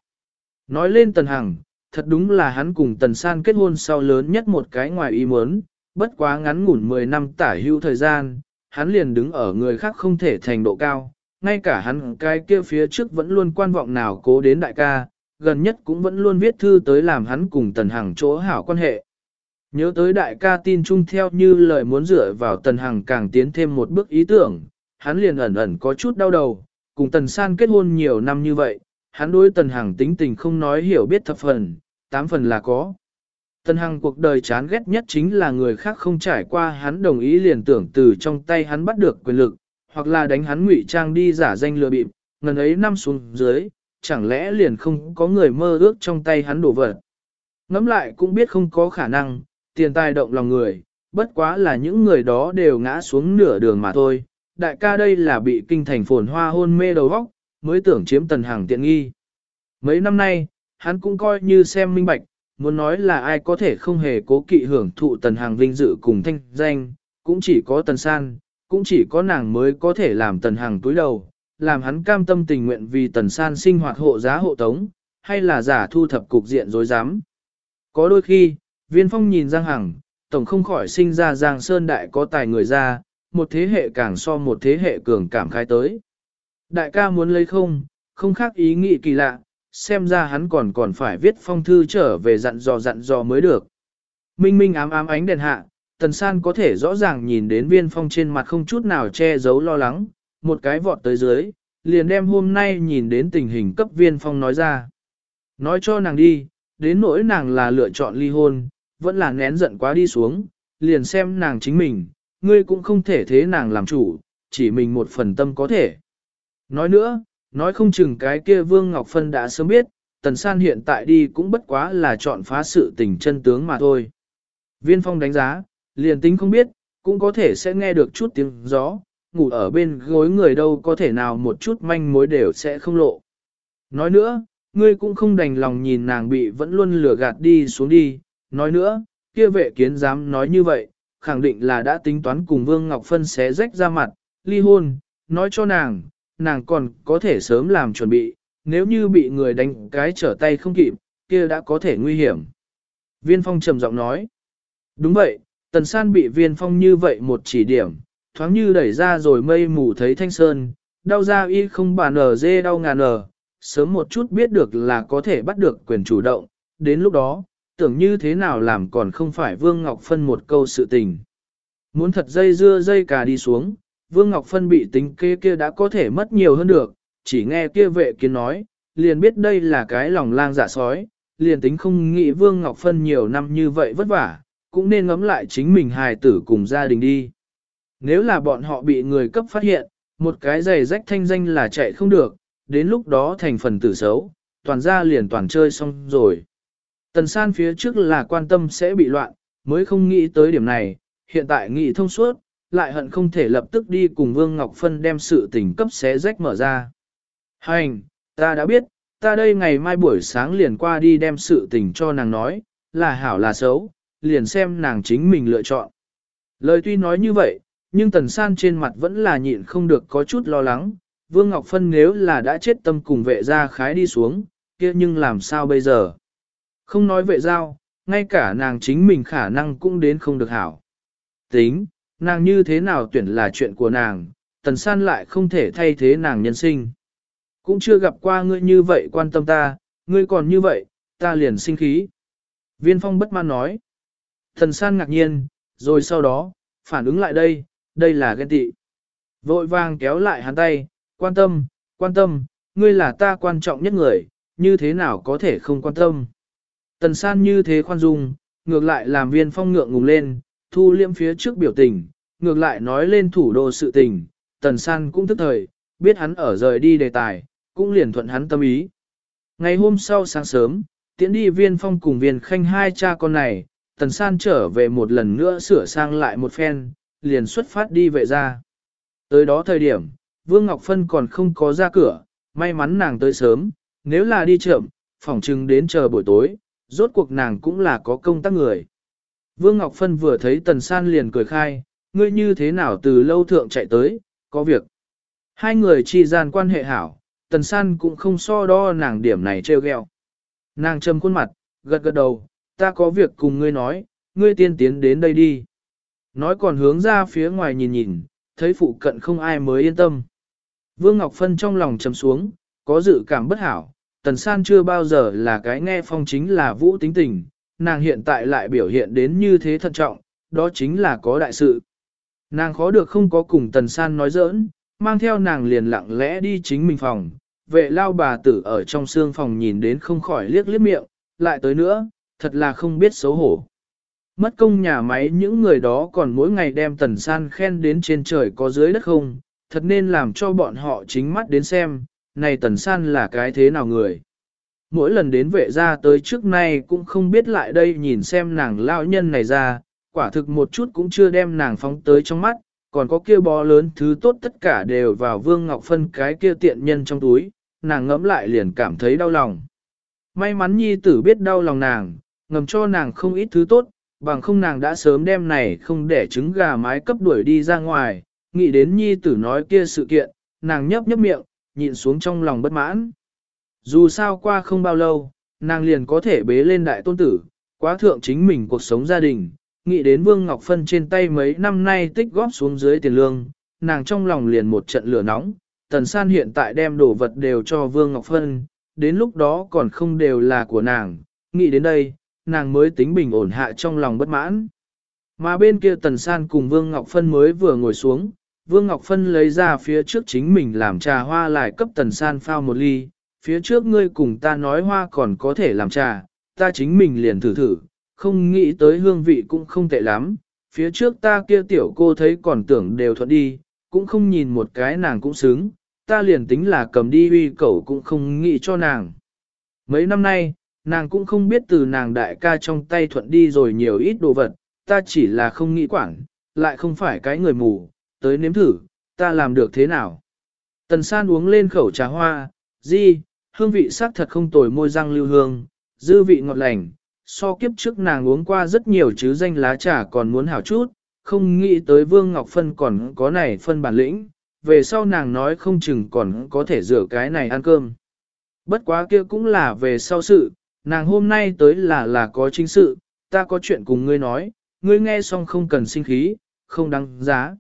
Nói lên tần hằng, thật đúng là hắn cùng tần san kết hôn sau lớn nhất một cái ngoài ý muốn, bất quá ngắn ngủn 10 năm tả hưu thời gian, hắn liền đứng ở người khác không thể thành độ cao, ngay cả hắn cái kia phía trước vẫn luôn quan vọng nào cố đến đại ca, gần nhất cũng vẫn luôn viết thư tới làm hắn cùng Tần Hằng chỗ hảo quan hệ. Nhớ tới đại ca tin chung theo như lời muốn dựa vào Tần Hằng càng tiến thêm một bước ý tưởng, hắn liền ẩn ẩn có chút đau đầu, cùng Tần San kết hôn nhiều năm như vậy, hắn đối Tần Hằng tính tình không nói hiểu biết thập phần, tám phần là có. Tần Hằng cuộc đời chán ghét nhất chính là người khác không trải qua hắn đồng ý liền tưởng từ trong tay hắn bắt được quyền lực, hoặc là đánh hắn ngụy trang đi giả danh lừa bịp, ngần ấy năm xuống dưới, chẳng lẽ liền không có người mơ ước trong tay hắn đổ vật. Ngắm lại cũng biết không có khả năng, tiền tài động lòng người, bất quá là những người đó đều ngã xuống nửa đường mà thôi. Đại ca đây là bị kinh thành phồn hoa hôn mê đầu vóc, mới tưởng chiếm tần hàng tiện nghi. Mấy năm nay, hắn cũng coi như xem minh bạch, muốn nói là ai có thể không hề cố kỵ hưởng thụ tần hàng vinh dự cùng thanh danh, cũng chỉ có tần san, cũng chỉ có nàng mới có thể làm tần hàng túi đầu, làm hắn cam tâm tình nguyện vì tần san sinh hoạt hộ giá hộ tống, hay là giả thu thập cục diện dối dám. Có đôi khi, viên phong nhìn Giang Hằng, tổng không khỏi sinh ra Giang Sơn Đại có tài người ra, một thế hệ càng so một thế hệ cường cảm khai tới. Đại ca muốn lấy không, không khác ý nghĩ kỳ lạ, xem ra hắn còn còn phải viết phong thư trở về dặn dò dặn dò mới được. Minh minh ám ám ánh đèn hạ, tần san có thể rõ ràng nhìn đến viên phong trên mặt không chút nào che giấu lo lắng, một cái vọt tới dưới, liền đem hôm nay nhìn đến tình hình cấp viên phong nói ra. Nói cho nàng đi, đến nỗi nàng là lựa chọn ly hôn, vẫn là nén giận quá đi xuống, liền xem nàng chính mình, ngươi cũng không thể thế nàng làm chủ, chỉ mình một phần tâm có thể. Nói nữa, nói không chừng cái kia Vương Ngọc Phân đã sớm biết, Tần San hiện tại đi cũng bất quá là chọn phá sự tình chân tướng mà thôi. Viên Phong đánh giá, liền tính không biết, cũng có thể sẽ nghe được chút tiếng gió, ngủ ở bên gối người đâu có thể nào một chút manh mối đều sẽ không lộ. Nói nữa, ngươi cũng không đành lòng nhìn nàng bị vẫn luôn lừa gạt đi xuống đi, nói nữa, kia vệ kiến dám nói như vậy, khẳng định là đã tính toán cùng Vương Ngọc Phân xé rách ra mặt, ly hôn, nói cho nàng, nàng còn có thể sớm làm chuẩn bị, nếu như bị người đánh cái trở tay không kịp, kia đã có thể nguy hiểm. Viên Phong trầm giọng nói, đúng vậy, Tần San bị Viên Phong như vậy một chỉ điểm, thoáng như đẩy ra rồi mây mù thấy thanh sơn, đau ra y không bàn ở dê đau ngàn ở, sớm một chút biết được là có thể bắt được quyền chủ động, đến lúc đó, tưởng như thế nào làm còn không phải Vương Ngọc Phân một câu sự tình. Muốn thật dây dưa dây cà đi xuống, Vương Ngọc Phân bị tính kê kia đã có thể mất nhiều hơn được, chỉ nghe kia vệ kiến nói, liền biết đây là cái lòng lang dạ sói, liền tính không nghĩ Vương Ngọc Phân nhiều năm như vậy vất vả, cũng nên ngẫm lại chính mình hài tử cùng gia đình đi. Nếu là bọn họ bị người cấp phát hiện, một cái giày rách thanh danh là chạy không được, đến lúc đó thành phần tử xấu, toàn ra liền toàn chơi xong rồi. Tần san phía trước là quan tâm sẽ bị loạn, mới không nghĩ tới điểm này, hiện tại nghĩ thông suốt, lại hận không thể lập tức đi cùng Vương Ngọc Phân đem sự tình cấp xé rách mở ra. Hành, ta đã biết, ta đây ngày mai buổi sáng liền qua đi đem sự tình cho nàng nói, là hảo là xấu, liền xem nàng chính mình lựa chọn. Lời tuy nói như vậy, nhưng Tần San trên mặt vẫn là nhịn không được có chút lo lắng, Vương Ngọc Phân nếu là đã chết tâm cùng vệ gia khái đi xuống, kia nhưng làm sao bây giờ? Không nói vệ giao, ngay cả nàng chính mình khả năng cũng đến không được hảo. Tính, nàng như thế nào tuyển là chuyện của nàng, Tần San lại không thể thay thế nàng nhân sinh. Cũng chưa gặp qua ngươi như vậy quan tâm ta, ngươi còn như vậy, ta liền sinh khí. Viên phong bất mãn nói. Thần san ngạc nhiên, rồi sau đó, phản ứng lại đây, đây là ghen tị. Vội vàng kéo lại hắn tay, quan tâm, quan tâm, ngươi là ta quan trọng nhất người, như thế nào có thể không quan tâm. Tần san như thế khoan dung, ngược lại làm viên phong ngượng ngùng lên, thu liêm phía trước biểu tình, ngược lại nói lên thủ đô sự tình, tần san cũng thức thời, biết hắn ở rời đi đề tài, cũng liền thuận hắn tâm ý. Ngày hôm sau sáng sớm, tiễn đi viên phong cùng viên khanh hai cha con này, tần san trở về một lần nữa sửa sang lại một phen, liền xuất phát đi vệ ra. Tới đó thời điểm, Vương Ngọc Phân còn không có ra cửa, may mắn nàng tới sớm, nếu là đi chậm, phỏng chừng đến chờ buổi tối, rốt cuộc nàng cũng là có công tác người. Vương Ngọc Phân vừa thấy Tần San liền cười khai, ngươi như thế nào từ lâu thượng chạy tới, có việc. Hai người chi gian quan hệ hảo, Tần San cũng không so đo nàng điểm này trêu ghẹo. Nàng châm khuôn mặt, gật gật đầu, ta có việc cùng ngươi nói, ngươi tiên tiến đến đây đi. Nói còn hướng ra phía ngoài nhìn nhìn, thấy phụ cận không ai mới yên tâm. Vương Ngọc Phân trong lòng trầm xuống, có dự cảm bất hảo, Tần San chưa bao giờ là cái nghe phong chính là vũ tính tình, nàng hiện tại lại biểu hiện đến như thế thận trọng, đó chính là có đại sự. Nàng khó được không có cùng Tần San nói giỡn, mang theo nàng liền lặng lẽ đi chính mình phòng, vệ lao bà tử ở trong xương phòng nhìn đến không khỏi liếc liếc miệng, lại tới nữa, thật là không biết xấu hổ. Mất công nhà máy những người đó còn mỗi ngày đem tần san khen đến trên trời có dưới đất không, thật nên làm cho bọn họ chính mắt đến xem, này tần san là cái thế nào người. Mỗi lần đến vệ ra tới trước nay cũng không biết lại đây nhìn xem nàng lao nhân này ra, quả thực một chút cũng chưa đem nàng phóng tới trong mắt, còn có kia bó lớn thứ tốt tất cả đều vào Vương Ngọc Phân cái kia tiện nhân trong túi, nàng ngẫm lại liền cảm thấy đau lòng. May mắn nhi tử biết đau lòng nàng, ngầm cho nàng không ít thứ tốt, bằng không nàng đã sớm đem này không để trứng gà mái cấp đuổi đi ra ngoài, nghĩ đến nhi tử nói kia sự kiện, nàng nhấp nhấp miệng, nhịn xuống trong lòng bất mãn. Dù sao qua không bao lâu, nàng liền có thể bế lên đại tôn tử, quá thượng chính mình cuộc sống gia đình, nghĩ đến Vương Ngọc Phân trên tay mấy năm nay tích góp xuống dưới tiền lương, nàng trong lòng liền một trận lửa nóng, Tần San hiện tại đem đồ vật đều cho Vương Ngọc Phân, đến lúc đó còn không đều là của nàng, nghĩ đến đây, nàng mới tính bình ổn hạ trong lòng bất mãn. Mà bên kia Tần San cùng Vương Ngọc Phân mới vừa ngồi xuống, Vương Ngọc Phân lấy ra phía trước chính mình làm trà hoa lại cấp Tần San phao một ly, phía trước ngươi cùng ta nói hoa còn có thể làm trà, ta chính mình liền thử thử, không nghĩ tới hương vị cũng không tệ lắm, phía trước ta kia tiểu cô thấy còn tưởng đều thuận đi, cũng không nhìn một cái nàng cũng xứng, ta liền tính là cầm đi uy cẩu cũng không nghĩ cho nàng. Mấy năm nay, nàng cũng không biết từ nàng đại ca trong tay thuận đi rồi nhiều ít đồ vật, ta chỉ là không nghĩ quản, lại không phải cái người mù, tới nếm thử, ta làm được thế nào. Tần san uống lên khẩu trà hoa, di, hương vị sắc thật không tồi môi răng lưu hương, dư vị ngọt lành, so kiếp trước nàng uống qua rất nhiều chứ danh lá trà còn muốn hảo chút, không nghĩ tới Vương Ngọc Phân còn có này phân bản lĩnh, về sau nàng nói không chừng còn có thể rửa cái này ăn cơm. Bất quá kia cũng là về sau sự, nàng hôm nay tới là là có chính sự, ta có chuyện cùng ngươi nói, ngươi nghe xong không cần sinh khí, không đáng giá.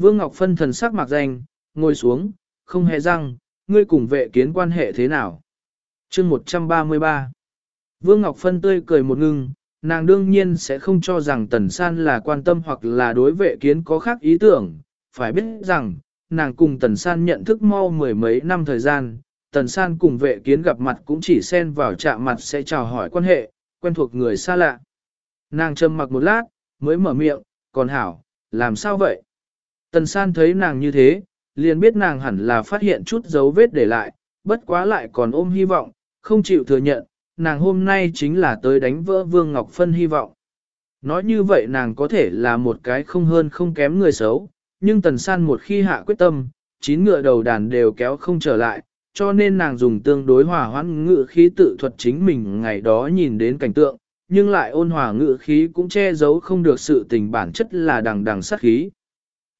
Vương Ngọc Phân thần sắc mạc danh, ngồi xuống, không hề răng, ngươi cùng vệ kiến quan hệ thế nào? chương 133 Vương Ngọc Phân tươi cười một ngưng, nàng đương nhiên sẽ không cho rằng Tần San là quan tâm hoặc là đối vệ kiến có khác ý tưởng, phải biết rằng, nàng cùng Tần San nhận thức mau mười mấy năm thời gian, Tần San cùng vệ kiến gặp mặt cũng chỉ xen vào chạm mặt sẽ chào hỏi quan hệ, quen thuộc người xa lạ. Nàng trầm mặc một lát, mới mở miệng, còn hảo, làm sao vậy? Tần San thấy nàng như thế, liền biết nàng hẳn là phát hiện chút dấu vết để lại, bất quá lại còn ôm hy vọng, không chịu thừa nhận, nàng hôm nay chính là tới đánh vỡ Vương Ngọc Phân hy vọng. Nói như vậy nàng có thể là một cái không hơn không kém người xấu, nhưng Tần San một khi hạ quyết tâm, chín ngựa đầu đàn đều kéo không trở lại, cho nên nàng dùng tương đối hòa hoãn ngựa khí tự thuật chính mình ngày đó nhìn đến cảnh tượng, nhưng lại ôn hòa ngựa khí cũng che giấu không được sự tình bản chất là đằng đằng sát khí.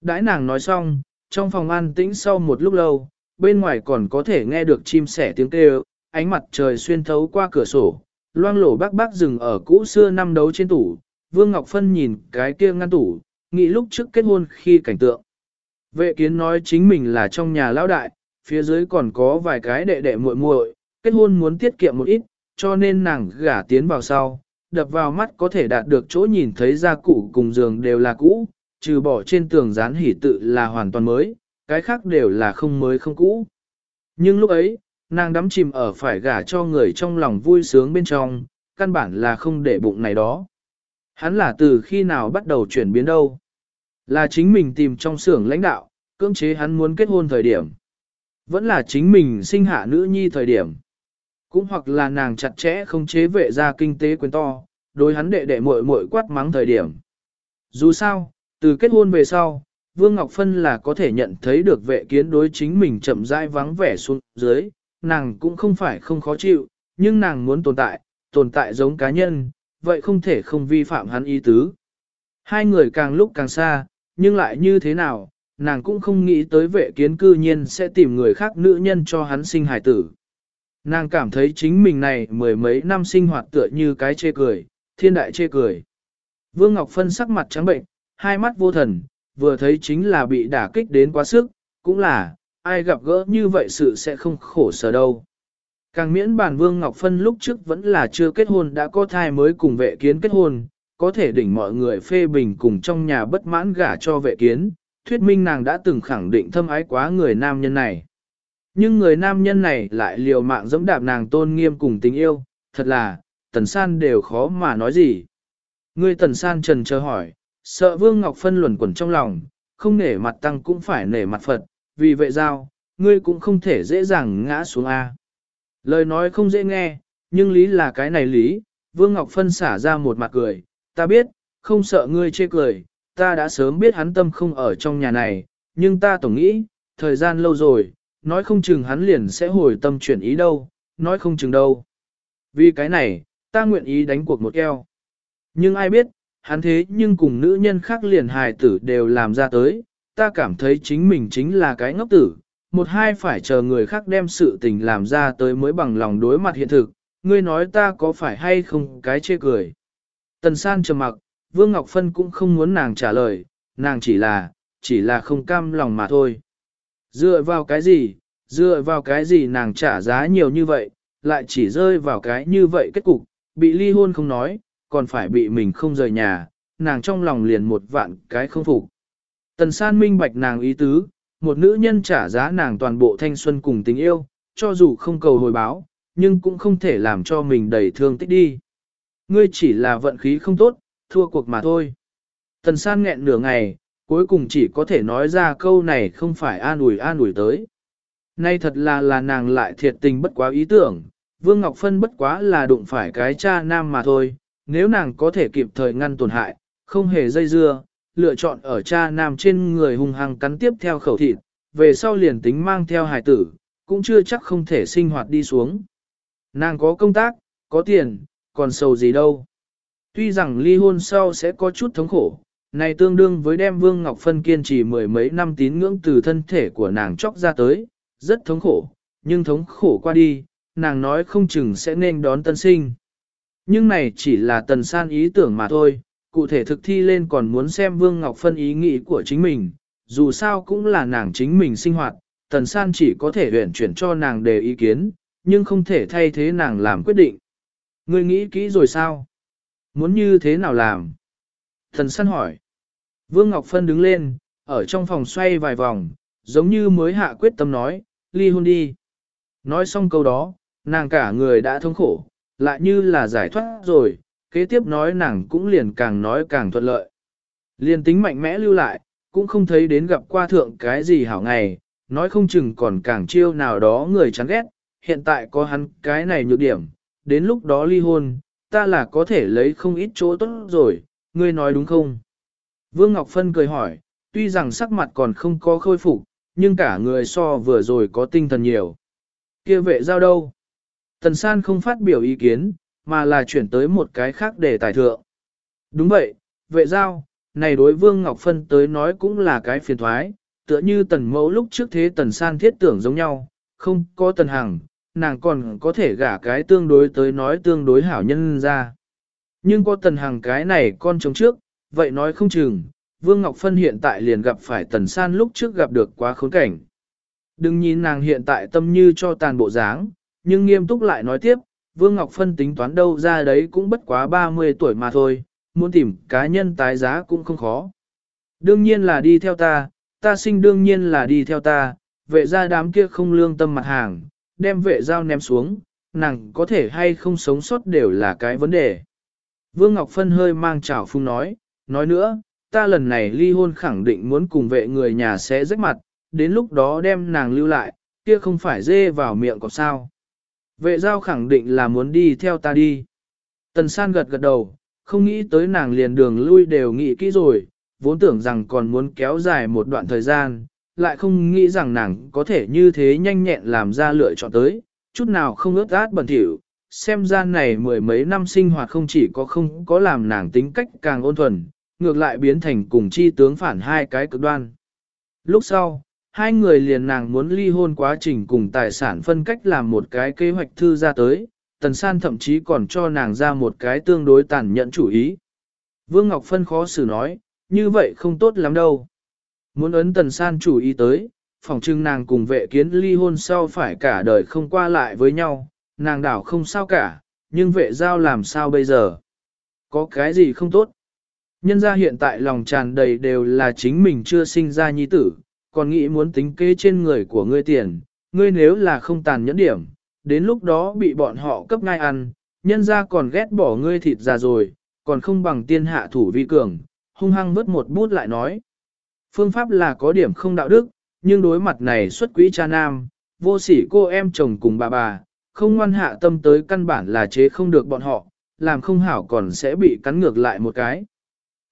Đãi nàng nói xong, trong phòng an tĩnh sau một lúc lâu, bên ngoài còn có thể nghe được chim sẻ tiếng kêu, ánh mặt trời xuyên thấu qua cửa sổ, loang lổ bác bác dừng ở cũ xưa năm đấu trên tủ, Vương Ngọc Phân nhìn cái kia ngăn tủ, nghĩ lúc trước kết hôn khi cảnh tượng. Vệ kiến nói chính mình là trong nhà lão đại, phía dưới còn có vài cái đệ đệ muội muội, kết hôn muốn tiết kiệm một ít, cho nên nàng gả tiến vào sau, đập vào mắt có thể đạt được chỗ nhìn thấy gia cụ cùng giường đều là cũ, trừ bỏ trên tường dán hỉ tự là hoàn toàn mới, cái khác đều là không mới không cũ. Nhưng lúc ấy, nàng đắm chìm ở phải gả cho người trong lòng vui sướng bên trong, căn bản là không để bụng này đó. Hắn là từ khi nào bắt đầu chuyển biến đâu? Là chính mình tìm trong xưởng lãnh đạo, cưỡng chế hắn muốn kết hôn thời điểm. Vẫn là chính mình sinh hạ nữ nhi thời điểm. Cũng hoặc là nàng chặt chẽ không chế vệ ra kinh tế quyền to, đối hắn đệ đệ muội muội quát mắng thời điểm. Dù sao, từ kết hôn về sau, Vương Ngọc Phân là có thể nhận thấy được vệ kiến đối chính mình chậm rãi vắng vẻ xuống dưới, nàng cũng không phải không khó chịu, nhưng nàng muốn tồn tại, tồn tại giống cá nhân, vậy không thể không vi phạm hắn ý tứ. Hai người càng lúc càng xa, nhưng lại như thế nào, nàng cũng không nghĩ tới vệ kiến cư nhiên sẽ tìm người khác nữ nhân cho hắn sinh hải tử. Nàng cảm thấy chính mình này mười mấy năm sinh hoạt tựa như cái chê cười, thiên đại chê cười. Vương Ngọc Phân sắc mặt trắng bệnh, hai mắt vô thần, vừa thấy chính là bị đả kích đến quá sức, cũng là, ai gặp gỡ như vậy sự sẽ không khổ sở đâu. Càng miễn bản Vương Ngọc Phân lúc trước vẫn là chưa kết hôn đã có thai mới cùng vệ kiến kết hôn, có thể đỉnh mọi người phê bình cùng trong nhà bất mãn gả cho vệ kiến, thuyết minh nàng đã từng khẳng định thâm ái quá người nam nhân này. Nhưng người nam nhân này lại liều mạng dẫm đạp nàng tôn nghiêm cùng tình yêu, thật là, tần san đều khó mà nói gì. Ngươi tần san trần chờ hỏi, sợ Vương Ngọc Phân luẩn quẩn trong lòng, không nể mặt tăng cũng phải nể mặt Phật, vì vậy giao, ngươi cũng không thể dễ dàng ngã xuống A. Lời nói không dễ nghe, nhưng lý là cái này lý, Vương Ngọc Phân xả ra một mặt cười, ta biết, không sợ ngươi chê cười, ta đã sớm biết hắn tâm không ở trong nhà này, nhưng ta tổng nghĩ, thời gian lâu rồi, nói không chừng hắn liền sẽ hồi tâm chuyển ý đâu, nói không chừng đâu. Vì cái này, ta nguyện ý đánh cuộc một eo. Nhưng ai biết, hắn thế nhưng cùng nữ nhân khác liền hài tử đều làm ra tới, ta cảm thấy chính mình chính là cái ngốc tử, một hai phải chờ người khác đem sự tình làm ra tới mới bằng lòng đối mặt hiện thực, ngươi nói ta có phải hay không cái chê cười. Tần san trầm mặc, Vương Ngọc Phân cũng không muốn nàng trả lời, nàng chỉ là, chỉ là không cam lòng mà thôi. Dựa vào cái gì, dựa vào cái gì nàng trả giá nhiều như vậy, lại chỉ rơi vào cái như vậy kết cục, bị ly hôn không nói, còn phải bị mình không rời nhà, nàng trong lòng liền một vạn cái không phục. Tần san minh bạch nàng ý tứ, một nữ nhân trả giá nàng toàn bộ thanh xuân cùng tình yêu, cho dù không cầu hồi báo, nhưng cũng không thể làm cho mình đầy thương tích đi. Ngươi chỉ là vận khí không tốt, thua cuộc mà thôi. Tần san nghẹn nửa ngày, cuối cùng chỉ có thể nói ra câu này không phải an ủi an ủi tới. Nay thật là là nàng lại thiệt tình bất quá ý tưởng, Vương Ngọc Phân bất quá là đụng phải cái cha nam mà thôi, nếu nàng có thể kịp thời ngăn tổn hại, không hề dây dưa, lựa chọn ở cha nam trên người hung hăng cắn tiếp theo khẩu thịt, về sau liền tính mang theo hài tử, cũng chưa chắc không thể sinh hoạt đi xuống. Nàng có công tác, có tiền, còn sầu gì đâu. Tuy rằng ly hôn sau sẽ có chút thống khổ, này tương đương với đem Vương Ngọc Phân kiên trì mười mấy năm tín ngưỡng từ thân thể của nàng chóc ra tới, rất thống khổ, nhưng thống khổ qua đi, nàng nói không chừng sẽ nên đón tân sinh. Nhưng này chỉ là tần san ý tưởng mà thôi, cụ thể thực thi lên còn muốn xem Vương Ngọc Phân ý nghĩ của chính mình, dù sao cũng là nàng chính mình sinh hoạt, tần san chỉ có thể huyển chuyển cho nàng đề ý kiến, nhưng không thể thay thế nàng làm quyết định. Ngươi nghĩ kỹ rồi sao? Muốn như thế nào làm? tần san hỏi. Vương Ngọc Phân đứng lên, ở trong phòng xoay vài vòng, giống như mới hạ quyết tâm nói, ly hôn đi. Nói xong câu đó, nàng cả người đã thống khổ, lại như là giải thoát rồi, kế tiếp nói nàng cũng liền càng nói càng thuận lợi. Liền tính mạnh mẽ lưu lại, cũng không thấy đến gặp qua thượng cái gì hảo ngày, nói không chừng còn càng chiêu nào đó người chán ghét, hiện tại có hắn cái này nhược điểm, đến lúc đó ly hôn, ta là có thể lấy không ít chỗ tốt rồi, ngươi nói đúng không? Vương Ngọc Phân cười hỏi, tuy rằng sắc mặt còn không có khôi phục, nhưng cả người so vừa rồi có tinh thần nhiều. kia vệ giao đâu? Tần San không phát biểu ý kiến, mà là chuyển tới một cái khác để tài thượng. Đúng vậy, vệ giao, này đối Vương Ngọc Phân tới nói cũng là cái phiền thoái, tựa như tần mẫu lúc trước thế tần san thiết tưởng giống nhau, không có tần hằng, nàng còn có thể gả cái tương đối tới nói tương đối hảo nhân ra. Nhưng có tần hằng cái này con chống trước, vậy nói không chừng, Vương Ngọc Phân hiện tại liền gặp phải tần san lúc trước gặp được quá khốn cảnh. Đừng nhìn nàng hiện tại tâm như cho tàn bộ dáng, nhưng nghiêm túc lại nói tiếp, Vương Ngọc Phân tính toán đâu ra đấy cũng bất quá 30 tuổi mà thôi, muốn tìm cá nhân tái giá cũng không khó. Đương nhiên là đi theo ta, ta sinh đương nhiên là đi theo ta, vệ ra đám kia không lương tâm mặt hàng, đem vệ dao ném xuống, nàng có thể hay không sống sót đều là cái vấn đề. Vương Ngọc Phân hơi mang trào phung nói, nói nữa, ta lần này ly hôn khẳng định muốn cùng vệ người nhà sẽ rách mặt, đến lúc đó đem nàng lưu lại, kia không phải dê vào miệng có sao. Vệ giao khẳng định là muốn đi theo ta đi. Tần san gật gật đầu, không nghĩ tới nàng liền đường lui đều nghĩ kỹ rồi, vốn tưởng rằng còn muốn kéo dài một đoạn thời gian, lại không nghĩ rằng nàng có thể như thế nhanh nhẹn làm ra lựa chọn tới, chút nào không ướt át bẩn thỉu. Xem ra này mười mấy năm sinh hoạt không chỉ có không có làm nàng tính cách càng ôn thuần, ngược lại biến thành cùng chi tướng phản hai cái cực đoan. Lúc sau, hai người liền nàng muốn ly hôn quá trình cùng tài sản phân cách làm một cái kế hoạch thư ra tới, Tần San thậm chí còn cho nàng ra một cái tương đối tàn nhẫn chủ ý. Vương Ngọc Phân khó xử nói, như vậy không tốt lắm đâu. Muốn ấn Tần San chủ ý tới, phòng trưng nàng cùng vệ kiến ly hôn sau phải cả đời không qua lại với nhau, nàng đảo không sao cả, nhưng vệ giao làm sao bây giờ? Có cái gì không tốt? Nhân ra hiện tại lòng tràn đầy đều là chính mình chưa sinh ra nhi tử, còn nghĩ muốn tính kế trên người của ngươi tiền, ngươi nếu là không tàn nhẫn điểm, đến lúc đó bị bọn họ cấp ngay ăn, nhân ra còn ghét bỏ ngươi thịt già rồi, còn không bằng tiên hạ thủ vi cường, hung hăng vứt một bút lại nói. Phương pháp là có điểm không đạo đức, nhưng đối mặt này xuất quỹ cha nam, vô sỉ cô em chồng cùng bà bà, không ngoan hạ tâm tới căn bản là chế không được bọn họ, làm không hảo còn sẽ bị cắn ngược lại một cái.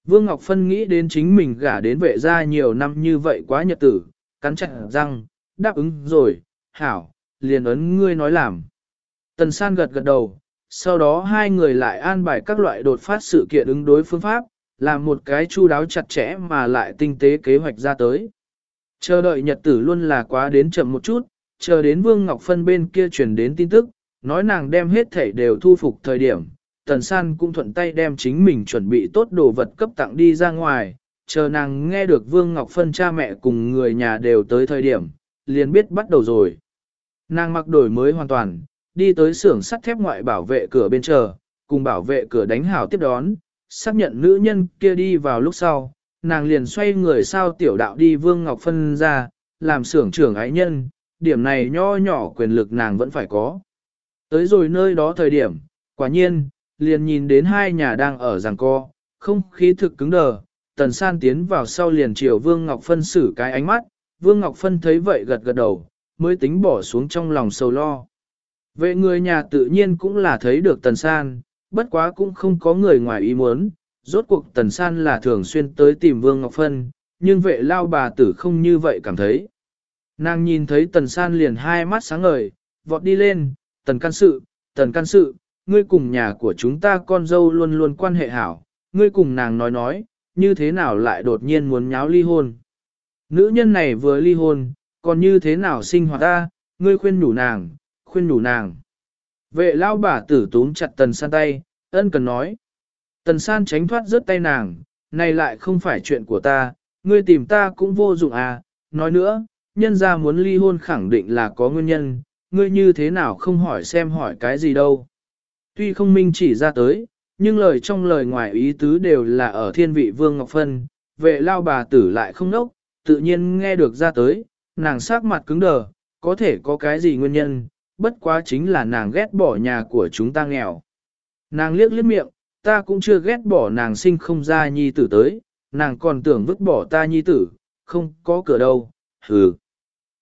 Vương Ngọc Phân nghĩ đến chính mình gả đến vệ gia nhiều năm như vậy quá nhật tử, cắn chặt răng, đáp ứng rồi, hảo, liền ấn ngươi nói làm. Tần san gật gật đầu, sau đó hai người lại an bài các loại đột phát sự kiện ứng đối phương pháp, làm một cái chu đáo chặt chẽ mà lại tinh tế kế hoạch ra tới. Chờ đợi nhật tử luôn là quá đến chậm một chút, chờ đến Vương Ngọc Phân bên kia truyền đến tin tức, nói nàng đem hết thảy đều thu phục thời điểm, Tần San cũng thuận tay đem chính mình chuẩn bị tốt đồ vật cấp tặng đi ra ngoài, chờ nàng nghe được Vương Ngọc Phân cha mẹ cùng người nhà đều tới thời điểm, liền biết bắt đầu rồi. Nàng mặc đổi mới hoàn toàn, đi tới xưởng sắt thép ngoại bảo vệ cửa bên chờ, cùng bảo vệ cửa đánh hảo tiếp đón, xác nhận nữ nhân kia đi vào lúc sau, nàng liền xoay người sao tiểu đạo đi Vương Ngọc Phân ra, làm xưởng trưởng ái nhân, điểm này nho nhỏ quyền lực nàng vẫn phải có. Tới rồi nơi đó thời điểm, quả nhiên, liền nhìn đến hai nhà đang ở giằng co, không khí thực cứng đờ, tần san tiến vào sau liền chiều Vương Ngọc Phân xử cái ánh mắt, Vương Ngọc Phân thấy vậy gật gật đầu, mới tính bỏ xuống trong lòng sầu lo. Vệ người nhà tự nhiên cũng là thấy được tần san, bất quá cũng không có người ngoài ý muốn, rốt cuộc tần san là thường xuyên tới tìm Vương Ngọc Phân, nhưng vệ lao bà tử không như vậy cảm thấy. Nàng nhìn thấy tần san liền hai mắt sáng ngời, vọt đi lên, tần can sự, tần can sự, ngươi cùng nhà của chúng ta con dâu luôn luôn quan hệ hảo, ngươi cùng nàng nói nói, như thế nào lại đột nhiên muốn nháo ly hôn. Nữ nhân này vừa ly hôn, còn như thế nào sinh hoạt ta, ngươi khuyên nhủ nàng, khuyên nhủ nàng. Vệ lao bà tử túm chặt tần san tay, ân cần nói. Tần san tránh thoát rớt tay nàng, này lại không phải chuyện của ta, ngươi tìm ta cũng vô dụng à, nói nữa, nhân ra muốn ly hôn khẳng định là có nguyên nhân, ngươi như thế nào không hỏi xem hỏi cái gì đâu. Tuy không minh chỉ ra tới, nhưng lời trong lời ngoài ý tứ đều là ở thiên vị Vương Ngọc Phân, vệ lao bà tử lại không nốc, tự nhiên nghe được ra tới, nàng sắc mặt cứng đờ, có thể có cái gì nguyên nhân, bất quá chính là nàng ghét bỏ nhà của chúng ta nghèo. Nàng liếc liếc miệng, ta cũng chưa ghét bỏ nàng sinh không ra nhi tử tới, nàng còn tưởng vứt bỏ ta nhi tử, không có cửa đâu, hừ.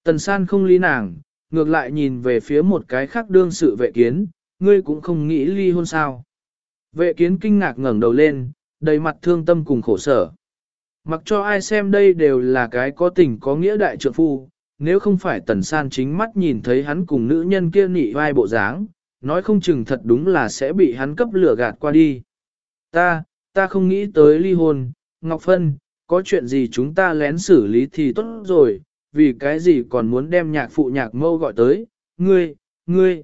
Tần san không lý nàng, ngược lại nhìn về phía một cái khác đương sự vệ kiến, ngươi cũng không nghĩ ly hôn sao. Vệ kiến kinh ngạc ngẩng đầu lên, đầy mặt thương tâm cùng khổ sở. Mặc cho ai xem đây đều là cái có tình có nghĩa đại trượng phu, nếu không phải tần san chính mắt nhìn thấy hắn cùng nữ nhân kia nị vai bộ dáng, nói không chừng thật đúng là sẽ bị hắn cấp lửa gạt qua đi. Ta, ta không nghĩ tới ly hôn, Ngọc Phân, có chuyện gì chúng ta lén xử lý thì tốt rồi, vì cái gì còn muốn đem nhạc phụ nhạc mâu gọi tới, ngươi, ngươi.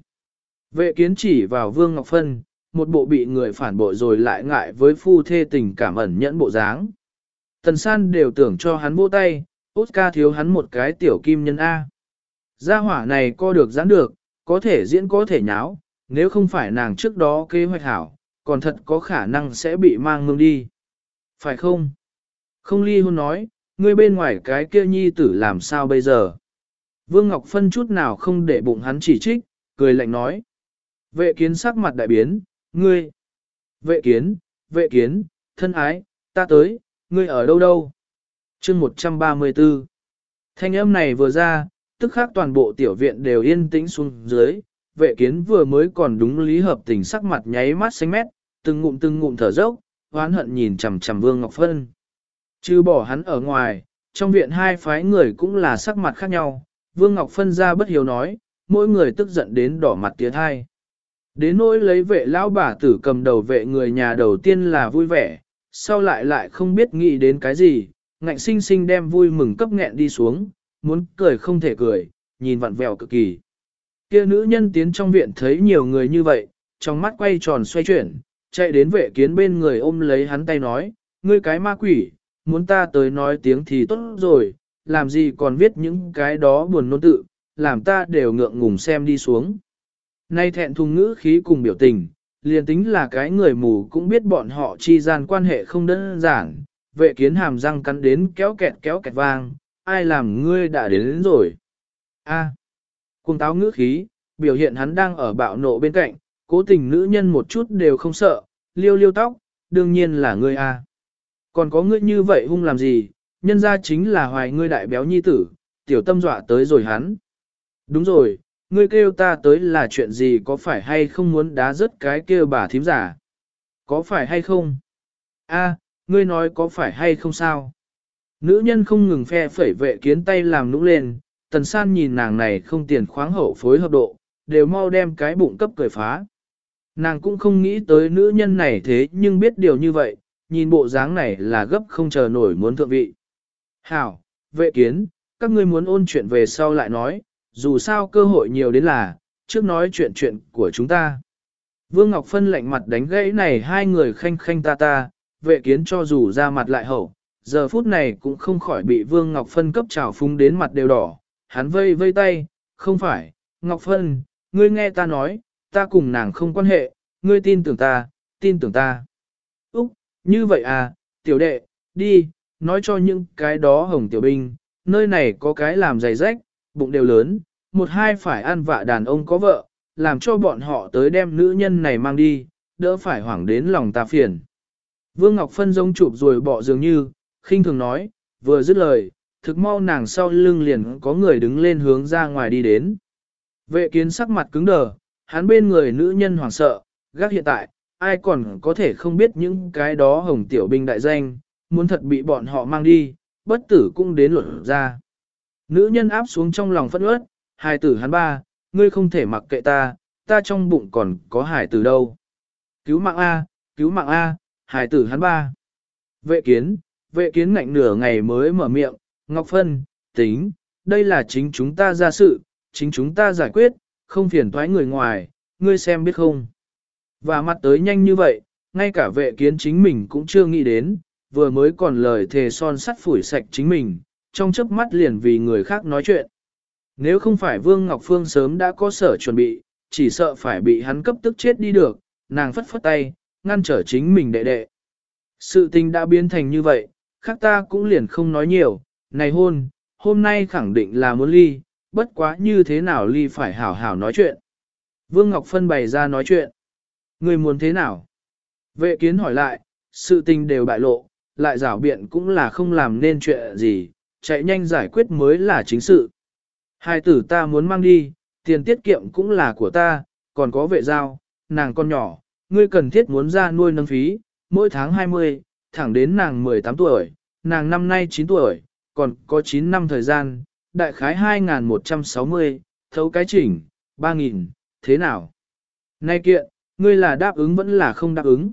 Vệ kiến chỉ vào Vương Ngọc Phân, một bộ bị người phản bội rồi lại ngại với phu thê tình cảm ẩn nhẫn bộ dáng. Tần san đều tưởng cho hắn vỗ tay, Oscar thiếu hắn một cái tiểu kim nhân A. Gia hỏa này co được giãn được, có thể diễn có thể nháo, nếu không phải nàng trước đó kế hoạch hảo, còn thật có khả năng sẽ bị mang ngưng đi. Phải không? Không ly hôn nói, ngươi bên ngoài cái kia nhi tử làm sao bây giờ? Vương Ngọc Phân chút nào không để bụng hắn chỉ trích, cười lạnh nói. Vệ kiến sắc mặt đại biến, ngươi. Vệ kiến, vệ kiến, thân ái, ta tới, ngươi ở đâu đâu? chương 134. Thanh âm này vừa ra, tức khác toàn bộ tiểu viện đều yên tĩnh xuống dưới, vệ kiến vừa mới còn đúng lý hợp tình sắc mặt nháy mắt xanh mét, từng ngụm từng ngụm thở dốc, hoán hận nhìn chằm chằm Vương Ngọc Phân. Chứ bỏ hắn ở ngoài, trong viện hai phái người cũng là sắc mặt khác nhau, Vương Ngọc Phân ra bất hiếu nói, mỗi người tức giận đến đỏ mặt tiếng hai. Đến nỗi lấy vệ lão bà tử cầm đầu vệ người nhà đầu tiên là vui vẻ, sau lại lại không biết nghĩ đến cái gì, ngạnh sinh sinh đem vui mừng cấp nghẹn đi xuống, muốn cười không thể cười, nhìn vặn vẹo cực kỳ. Kia nữ nhân tiến trong viện thấy nhiều người như vậy, trong mắt quay tròn xoay chuyển, chạy đến vệ kiến bên người ôm lấy hắn tay nói, ngươi cái ma quỷ, muốn ta tới nói tiếng thì tốt rồi, làm gì còn viết những cái đó buồn nôn tự, làm ta đều ngượng ngùng xem đi xuống. Nay thẹn thùng ngữ khí cùng biểu tình, liền tính là cái người mù cũng biết bọn họ chi gian quan hệ không đơn giản, vệ kiến hàm răng cắn đến kéo kẹt kéo kẹt vang, ai làm ngươi đã đến, đến rồi. A. À, cùng táo ngữ khí, biểu hiện hắn đang ở bạo nộ bên cạnh, cố tình nữ nhân một chút đều không sợ, liêu liêu tóc, đương nhiên là ngươi A. Còn có ngươi như vậy hung làm gì, nhân ra chính là hoài ngươi đại béo nhi tử, tiểu tâm dọa tới rồi hắn. Đúng rồi, ngươi kêu ta tới là chuyện gì có phải hay không muốn đá rớt cái kêu bà thím giả? Có phải hay không? A, ngươi nói có phải hay không sao? Nữ nhân không ngừng phe phẩy vệ kiến tay làm nũng lên, tần san nhìn nàng này không tiền khoáng hậu phối hợp độ, đều mau đem cái bụng cấp cười phá. Nàng cũng không nghĩ tới nữ nhân này thế nhưng biết điều như vậy, nhìn bộ dáng này là gấp không chờ nổi muốn thượng vị. Hảo, vệ kiến, các ngươi muốn ôn chuyện về sau lại nói, dù sao cơ hội nhiều đến là, trước nói chuyện chuyện của chúng ta. Vương Ngọc Phân lạnh mặt đánh gãy này hai người khanh khanh ta ta, vệ kiến cho dù ra mặt lại hậu, giờ phút này cũng không khỏi bị Vương Ngọc Phân cấp trào phúng đến mặt đều đỏ, hắn vây vây tay, không phải, Ngọc Phân, ngươi nghe ta nói, ta cùng nàng không quan hệ, ngươi tin tưởng ta, tin tưởng ta. Úc, như vậy à, tiểu đệ, đi, nói cho những cái đó hồng tiểu binh, nơi này có cái làm giày rách, bụng đều lớn, một hai phải ăn vạ đàn ông có vợ, làm cho bọn họ tới đem nữ nhân này mang đi, đỡ phải hoảng đến lòng ta phiền. Vương Ngọc Phân giống chụp rồi bỏ dường như, khinh thường nói, vừa dứt lời, thực mau nàng sau lưng liền có người đứng lên hướng ra ngoài đi đến. Vệ kiến sắc mặt cứng đờ, hắn bên người nữ nhân hoảng sợ, gác hiện tại, ai còn có thể không biết những cái đó hồng tiểu binh đại danh, muốn thật bị bọn họ mang đi, bất tử cũng đến luận ra. Nữ nhân áp xuống trong lòng phẫn ướt, hài tử hắn ba, ngươi không thể mặc kệ ta, ta trong bụng còn có hài tử đâu. Cứu mạng A, cứu mạng A, hài tử hắn ba. Vệ kiến, vệ kiến ngạnh nửa ngày mới mở miệng, Ngọc Phân, tính, đây là chính chúng ta ra sự, chính chúng ta giải quyết, không phiền thoái người ngoài, ngươi xem biết không. Và mặt tới nhanh như vậy, ngay cả vệ kiến chính mình cũng chưa nghĩ đến, vừa mới còn lời thề son sắt phủi sạch chính mình, trong chớp mắt liền vì người khác nói chuyện. Nếu không phải Vương Ngọc Phương sớm đã có sở chuẩn bị, chỉ sợ phải bị hắn cấp tức chết đi được, nàng phất phất tay, ngăn trở chính mình đệ đệ. Sự tình đã biến thành như vậy, khác ta cũng liền không nói nhiều, này hôn, hôm nay khẳng định là muốn ly, bất quá như thế nào ly phải hảo hảo nói chuyện. Vương Ngọc Phân bày ra nói chuyện. Người muốn thế nào? Vệ kiến hỏi lại, sự tình đều bại lộ, lại rảo biện cũng là không làm nên chuyện gì, chạy nhanh giải quyết mới là chính sự. Hai tử ta muốn mang đi, tiền tiết kiệm cũng là của ta, còn có vệ giao, nàng con nhỏ, ngươi cần thiết muốn ra nuôi nâng phí, mỗi tháng 20, thẳng đến nàng 18 tuổi, nàng năm nay 9 tuổi, còn có 9 năm thời gian, đại khái 2160, thấu cái chỉnh, 3000, thế nào? Nay kiện, ngươi là đáp ứng vẫn là không đáp ứng.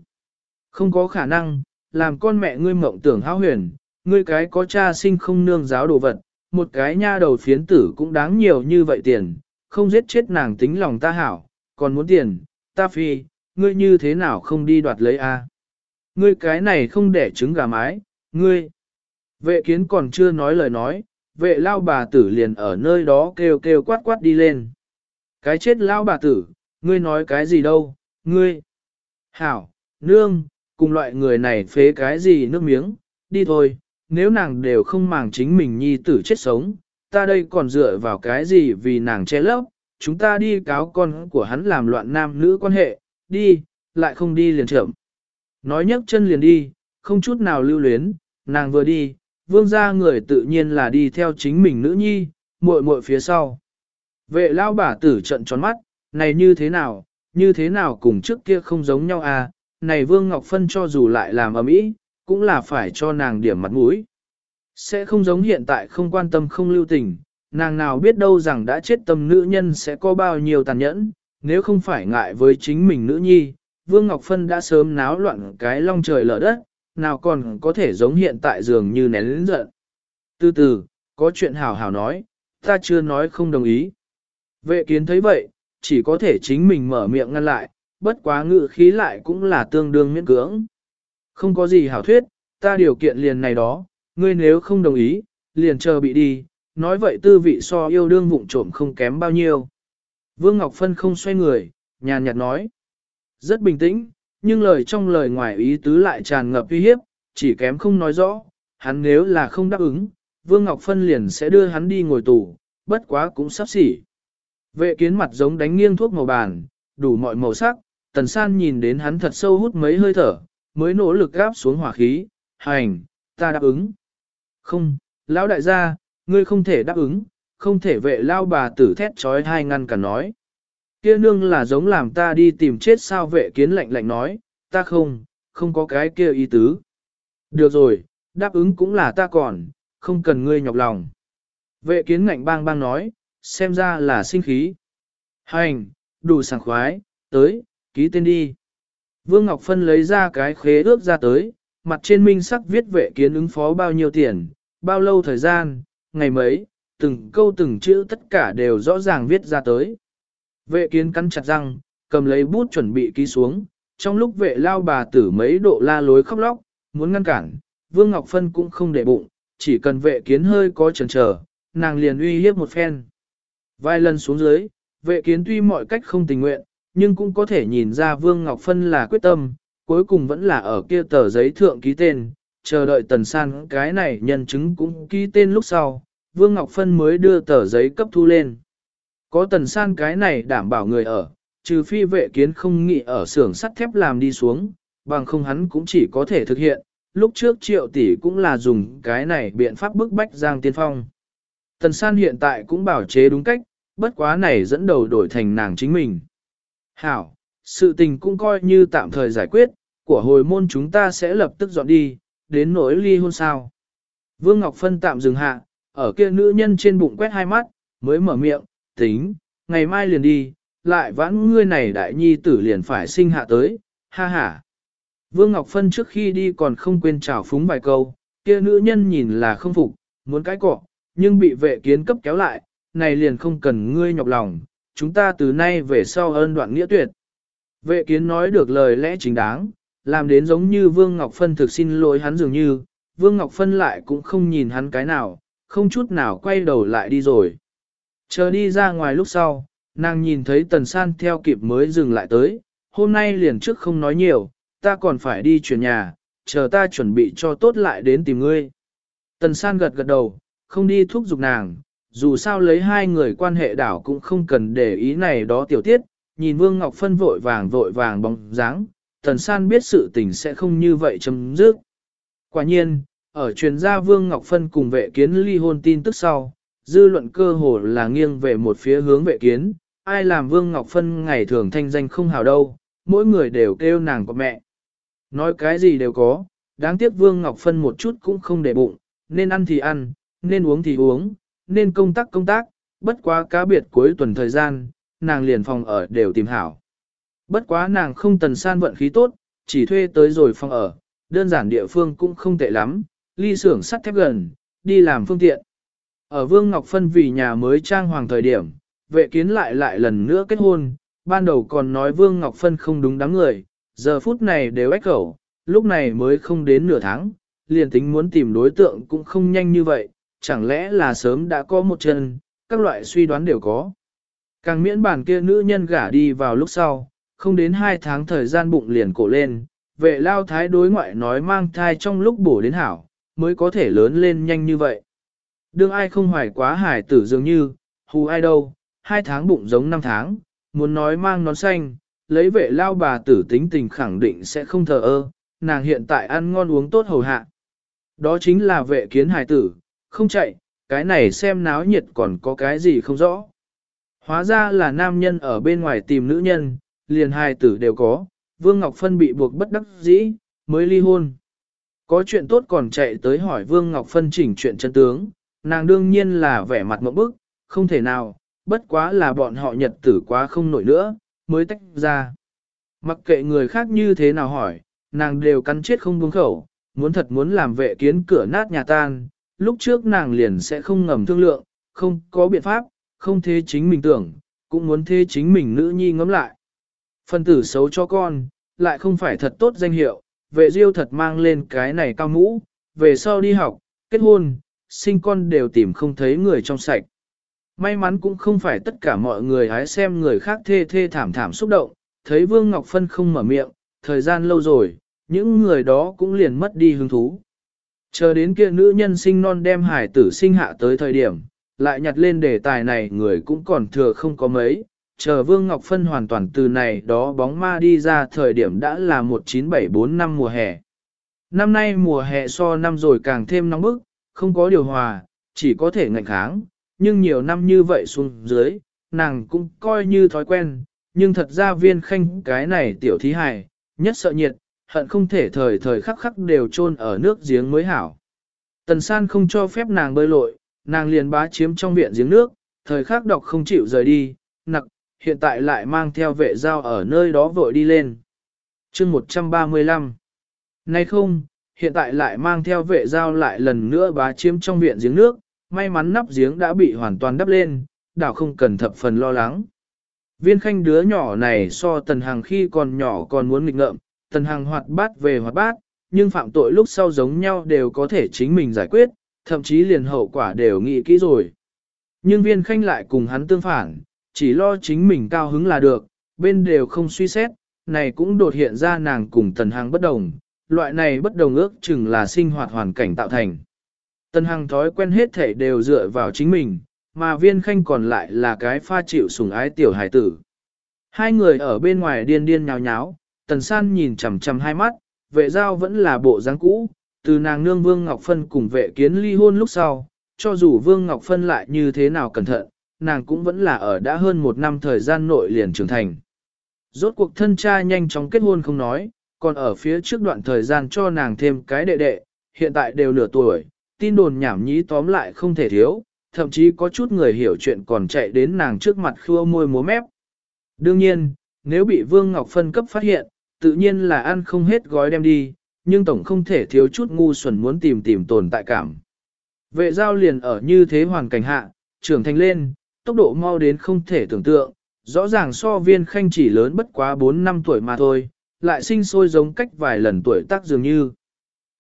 Không có khả năng, làm con mẹ ngươi mộng tưởng hao huyền, ngươi cái có cha sinh không nương giáo đồ vật, một cái nha đầu phiến tử cũng đáng nhiều như vậy tiền, không giết chết nàng tính lòng ta hảo, còn muốn tiền, ta phi, ngươi như thế nào không đi đoạt lấy a? Ngươi cái này không để trứng gà mái, ngươi. Vệ kiến còn chưa nói lời nói, vệ lao bà tử liền ở nơi đó kêu kêu quát quát đi lên. Cái chết lao bà tử, ngươi nói cái gì đâu, ngươi. Hảo, nương, cùng loại người này phế cái gì nước miếng, đi thôi, nếu nàng đều không màng chính mình nhi tử chết sống, ta đây còn dựa vào cái gì vì nàng che lấp, chúng ta đi cáo con của hắn làm loạn nam nữ quan hệ, đi, lại không đi liền chậm. Nói nhấc chân liền đi, không chút nào lưu luyến, nàng vừa đi, vương gia người tự nhiên là đi theo chính mình nữ nhi, muội muội phía sau. Vệ lao bà tử trận tròn mắt, này như thế nào, như thế nào cùng trước kia không giống nhau à, này Vương Ngọc Phân cho dù lại làm ở mỹ, cũng là phải cho nàng điểm mặt mũi. Sẽ không giống hiện tại không quan tâm không lưu tình, nàng nào biết đâu rằng đã chết tâm nữ nhân sẽ có bao nhiêu tàn nhẫn, nếu không phải ngại với chính mình nữ nhi, Vương Ngọc Phân đã sớm náo loạn cái long trời lở đất, nào còn có thể giống hiện tại dường như nén lĩnh giận. Từ từ, có chuyện hảo hảo nói, ta chưa nói không đồng ý. Vệ kiến thấy vậy, chỉ có thể chính mình mở miệng ngăn lại, bất quá ngự khí lại cũng là tương đương miễn cưỡng. Không có gì hảo thuyết, ta điều kiện liền này đó, ngươi nếu không đồng ý, liền chờ bị đi, nói vậy tư vị so yêu đương vụng trộm không kém bao nhiêu. Vương Ngọc Phân không xoay người, nhàn nhạt nói. Rất bình tĩnh, nhưng lời trong lời ngoài ý tứ lại tràn ngập uy hiếp, chỉ kém không nói rõ, hắn nếu là không đáp ứng, Vương Ngọc Phân liền sẽ đưa hắn đi ngồi tù, bất quá cũng sắp xỉ. Vệ kiến mặt giống đánh nghiêng thuốc màu bàn, đủ mọi màu sắc, tần san nhìn đến hắn thật sâu hút mấy hơi thở, mới nỗ lực gáp xuống hỏa khí, hành, ta đáp ứng. Không, lão đại gia, ngươi không thể đáp ứng, không thể vệ lao bà tử thét trói hai ngăn cả nói. Kia nương là giống làm ta đi tìm chết sao vệ kiến lạnh lạnh nói, ta không, không có cái kia ý tứ. Được rồi, đáp ứng cũng là ta còn, không cần ngươi nhọc lòng. Vệ kiến ngạnh bang bang nói, xem ra là sinh khí. Hành, đủ sảng khoái, tới, ký tên đi. Vương Ngọc Phân lấy ra cái khế ước ra tới, mặt trên minh sắc viết vệ kiến ứng phó bao nhiêu tiền, bao lâu thời gian, ngày mấy, từng câu từng chữ tất cả đều rõ ràng viết ra tới. Vệ kiến cắn chặt răng, cầm lấy bút chuẩn bị ký xuống, trong lúc vệ lao bà tử mấy độ la lối khóc lóc, muốn ngăn cản, Vương Ngọc Phân cũng không để bụng, chỉ cần vệ kiến hơi có chần chờ, nàng liền uy hiếp một phen. Vài lần xuống dưới, vệ kiến tuy mọi cách không tình nguyện, nhưng cũng có thể nhìn ra Vương Ngọc Phân là quyết tâm, cuối cùng vẫn là ở kia tờ giấy thượng ký tên, chờ đợi tần san cái này nhân chứng cũng ký tên lúc sau, Vương Ngọc Phân mới đưa tờ giấy cấp thu lên. Có tần san cái này đảm bảo người ở, trừ phi vệ kiến không nghĩ ở xưởng sắt thép làm đi xuống, bằng không hắn cũng chỉ có thể thực hiện, lúc trước triệu tỷ cũng là dùng cái này biện pháp bức bách Giang Tiên Phong. Tần san hiện tại cũng bảo chế đúng cách, bất quá này dẫn đầu đổi thành nàng chính mình. Hảo, sự tình cũng coi như tạm thời giải quyết, của hồi môn chúng ta sẽ lập tức dọn đi, đến nỗi ly hôn sao. Vương Ngọc Phân tạm dừng hạ, ở kia nữ nhân trên bụng quét hai mắt, mới mở miệng, tính, ngày mai liền đi, lại vãn ngươi này đại nhi tử liền phải sinh hạ tới, ha ha. Vương Ngọc Phân trước khi đi còn không quên chào phúng vài câu, kia nữ nhân nhìn là không phục, muốn cái cọ, nhưng bị vệ kiến cấp kéo lại, này liền không cần ngươi nhọc lòng, chúng ta từ nay về sau ơn đoạn nghĩa tuyệt. Vệ kiến nói được lời lẽ chính đáng, làm đến giống như Vương Ngọc Phân thực xin lỗi hắn dường như, Vương Ngọc Phân lại cũng không nhìn hắn cái nào, không chút nào quay đầu lại đi rồi. Chờ đi ra ngoài lúc sau, nàng nhìn thấy tần san theo kịp mới dừng lại tới, hôm nay liền trước không nói nhiều, ta còn phải đi chuyển nhà, chờ ta chuẩn bị cho tốt lại đến tìm ngươi. Tần san gật gật đầu, không đi thúc giục nàng, dù sao lấy hai người quan hệ đảo cũng không cần để ý này đó tiểu tiết, nhìn Vương Ngọc Phân vội vàng vội vàng bóng dáng, Tần San biết sự tình sẽ không như vậy chấm dứt. Quả nhiên, ở truyền gia Vương Ngọc Phân cùng vệ kiến ly hôn tin tức sau, dư luận cơ hồ là nghiêng về một phía hướng vệ kiến, ai làm Vương Ngọc Phân ngày thường thanh danh không hào đâu, mỗi người đều kêu nàng có mẹ. Nói cái gì đều có, đáng tiếc Vương Ngọc Phân một chút cũng không để bụng, nên ăn thì ăn, nên uống thì uống, nên công tác công tác, bất quá cá biệt cuối tuần thời gian, nàng liền phòng ở đều tìm hảo. Bất quá nàng không tần san vận khí tốt, chỉ thuê tới rồi phòng ở, đơn giản địa phương cũng không tệ lắm, ly xưởng sắt thép gần, đi làm phương tiện. Ở Vương Ngọc Phân vì nhà mới trang hoàng thời điểm, vệ kiến lại lại lần nữa kết hôn, ban đầu còn nói Vương Ngọc Phân không đúng đám người, giờ phút này đều ách khẩu, lúc này mới không đến nửa tháng, liền tính muốn tìm đối tượng cũng không nhanh như vậy, chẳng lẽ là sớm đã có một chân, các loại suy đoán đều có. Càng miễn bản kia nữ nhân gả đi vào lúc sau, không đến hai tháng thời gian bụng liền cổ lên, vệ lao thái đối ngoại nói mang thai trong lúc bổ đến hảo, mới có thể lớn lên nhanh như vậy. Đương ai không hoài quá hải tử dường như, hù ai đâu, hai tháng bụng giống năm tháng, muốn nói mang nón xanh, lấy vệ lao bà tử tính tình khẳng định sẽ không thờ ơ, nàng hiện tại ăn ngon uống tốt hầu hạ. Đó chính là vệ kiến hải tử, không chạy, cái này xem náo nhiệt còn có cái gì không rõ. Hóa ra là nam nhân ở bên ngoài tìm nữ nhân, liền hai tử đều có, Vương Ngọc Phân bị buộc bất đắc dĩ, mới ly hôn. Có chuyện tốt còn chạy tới hỏi Vương Ngọc Phân chỉnh chuyện chân tướng, nàng đương nhiên là vẻ mặt mộng bức, không thể nào, bất quá là bọn họ nhật tử quá không nổi nữa, mới tách ra. Mặc kệ người khác như thế nào hỏi, nàng đều cắn chết không buông khẩu, muốn thật muốn làm vệ kiến cửa nát nhà tan, lúc trước nàng liền sẽ không ngầm thương lượng, không có biện pháp, không thế chính mình tưởng, cũng muốn thế chính mình nữ nhi ngẫm lại. Phân tử xấu cho con, lại không phải thật tốt danh hiệu, vệ diêu thật mang lên cái này cao mũ, về sau đi học, kết hôn, sinh con đều tìm không thấy người trong sạch. May mắn cũng không phải tất cả mọi người hái xem người khác thê thê thảm thảm xúc động, thấy Vương Ngọc Phân không mở miệng, thời gian lâu rồi, những người đó cũng liền mất đi hứng thú. Chờ đến kia nữ nhân sinh non đem hải tử sinh hạ tới thời điểm, lại nhặt lên đề tài này người cũng còn thừa không có mấy, chờ Vương Ngọc Phân hoàn toàn từ này đó bóng ma đi ra thời điểm đã là 1974 năm mùa hè. Năm nay mùa hè so năm rồi càng thêm nóng bức, không có điều hòa, chỉ có thể ngạnh kháng, nhưng nhiều năm như vậy xuống dưới, nàng cũng coi như thói quen, nhưng thật ra viên khanh cái này tiểu thí hài, nhất sợ nhiệt, hận không thể thời thời khắc khắc đều chôn ở nước giếng mới hảo. Tần san không cho phép nàng bơi lội, nàng liền bá chiếm trong viện giếng nước, thời khắc đọc không chịu rời đi, nặc, hiện tại lại mang theo vệ dao ở nơi đó vội đi lên. chương 135 Nay không, hiện tại lại mang theo vệ dao lại lần nữa bá chiếm trong viện giếng nước, may mắn nắp giếng đã bị hoàn toàn đắp lên, đảo không cần thập phần lo lắng. Viên khanh đứa nhỏ này so tần hàng khi còn nhỏ còn muốn nghịch ngợm, tần hàng hoạt bát về hoạt bát, nhưng phạm tội lúc sau giống nhau đều có thể chính mình giải quyết, thậm chí liền hậu quả đều nghĩ kỹ rồi. Nhưng viên khanh lại cùng hắn tương phản, chỉ lo chính mình cao hứng là được, bên đều không suy xét, này cũng đột hiện ra nàng cùng tần hàng bất đồng, loại này bất đồng ước chừng là sinh hoạt hoàn cảnh tạo thành. Tần hàng thói quen hết thể đều dựa vào chính mình, mà viên khanh còn lại là cái pha chịu sủng ái tiểu hải tử. Hai người ở bên ngoài điên điên nháo nháo, tần san nhìn chằm chằm hai mắt, vệ giao vẫn là bộ dáng cũ, từ nàng nương Vương Ngọc Phân cùng vệ kiến ly hôn lúc sau, cho dù Vương Ngọc Phân lại như thế nào cẩn thận, nàng cũng vẫn là ở đã hơn một năm thời gian nội liền trưởng thành. Rốt cuộc thân cha nhanh chóng kết hôn không nói, còn ở phía trước đoạn thời gian cho nàng thêm cái đệ đệ, hiện tại đều nửa tuổi, tin đồn nhảm nhí tóm lại không thể thiếu, thậm chí có chút người hiểu chuyện còn chạy đến nàng trước mặt khua môi múa mép. Đương nhiên, nếu bị Vương Ngọc Phân cấp phát hiện, tự nhiên là ăn không hết gói đem đi, nhưng tổng không thể thiếu chút ngu xuẩn muốn tìm tìm tồn tại cảm. Vệ giao liền ở như thế hoàn cảnh hạ, trưởng thành lên, tốc độ mau đến không thể tưởng tượng, rõ ràng so viên khanh chỉ lớn bất quá 4 năm tuổi mà thôi, lại sinh sôi giống cách vài lần tuổi tác dường như.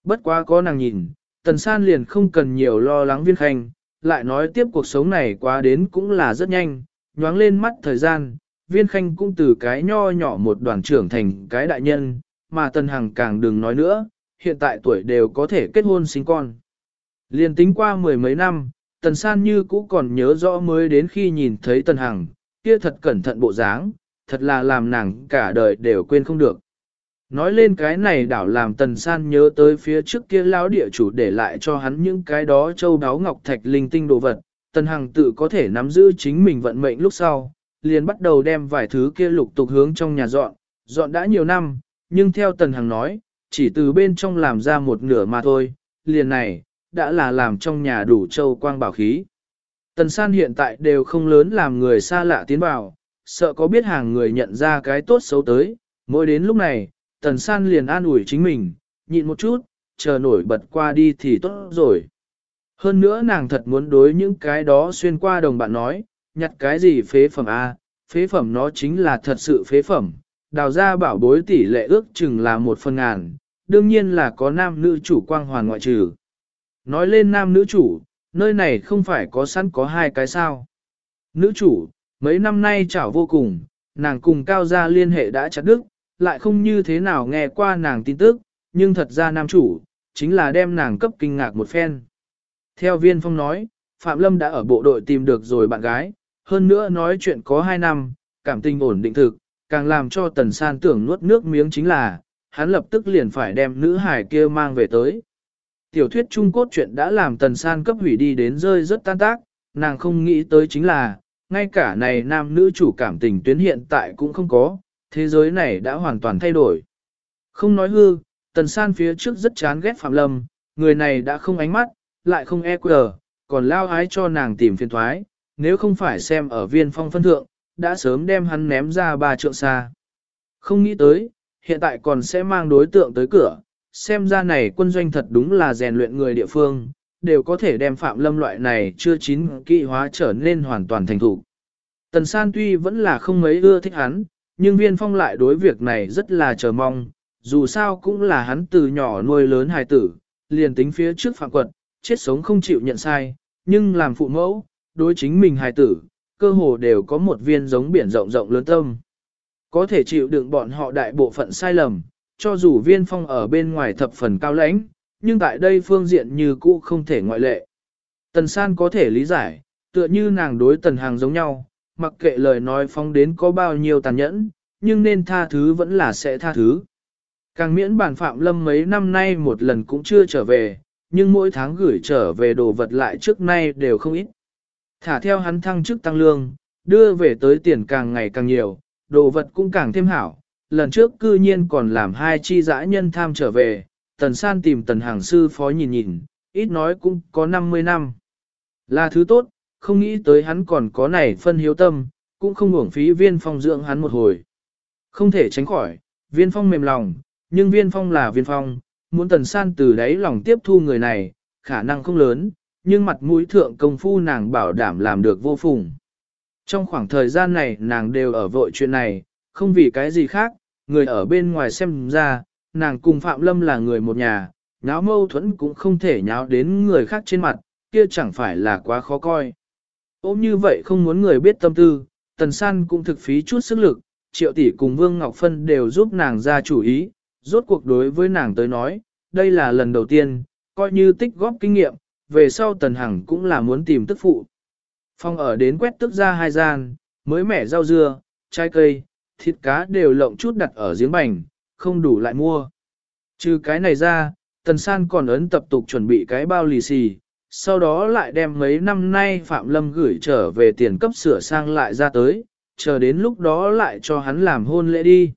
Bất quá có nàng nhìn, tần san liền không cần nhiều lo lắng viên khanh, lại nói tiếp cuộc sống này quá đến cũng là rất nhanh, nhoáng lên mắt thời gian, viên khanh cũng từ cái nho nhỏ một đoàn trưởng thành cái đại nhân, mà tần hằng càng đừng nói nữa, hiện tại tuổi đều có thể kết hôn sinh con. Liền tính qua mười mấy năm, Tần San như cũ còn nhớ rõ mới đến khi nhìn thấy Tần Hằng, kia thật cẩn thận bộ dáng, thật là làm nàng cả đời đều quên không được. Nói lên cái này đảo làm Tần San nhớ tới phía trước kia lão địa chủ để lại cho hắn những cái đó châu đáo ngọc thạch linh tinh đồ vật. Tần Hằng tự có thể nắm giữ chính mình vận mệnh lúc sau, liền bắt đầu đem vài thứ kia lục tục hướng trong nhà dọn, dọn đã nhiều năm, nhưng theo Tần Hằng nói, chỉ từ bên trong làm ra một nửa mà thôi, liền này, đã là làm trong nhà đủ châu quang bảo khí. Tần San hiện tại đều không lớn làm người xa lạ tiến vào, sợ có biết hàng người nhận ra cái tốt xấu tới, mỗi đến lúc này, Tần San liền an ủi chính mình, nhịn một chút, chờ nổi bật qua đi thì tốt rồi. Hơn nữa nàng thật muốn đối những cái đó xuyên qua đồng bạn nói, nhặt cái gì phế phẩm A, phế phẩm nó chính là thật sự phế phẩm, đào ra bảo bối tỷ lệ ước chừng là một phần ngàn, đương nhiên là có nam nữ chủ quang hoàn ngoại trừ. Nói lên nam nữ chủ, nơi này không phải có sẵn có hai cái sao. Nữ chủ, mấy năm nay chảo vô cùng, nàng cùng cao gia liên hệ đã chặt đứt, lại không như thế nào nghe qua nàng tin tức, nhưng thật ra nam chủ, chính là đem nàng cấp kinh ngạc một phen. Theo viên phong nói, Phạm Lâm đã ở bộ đội tìm được rồi bạn gái, hơn nữa nói chuyện có hai năm, cảm tình ổn định thực, càng làm cho Tần San tưởng nuốt nước miếng chính là, hắn lập tức liền phải đem nữ hải kia mang về tới. Tiểu thuyết Trung Cốt chuyện đã làm Tần San cấp hủy đi đến rơi rất tan tác, nàng không nghĩ tới chính là, ngay cả này nam nữ chủ cảm tình tuyến hiện tại cũng không có, thế giới này đã hoàn toàn thay đổi. Không nói hư, Tần San phía trước rất chán ghét Phạm Lâm, người này đã không ánh mắt, lại không e quờ, còn lao ái cho nàng tìm phiền thoái, nếu không phải xem ở viên phong phân thượng, đã sớm đem hắn ném ra ba trượng xa. Không nghĩ tới, hiện tại còn sẽ mang đối tượng tới cửa, xem ra này quân doanh thật đúng là rèn luyện người địa phương, đều có thể đem phạm lâm loại này chưa chín kỹ hóa trở nên hoàn toàn thành thủ. Tần San tuy vẫn là không mấy ưa thích hắn, nhưng viên phong lại đối việc này rất là chờ mong, dù sao cũng là hắn từ nhỏ nuôi lớn hài tử, liền tính phía trước phạm quật, chết sống không chịu nhận sai, nhưng làm phụ mẫu, đối chính mình hài tử, cơ hồ đều có một viên giống biển rộng rộng lớn tâm. Có thể chịu đựng bọn họ đại bộ phận sai lầm, cho dù viên phong ở bên ngoài thập phần cao lãnh, nhưng tại đây phương diện như cũ không thể ngoại lệ. Tần san có thể lý giải, tựa như nàng đối tần hàng giống nhau, mặc kệ lời nói phong đến có bao nhiêu tàn nhẫn, nhưng nên tha thứ vẫn là sẽ tha thứ. Càng miễn bản phạm lâm mấy năm nay một lần cũng chưa trở về, nhưng mỗi tháng gửi trở về đồ vật lại trước nay đều không ít. Thả theo hắn thăng chức tăng lương, đưa về tới tiền càng ngày càng nhiều, đồ vật cũng càng thêm hảo. Lần trước cư nhiên còn làm hai chi dã nhân tham trở về, tần san tìm tần hàng sư phó nhìn nhìn, ít nói cũng có 50 năm. Là thứ tốt, không nghĩ tới hắn còn có này phân hiếu tâm, cũng không uổng phí viên phong dưỡng hắn một hồi. Không thể tránh khỏi, viên phong mềm lòng, nhưng viên phong là viên phong, muốn tần san từ đấy lòng tiếp thu người này, khả năng không lớn, nhưng mặt mũi thượng công phu nàng bảo đảm làm được vô phùng. Trong khoảng thời gian này nàng đều ở vội chuyện này, không vì cái gì khác, người ở bên ngoài xem ra, nàng cùng Phạm Lâm là người một nhà, nháo mâu thuẫn cũng không thể nháo đến người khác trên mặt, kia chẳng phải là quá khó coi. Ôm như vậy không muốn người biết tâm tư, Tần San cũng thực phí chút sức lực, Triệu tỷ cùng Vương Ngọc Phân đều giúp nàng ra chủ ý, rốt cuộc đối với nàng tới nói, đây là lần đầu tiên, coi như tích góp kinh nghiệm, về sau Tần Hằng cũng là muốn tìm tức phụ. Phong ở đến quét tức ra hai gian, mới mẻ rau dưa, trái cây, thịt cá đều lộng chút đặt ở giếng bành, không đủ lại mua. Trừ cái này ra, Tần San còn ấn tập tục chuẩn bị cái bao lì xì, sau đó lại đem mấy năm nay Phạm Lâm gửi trở về tiền cấp sửa sang lại ra tới, chờ đến lúc đó lại cho hắn làm hôn lễ đi.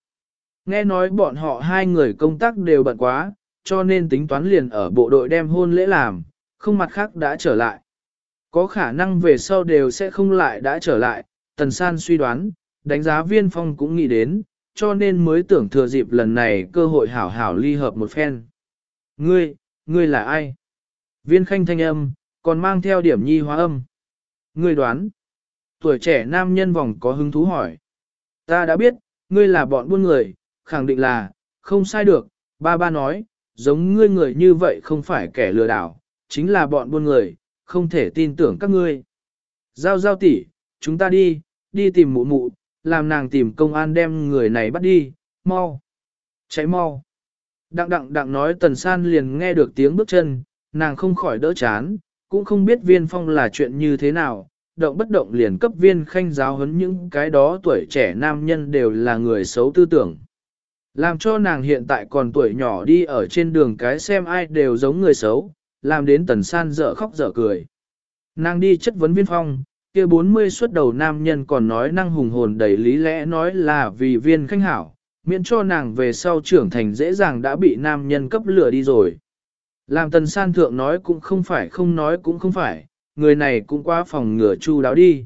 Nghe nói bọn họ hai người công tác đều bận quá, cho nên tính toán liền ở bộ đội đem hôn lễ làm, không mặt khác đã trở lại. Có khả năng về sau đều sẽ không lại đã trở lại, Tần San suy đoán, đánh giá viên phong cũng nghĩ đến, cho nên mới tưởng thừa dịp lần này cơ hội hảo hảo ly hợp một phen. Ngươi, ngươi là ai? Viên khanh thanh âm, còn mang theo điểm nhi hóa âm. Ngươi đoán. Tuổi trẻ nam nhân vòng có hứng thú hỏi. Ta đã biết, ngươi là bọn buôn người, khẳng định là, không sai được, ba ba nói, giống ngươi người như vậy không phải kẻ lừa đảo, chính là bọn buôn người, không thể tin tưởng các ngươi. Giao giao tỷ, chúng ta đi, đi tìm mụ mụ, làm nàng tìm công an đem người này bắt đi, mau. Cháy mau. Đặng đặng đặng nói tần san liền nghe được tiếng bước chân, nàng không khỏi đỡ chán, cũng không biết viên phong là chuyện như thế nào, động bất động liền cấp viên khanh giáo huấn những cái đó tuổi trẻ nam nhân đều là người xấu tư tưởng. Làm cho nàng hiện tại còn tuổi nhỏ đi ở trên đường cái xem ai đều giống người xấu, làm đến tần san dở khóc dở cười. Nàng đi chất vấn viên phong, kia 40 suốt đầu nam nhân còn nói năng hùng hồn đầy lý lẽ nói là vì viên khanh hảo, miễn cho nàng về sau trưởng thành dễ dàng đã bị nam nhân cấp lửa đi rồi. Làm tần san thượng nói cũng không phải không nói cũng không phải, người này cũng qua phòng ngửa chu đáo đi.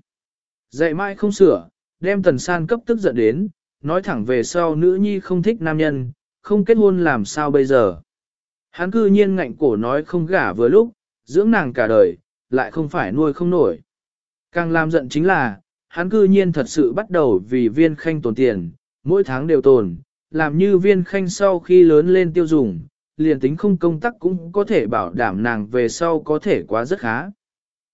Dạy mãi không sửa, đem tần san cấp tức giận đến, nói thẳng về sau nữ nhi không thích nam nhân, không kết hôn làm sao bây giờ. Hắn cư nhiên ngạnh cổ nói không gả vừa lúc, dưỡng nàng cả đời, lại không phải nuôi không nổi. Càng làm giận chính là, hắn cư nhiên thật sự bắt đầu vì viên khanh tồn tiền, mỗi tháng đều tồn, làm như viên khanh sau khi lớn lên tiêu dùng, liền tính không công tác cũng có thể bảo đảm nàng về sau có thể quá rất khá.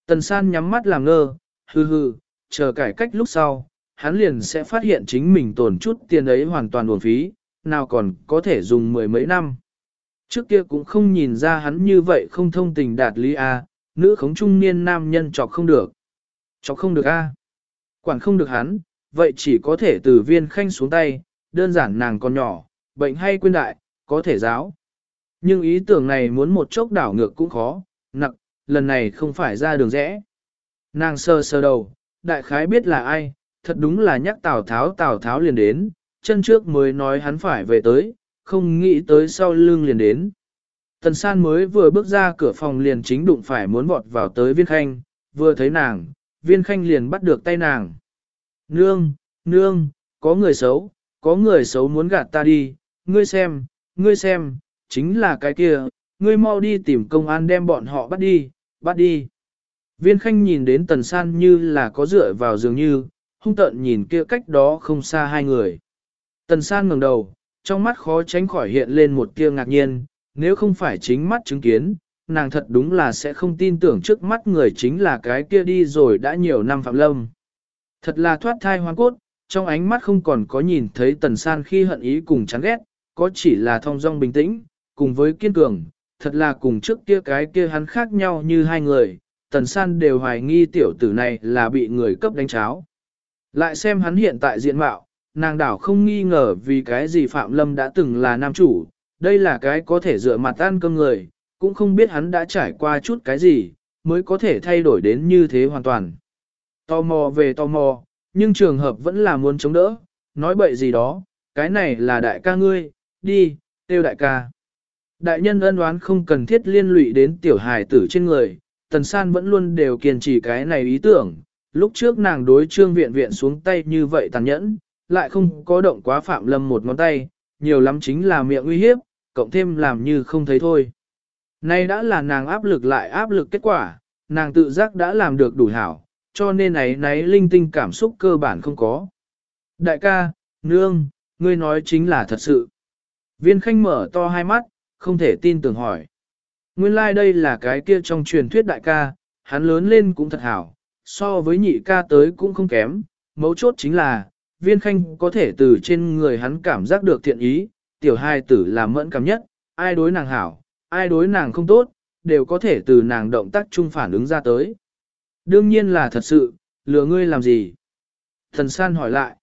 Tần san nhắm mắt làm ngơ, hư hư, chờ cải cách lúc sau, hắn liền sẽ phát hiện chính mình tồn chút tiền ấy hoàn toàn uổng phí, nào còn có thể dùng mười mấy năm. Trước kia cũng không nhìn ra hắn như vậy không thông tình đạt lý A, nữ khống trung niên nam nhân chọc không được. Chọc không được A. Quản không được hắn, vậy chỉ có thể từ viên khanh xuống tay, đơn giản nàng còn nhỏ, bệnh hay quên đại, có thể giáo. Nhưng ý tưởng này muốn một chốc đảo ngược cũng khó, nặng, lần này không phải ra đường rẽ. Nàng sơ sơ đầu, đại khái biết là ai, thật đúng là nhắc Tào Tháo Tào Tháo liền đến, chân trước mới nói hắn phải về tới, không nghĩ tới sau lưng liền đến. Tần san mới vừa bước ra cửa phòng liền chính đụng phải muốn vọt vào tới viên khanh, vừa thấy nàng, viên khanh liền bắt được tay nàng. Nương, nương, có người xấu, có người xấu muốn gạt ta đi, ngươi xem, ngươi xem, chính là cái kia, ngươi mau đi tìm công an đem bọn họ bắt đi, bắt đi. Viên khanh nhìn đến tần san như là có dựa vào dường như, hung tợn nhìn kia cách đó không xa hai người. Tần san ngẩng đầu, trong mắt khó tránh khỏi hiện lên một tia ngạc nhiên, nếu không phải chính mắt chứng kiến, nàng thật đúng là sẽ không tin tưởng trước mắt người chính là cái kia đi rồi đã nhiều năm phạm lâm. Thật là thoát thai hoang cốt, trong ánh mắt không còn có nhìn thấy tần san khi hận ý cùng chán ghét, có chỉ là thong dong bình tĩnh, cùng với kiên cường, thật là cùng trước kia cái kia hắn khác nhau như hai người, tần san đều hoài nghi tiểu tử này là bị người cấp đánh cháo. Lại xem hắn hiện tại diện mạo, nàng đảo không nghi ngờ vì cái gì Phạm Lâm đã từng là nam chủ, đây là cái có thể dựa mặt ăn cơm người, cũng không biết hắn đã trải qua chút cái gì, mới có thể thay đổi đến như thế hoàn toàn. Tò mò về tò mò, nhưng trường hợp vẫn là muốn chống đỡ, nói bậy gì đó, cái này là đại ca ngươi, đi, tiêu đại ca. Đại nhân ân oán không cần thiết liên lụy đến tiểu hài tử trên người, tần san vẫn luôn đều kiên trì cái này ý tưởng, lúc trước nàng đối trương viện viện xuống tay như vậy tàn nhẫn, lại không có động quá phạm lâm một ngón tay, nhiều lắm chính là miệng uy hiếp, cộng thêm làm như không thấy thôi. Nay đã là nàng áp lực lại áp lực kết quả, nàng tự giác đã làm được đủ hảo, cho nên ấy nấy linh tinh cảm xúc cơ bản không có. Đại ca, nương, ngươi nói chính là thật sự. Viên khanh mở to hai mắt, không thể tin tưởng hỏi. Nguyên lai like đây là cái kia trong truyền thuyết đại ca, hắn lớn lên cũng thật hảo, so với nhị ca tới cũng không kém, mấu chốt chính là, viên khanh có thể từ trên người hắn cảm giác được thiện ý, tiểu hai tử là mẫn cảm nhất, ai đối nàng hảo, ai đối nàng không tốt, đều có thể từ nàng động tác chung phản ứng ra tới. Đương nhiên là thật sự, lừa ngươi làm gì? Thần san hỏi lại.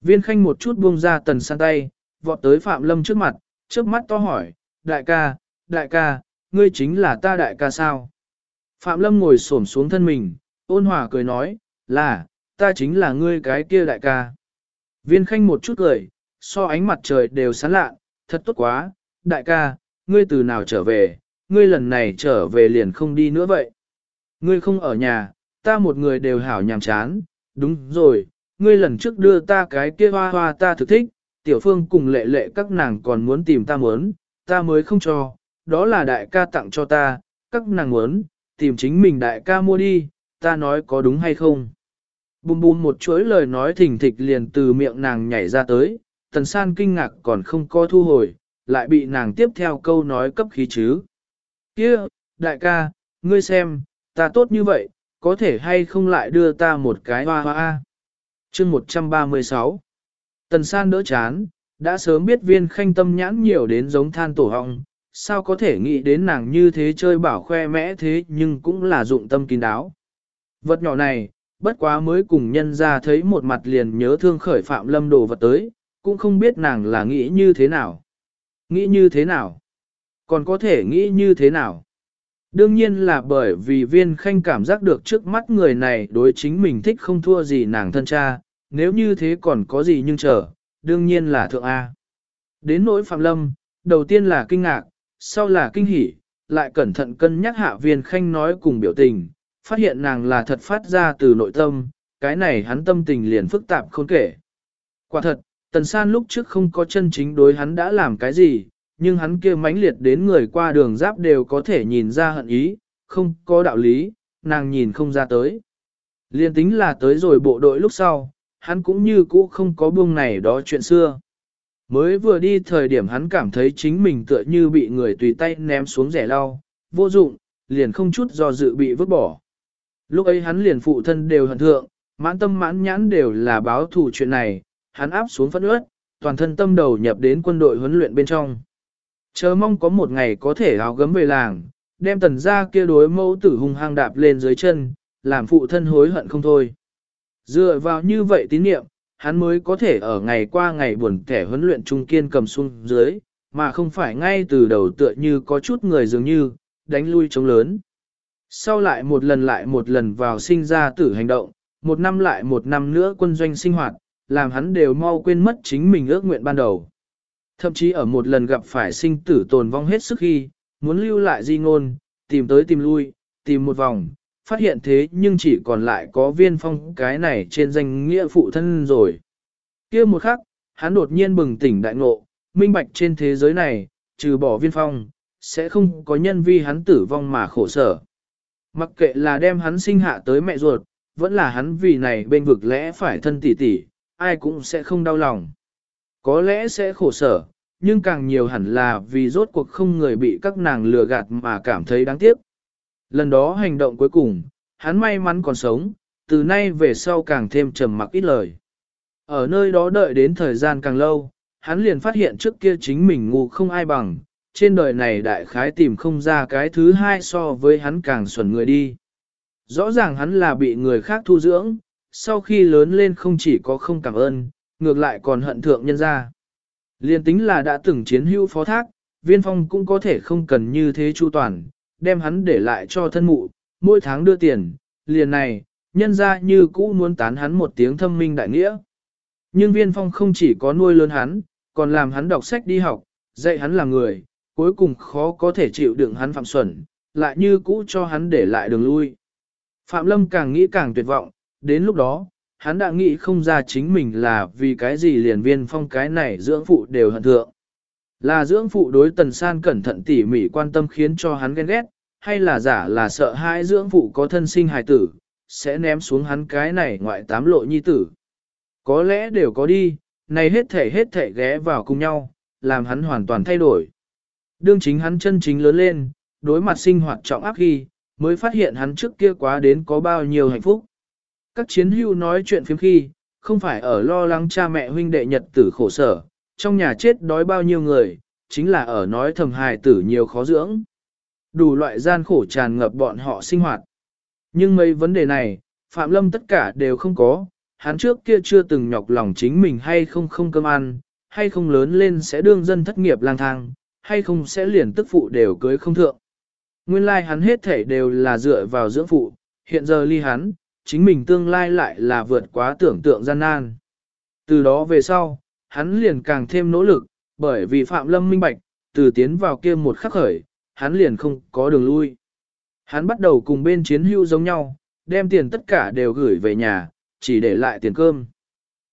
Viên khanh một chút buông ra tần san tay, vọt tới Phạm Lâm trước mặt, trước mắt to hỏi, đại ca, đại ca, ngươi chính là ta đại ca sao? Phạm Lâm ngồi xổm xuống thân mình, ôn hòa cười nói, là, ta chính là ngươi cái kia đại ca. Viên khanh một chút cười, so ánh mặt trời đều sáng lạ, thật tốt quá, đại ca, ngươi từ nào trở về, ngươi lần này trở về liền không đi nữa vậy. Ngươi không ở nhà, ta một người đều hảo nhàm chán, đúng rồi, ngươi lần trước đưa ta cái kia hoa hoa ta thực thích, tiểu phương cùng lệ lệ các nàng còn muốn tìm ta muốn, ta mới không cho, đó là đại ca tặng cho ta, các nàng muốn, tìm chính mình đại ca mua đi, ta nói có đúng hay không. Bùm bùm một chuỗi lời nói thỉnh thịch liền từ miệng nàng nhảy ra tới, tần san kinh ngạc còn không có thu hồi, lại bị nàng tiếp theo câu nói cấp khí chứ. kia đại ca, ngươi xem, ta tốt như vậy, có thể hay không lại đưa ta một cái hoa hoa chương 136 Tần san đỡ chán, đã sớm biết viên khanh tâm nhãn nhiều đến giống than tổ họng, sao có thể nghĩ đến nàng như thế chơi bảo khoe mẽ thế nhưng cũng là dụng tâm kín đáo. Vật nhỏ này, bất quá mới cùng nhân ra thấy một mặt liền nhớ thương khởi phạm lâm đồ vật tới, cũng không biết nàng là nghĩ như thế nào. Nghĩ như thế nào? Còn có thể nghĩ như thế nào? Đương nhiên là bởi vì viên khanh cảm giác được trước mắt người này đối chính mình thích không thua gì nàng thân cha, nếu như thế còn có gì nhưng chờ, đương nhiên là thượng A. Đến nỗi Phạm Lâm, đầu tiên là kinh ngạc, sau là kinh hỉ, lại cẩn thận cân nhắc hạ viên khanh nói cùng biểu tình, phát hiện nàng là thật phát ra từ nội tâm, cái này hắn tâm tình liền phức tạp khôn kể. Quả thật, Tần San lúc trước không có chân chính đối hắn đã làm cái gì, nhưng hắn kia mãnh liệt đến người qua đường giáp đều có thể nhìn ra hận ý, không có đạo lý, nàng nhìn không ra tới. Liên tính là tới rồi bộ đội lúc sau, hắn cũng như cũ không có buông này đó chuyện xưa. Mới vừa đi thời điểm hắn cảm thấy chính mình tựa như bị người tùy tay ném xuống rẻ lau, vô dụng, liền không chút do dự bị vứt bỏ. Lúc ấy hắn liền phụ thân đều hận thượng, mãn tâm mãn nhãn đều là báo thù chuyện này, hắn áp xuống phẫn ướt, toàn thân tâm đầu nhập đến quân đội huấn luyện bên trong. Chờ mong có một ngày có thể áo gấm về làng, đem tần ra kia đối mẫu tử hung hăng đạp lên dưới chân, làm phụ thân hối hận không thôi. Dựa vào như vậy tín niệm, hắn mới có thể ở ngày qua ngày buồn kẻ huấn luyện trung kiên cầm xuống dưới, mà không phải ngay từ đầu tựa như có chút người dường như, đánh lui chống lớn. Sau lại một lần lại một lần vào sinh ra tử hành động, một năm lại một năm nữa quân doanh sinh hoạt, làm hắn đều mau quên mất chính mình ước nguyện ban đầu. Thậm chí ở một lần gặp phải sinh tử tồn vong hết sức khi, muốn lưu lại di ngôn, tìm tới tìm lui, tìm một vòng, phát hiện thế nhưng chỉ còn lại có viên phong cái này trên danh nghĩa phụ thân rồi. kia một khắc, hắn đột nhiên bừng tỉnh đại ngộ, minh bạch trên thế giới này, trừ bỏ viên phong, sẽ không có nhân vi hắn tử vong mà khổ sở. Mặc kệ là đem hắn sinh hạ tới mẹ ruột, vẫn là hắn vì này bên vực lẽ phải thân tỷ tỷ, ai cũng sẽ không đau lòng. Có lẽ sẽ khổ sở, nhưng càng nhiều hẳn là vì rốt cuộc không người bị các nàng lừa gạt mà cảm thấy đáng tiếc. Lần đó hành động cuối cùng, hắn may mắn còn sống, từ nay về sau càng thêm trầm mặc ít lời. Ở nơi đó đợi đến thời gian càng lâu, hắn liền phát hiện trước kia chính mình ngu không ai bằng, trên đời này đại khái tìm không ra cái thứ hai so với hắn càng xuẩn người đi. Rõ ràng hắn là bị người khác thu dưỡng, sau khi lớn lên không chỉ có không cảm ơn, ngược lại còn hận thượng nhân ra. Liên tính là đã từng chiến hữu phó thác, viên phong cũng có thể không cần như thế chu toàn, đem hắn để lại cho thân mụ, mỗi tháng đưa tiền, liền này, nhân ra như cũ muốn tán hắn một tiếng thâm minh đại nghĩa. Nhưng viên phong không chỉ có nuôi lớn hắn, còn làm hắn đọc sách đi học, dạy hắn làm người, cuối cùng khó có thể chịu đựng hắn phạm xuẩn, lại như cũ cho hắn để lại đường lui. Phạm Lâm càng nghĩ càng tuyệt vọng, đến lúc đó, hắn đã nghĩ không ra chính mình là vì cái gì liền viên phong cái này dưỡng phụ đều hận thượng. Là dưỡng phụ đối tần san cẩn thận tỉ mỉ quan tâm khiến cho hắn ghen ghét, hay là giả là sợ hai dưỡng phụ có thân sinh hài tử, sẽ ném xuống hắn cái này ngoại tám lộ nhi tử. Có lẽ đều có đi, này hết thể hết thể ghé vào cùng nhau, làm hắn hoàn toàn thay đổi. Đương chính hắn chân chính lớn lên, đối mặt sinh hoạt trọng áp khi, mới phát hiện hắn trước kia quá đến có bao nhiêu hạnh phúc. Các chiến hưu nói chuyện phiếm khi, không phải ở lo lắng cha mẹ huynh đệ nhật tử khổ sở, trong nhà chết đói bao nhiêu người, chính là ở nói thầm hài tử nhiều khó dưỡng. Đủ loại gian khổ tràn ngập bọn họ sinh hoạt. Nhưng mấy vấn đề này, Phạm Lâm tất cả đều không có, hắn trước kia chưa từng nhọc lòng chính mình hay không không cơm ăn, hay không lớn lên sẽ đương dân thất nghiệp lang thang, hay không sẽ liền tức phụ đều cưới không thượng. Nguyên lai like hắn hết thể đều là dựa vào dưỡng phụ, hiện giờ ly hắn, chính mình tương lai lại là vượt quá tưởng tượng gian nan. Từ đó về sau, hắn liền càng thêm nỗ lực, bởi vì Phạm Lâm minh bạch, từ tiến vào kia một khắc khởi, hắn liền không có đường lui. Hắn bắt đầu cùng bên chiến hưu giống nhau, đem tiền tất cả đều gửi về nhà, chỉ để lại tiền cơm.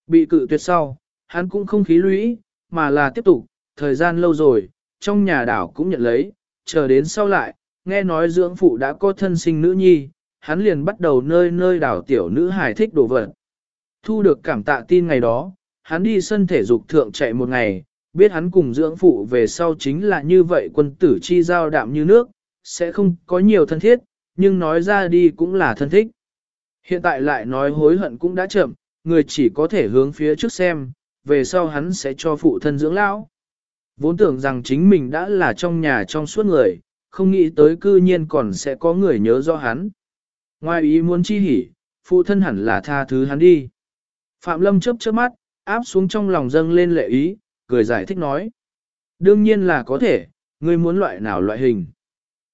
Bị cự tuyệt sau, hắn cũng không khí lũy, mà là tiếp tục, thời gian lâu rồi, trong nhà đảo cũng nhận lấy, chờ đến sau lại, nghe nói dưỡng phụ đã có thân sinh nữ nhi, hắn liền bắt đầu nơi nơi đảo tiểu nữ hài thích đồ vật. Thu được cảm tạ tin ngày đó, hắn đi sân thể dục thượng chạy một ngày, biết hắn cùng dưỡng phụ về sau chính là như vậy quân tử chi giao đạm như nước, sẽ không có nhiều thân thiết, nhưng nói ra đi cũng là thân thích. Hiện tại lại nói hối hận cũng đã chậm, người chỉ có thể hướng phía trước xem, về sau hắn sẽ cho phụ thân dưỡng lão. Vốn tưởng rằng chính mình đã là trong nhà trong suốt người, không nghĩ tới cư nhiên còn sẽ có người nhớ rõ hắn. Ngoài ý muốn chi hỉ, phụ thân hẳn là tha thứ hắn đi. Phạm Lâm chớp chớp mắt, áp xuống trong lòng dâng lên lệ ý, cười giải thích nói. Đương nhiên là có thể, ngươi muốn loại nào loại hình.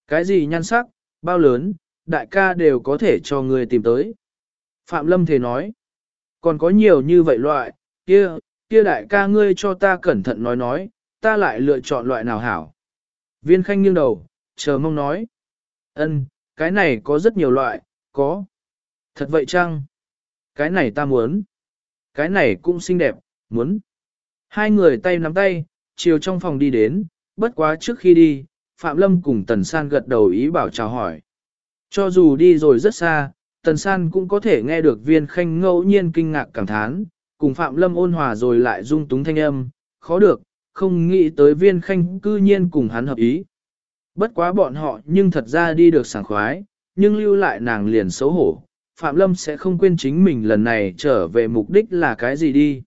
Cái gì nhan sắc, bao lớn, đại ca đều có thể cho ngươi tìm tới. Phạm Lâm thề nói. Còn có nhiều như vậy loại, kia, kia đại ca ngươi cho ta cẩn thận nói nói, ta lại lựa chọn loại nào hảo. Viên khanh nghiêng đầu, chờ mong nói. ân, cái này có rất nhiều loại, có. Thật vậy chăng? Cái này ta muốn. Cái này cũng xinh đẹp, muốn. Hai người tay nắm tay, chiều trong phòng đi đến, bất quá trước khi đi, Phạm Lâm cùng Tần San gật đầu ý bảo chào hỏi. Cho dù đi rồi rất xa, Tần San cũng có thể nghe được viên khanh ngẫu nhiên kinh ngạc cảm thán, cùng Phạm Lâm ôn hòa rồi lại dung túng thanh âm, khó được, không nghĩ tới viên khanh cư nhiên cùng hắn hợp ý. Bất quá bọn họ nhưng thật ra đi được sảng khoái, nhưng lưu lại nàng liền xấu hổ, Phạm Lâm sẽ không quên chính mình lần này trở về mục đích là cái gì đi.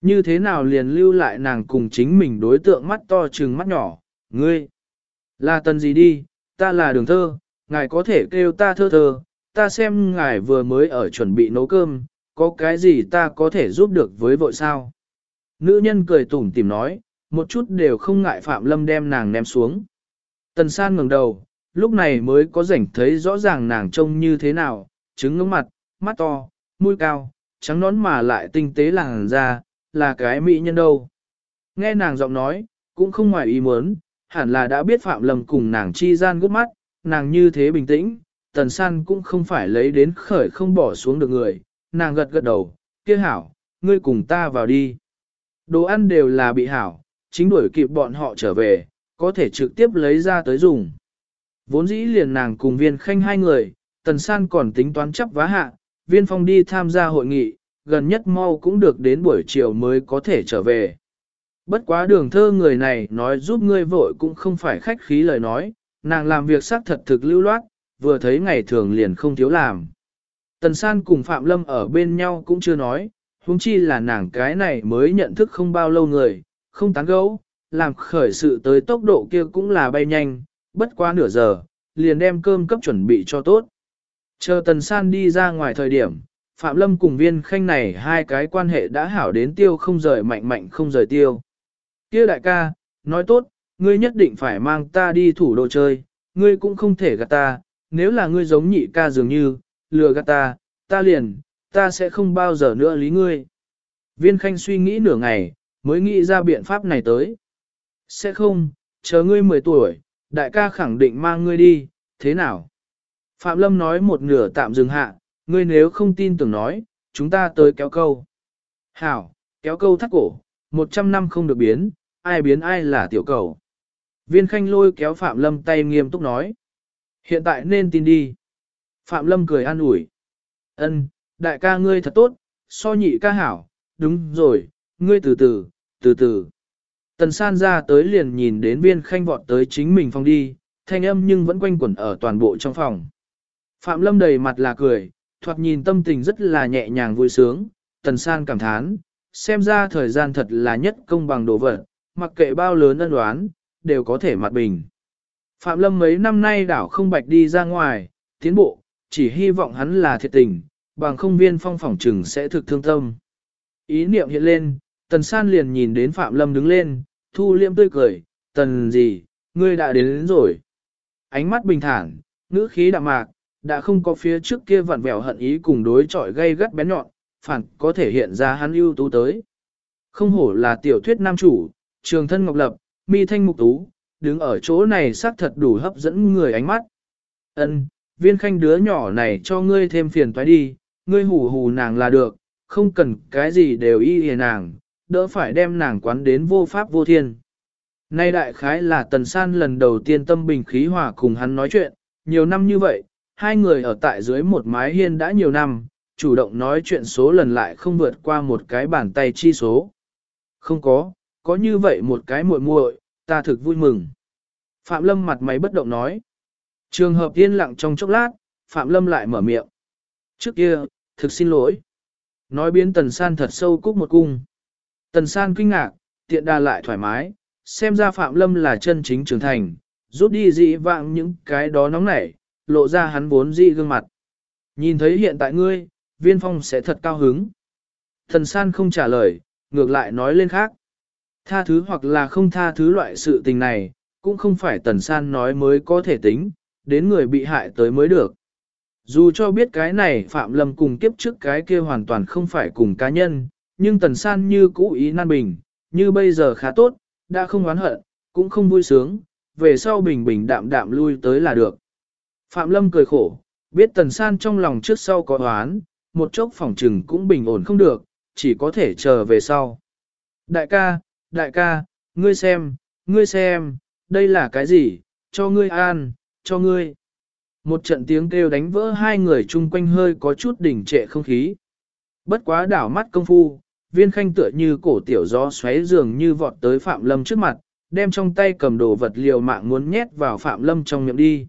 Như thế nào liền lưu lại nàng cùng chính mình đối tượng mắt to trừng mắt nhỏ, ngươi, là tần gì đi, ta là đường thơ, ngài có thể kêu ta thơ thơ, ta xem ngài vừa mới ở chuẩn bị nấu cơm, có cái gì ta có thể giúp được với vội sao. Nữ nhân cười tủm tìm nói, một chút đều không ngại Phạm Lâm đem nàng ném xuống. Tần san ngẩng đầu, lúc này mới có rảnh thấy rõ ràng nàng trông như thế nào, trứng ngưỡng mặt, mắt to, mũi cao, trắng nón mà lại tinh tế làng ra, là cái mỹ nhân đâu. Nghe nàng giọng nói, cũng không ngoài ý muốn, hẳn là đã biết Phạm Lâm cùng nàng chi gian gút mắt, nàng như thế bình tĩnh, tần san cũng không phải lấy đến khởi không bỏ xuống được người, nàng gật gật đầu, kia hảo, ngươi cùng ta vào đi. Đồ ăn đều là bị hảo, chính đuổi kịp bọn họ trở về, có thể trực tiếp lấy ra tới dùng. Vốn dĩ liền nàng cùng viên khanh hai người, tần san còn tính toán chấp vá hạ, viên phong đi tham gia hội nghị, gần nhất mau cũng được đến buổi chiều mới có thể trở về. Bất quá đường thơ người này nói giúp ngươi vội cũng không phải khách khí lời nói, nàng làm việc xác thật thực lưu loát, vừa thấy ngày thường liền không thiếu làm. Tần san cùng Phạm Lâm ở bên nhau cũng chưa nói, huống chi là nàng cái này mới nhận thức không bao lâu người, không tán gẫu, làm khởi sự tới tốc độ kia cũng là bay nhanh, bất quá nửa giờ, liền đem cơm cấp chuẩn bị cho tốt. Chờ Tần San đi ra ngoài thời điểm, Phạm Lâm cùng viên khanh này hai cái quan hệ đã hảo đến tiêu không rời mạnh mạnh không rời tiêu. kia đại ca, nói tốt, ngươi nhất định phải mang ta đi thủ đô chơi, ngươi cũng không thể gạt ta, nếu là ngươi giống nhị ca dường như, lừa gạt ta, ta liền, ta sẽ không bao giờ nữa lý ngươi. Viên khanh suy nghĩ nửa ngày, mới nghĩ ra biện pháp này tới. Sẽ không, chờ ngươi 10 tuổi, đại ca khẳng định mang ngươi đi, thế nào? Phạm Lâm nói một nửa tạm dừng hạ, ngươi nếu không tin tưởng nói, chúng ta tới kéo câu. Hảo, kéo câu thắt cổ, 100 năm không được biến, ai biến ai là tiểu cầu. Viên khanh lôi kéo Phạm Lâm tay nghiêm túc nói. Hiện tại nên tin đi. Phạm Lâm cười an ủi. Ân, đại ca ngươi thật tốt, so nhị ca hảo, đúng rồi, ngươi từ từ, từ từ. Tần san ra tới liền nhìn đến viên khanh vọt tới chính mình phòng đi, thanh âm nhưng vẫn quanh quẩn ở toàn bộ trong phòng. Phạm Lâm đầy mặt là cười, thoạt nhìn tâm tình rất là nhẹ nhàng vui sướng, tần san cảm thán, xem ra thời gian thật là nhất công bằng đồ vật, mặc kệ bao lớn ân đoán, đều có thể mặt bình. Phạm Lâm mấy năm nay đảo không bạch đi ra ngoài, tiến bộ, chỉ hy vọng hắn là thiệt tình, bằng không viên phong phỏng trừng sẽ thực thương tâm. Ý niệm hiện lên, tần san liền nhìn đến Phạm Lâm đứng lên, thu liêm tươi cười, tần gì, ngươi đã đến, đến rồi. Ánh mắt bình thản, ngữ khí đạm mạc, đã không có phía trước kia vặn vẹo hận ý cùng đối chọi gây gắt bén nhọn, phản có thể hiện ra hắn ưu tú tới. Không hổ là tiểu thuyết nam chủ, trường thân ngọc lập, mi thanh mục tú, đứng ở chỗ này xác thật đủ hấp dẫn người ánh mắt. Ân, viên khanh đứa nhỏ này cho ngươi thêm phiền toái đi, ngươi hù hù nàng là được, không cần cái gì đều y hề nàng, đỡ phải đem nàng quán đến vô pháp vô thiên. Nay đại khái là tần san lần đầu tiên tâm bình khí hòa cùng hắn nói chuyện, nhiều năm như vậy, hai người ở tại dưới một mái hiên đã nhiều năm, chủ động nói chuyện số lần lại không vượt qua một cái bàn tay chi số. Không có, có như vậy một cái muội muội, ta thực vui mừng. Phạm Lâm mặt máy bất động nói. Trường hợp yên lặng trong chốc lát, Phạm Lâm lại mở miệng. Trước kia, thực xin lỗi. Nói biến Tần San thật sâu cúc một cung. Tần San kinh ngạc, tiện đà lại thoải mái, xem ra Phạm Lâm là chân chính trưởng thành, rút đi dị vạng những cái đó nóng nảy, lộ ra hắn vốn dị gương mặt. Nhìn thấy hiện tại ngươi, viên phong sẽ thật cao hứng. Thần san không trả lời, ngược lại nói lên khác. Tha thứ hoặc là không tha thứ loại sự tình này, cũng không phải tần san nói mới có thể tính, đến người bị hại tới mới được. Dù cho biết cái này Phạm Lâm cùng kiếp trước cái kia hoàn toàn không phải cùng cá nhân, nhưng tần san như cũ ý nan bình, như bây giờ khá tốt, đã không oán hận, cũng không vui sướng, về sau bình bình đạm đạm lui tới là được. Phạm Lâm cười khổ, biết tần san trong lòng trước sau có oán, một chốc phòng trừng cũng bình ổn không được, chỉ có thể chờ về sau. Đại ca, đại ca, ngươi xem, ngươi xem, đây là cái gì, cho ngươi an, cho ngươi. Một trận tiếng kêu đánh vỡ hai người chung quanh hơi có chút đỉnh trệ không khí. Bất quá đảo mắt công phu, viên khanh tựa như cổ tiểu gió xoáy dường như vọt tới Phạm Lâm trước mặt, đem trong tay cầm đồ vật liều mạng muốn nhét vào Phạm Lâm trong miệng đi.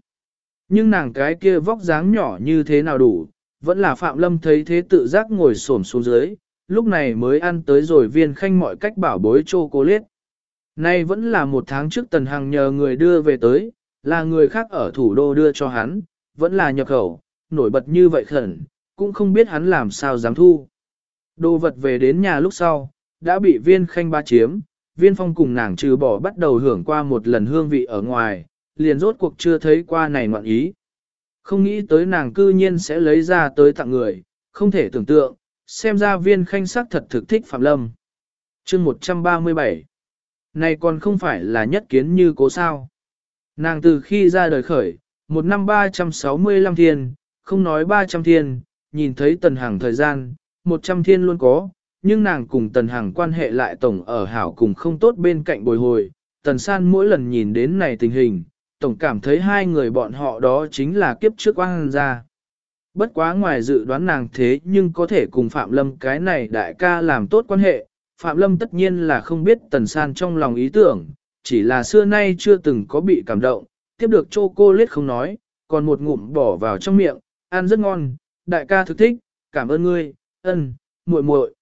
Nhưng nàng cái kia vóc dáng nhỏ như thế nào đủ, vẫn là Phạm Lâm thấy thế tự giác ngồi xổm xuống dưới, lúc này mới ăn tới rồi viên khanh mọi cách bảo bối chô cô liết. Nay vẫn là một tháng trước Tần Hằng nhờ người đưa về tới, là người khác ở thủ đô đưa cho hắn, vẫn là nhập khẩu, nổi bật như vậy khẩn, cũng không biết hắn làm sao dám thu. Đồ vật về đến nhà lúc sau, đã bị viên khanh ba chiếm, viên phong cùng nàng trừ bỏ bắt đầu hưởng qua một lần hương vị ở ngoài, liền rốt cuộc chưa thấy qua này ngoạn ý. Không nghĩ tới nàng cư nhiên sẽ lấy ra tới tặng người, không thể tưởng tượng, xem ra viên khanh sắc thật thực thích Phạm Lâm. chương 137 Này còn không phải là nhất kiến như cố sao. Nàng từ khi ra đời khởi, một năm 365 thiên, không nói 300 thiên, nhìn thấy tần hàng thời gian, 100 thiên luôn có, nhưng nàng cùng tần hàng quan hệ lại tổng ở hảo cùng không tốt bên cạnh bồi hồi. Tần san mỗi lần nhìn đến này tình hình, tổng cảm thấy hai người bọn họ đó chính là kiếp trước quang ra. Bất quá ngoài dự đoán nàng thế nhưng có thể cùng Phạm Lâm cái này đại ca làm tốt quan hệ, Phạm Lâm tất nhiên là không biết tần san trong lòng ý tưởng, chỉ là xưa nay chưa từng có bị cảm động, tiếp được chô cô lết không nói, còn một ngụm bỏ vào trong miệng, ăn rất ngon, đại ca thực thích, cảm ơn ngươi, ân, muội muội.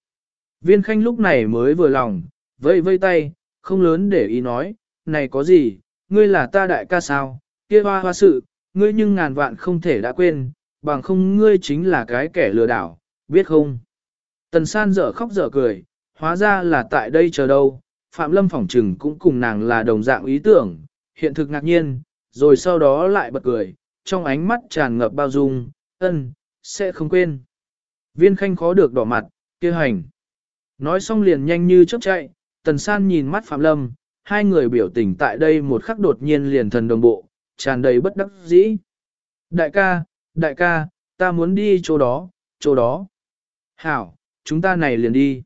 Viên khanh lúc này mới vừa lòng, vây vây tay, không lớn để ý nói, này có gì, ngươi là ta đại ca sao, kia hoa hoa sự, ngươi nhưng ngàn vạn không thể đã quên, bằng không ngươi chính là cái kẻ lừa đảo, biết không? Tần san dở khóc dở cười, hóa ra là tại đây chờ đâu, Phạm Lâm phỏng trừng cũng cùng nàng là đồng dạng ý tưởng, hiện thực ngạc nhiên, rồi sau đó lại bật cười, trong ánh mắt tràn ngập bao dung, ân, sẽ không quên. Viên khanh khó được đỏ mặt, kia hành. Nói xong liền nhanh như chớp chạy, tần san nhìn mắt Phạm Lâm, hai người biểu tình tại đây một khắc đột nhiên liền thần đồng bộ, tràn đầy bất đắc dĩ. Đại ca, đại ca, ta muốn đi chỗ đó, chỗ đó. Hảo, chúng ta này liền đi.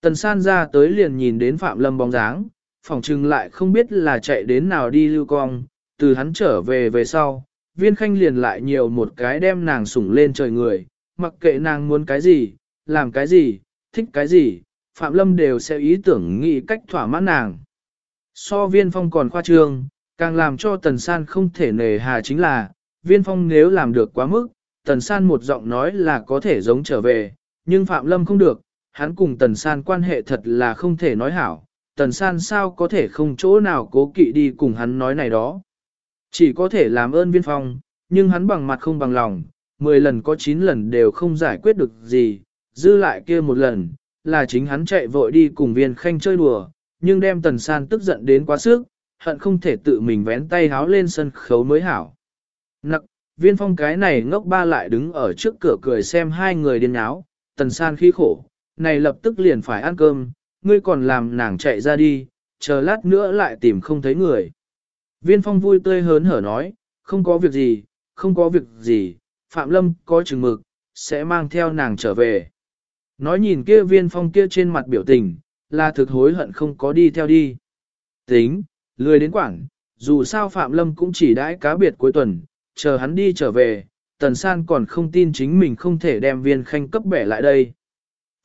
Tần san ra tới liền nhìn đến Phạm Lâm bóng dáng, phỏng chừng lại không biết là chạy đến nào đi lưu cong, từ hắn trở về về sau, viên khanh liền lại nhiều một cái đem nàng sủng lên trời người, mặc kệ nàng muốn cái gì, làm cái gì, thích cái gì, Phạm Lâm đều sẽ ý tưởng nghĩ cách thỏa mãn nàng. So viên phong còn khoa trương, càng làm cho tần san không thể nề hà chính là, viên phong nếu làm được quá mức, tần san một giọng nói là có thể giống trở về, nhưng Phạm Lâm không được, hắn cùng tần san quan hệ thật là không thể nói hảo, tần san sao có thể không chỗ nào cố kỵ đi cùng hắn nói này đó. Chỉ có thể làm ơn viên phong, nhưng hắn bằng mặt không bằng lòng, 10 lần có 9 lần đều không giải quyết được gì, dư lại kia một lần, là chính hắn chạy vội đi cùng viên khanh chơi đùa, nhưng đem tần san tức giận đến quá sức, hận không thể tự mình vén tay háo lên sân khấu mới hảo. Nặc, viên phong cái này ngốc ba lại đứng ở trước cửa cười xem hai người điên áo, tần san khí khổ, này lập tức liền phải ăn cơm, ngươi còn làm nàng chạy ra đi, chờ lát nữa lại tìm không thấy người. Viên phong vui tươi hớn hở nói, không có việc gì, không có việc gì, Phạm Lâm có chừng mực, sẽ mang theo nàng trở về. Nói nhìn kia viên phong kia trên mặt biểu tình, là thực hối hận không có đi theo đi. Tính, lười đến quảng, dù sao Phạm Lâm cũng chỉ đãi cá biệt cuối tuần, chờ hắn đi trở về, Tần San còn không tin chính mình không thể đem viên khanh cấp bẻ lại đây.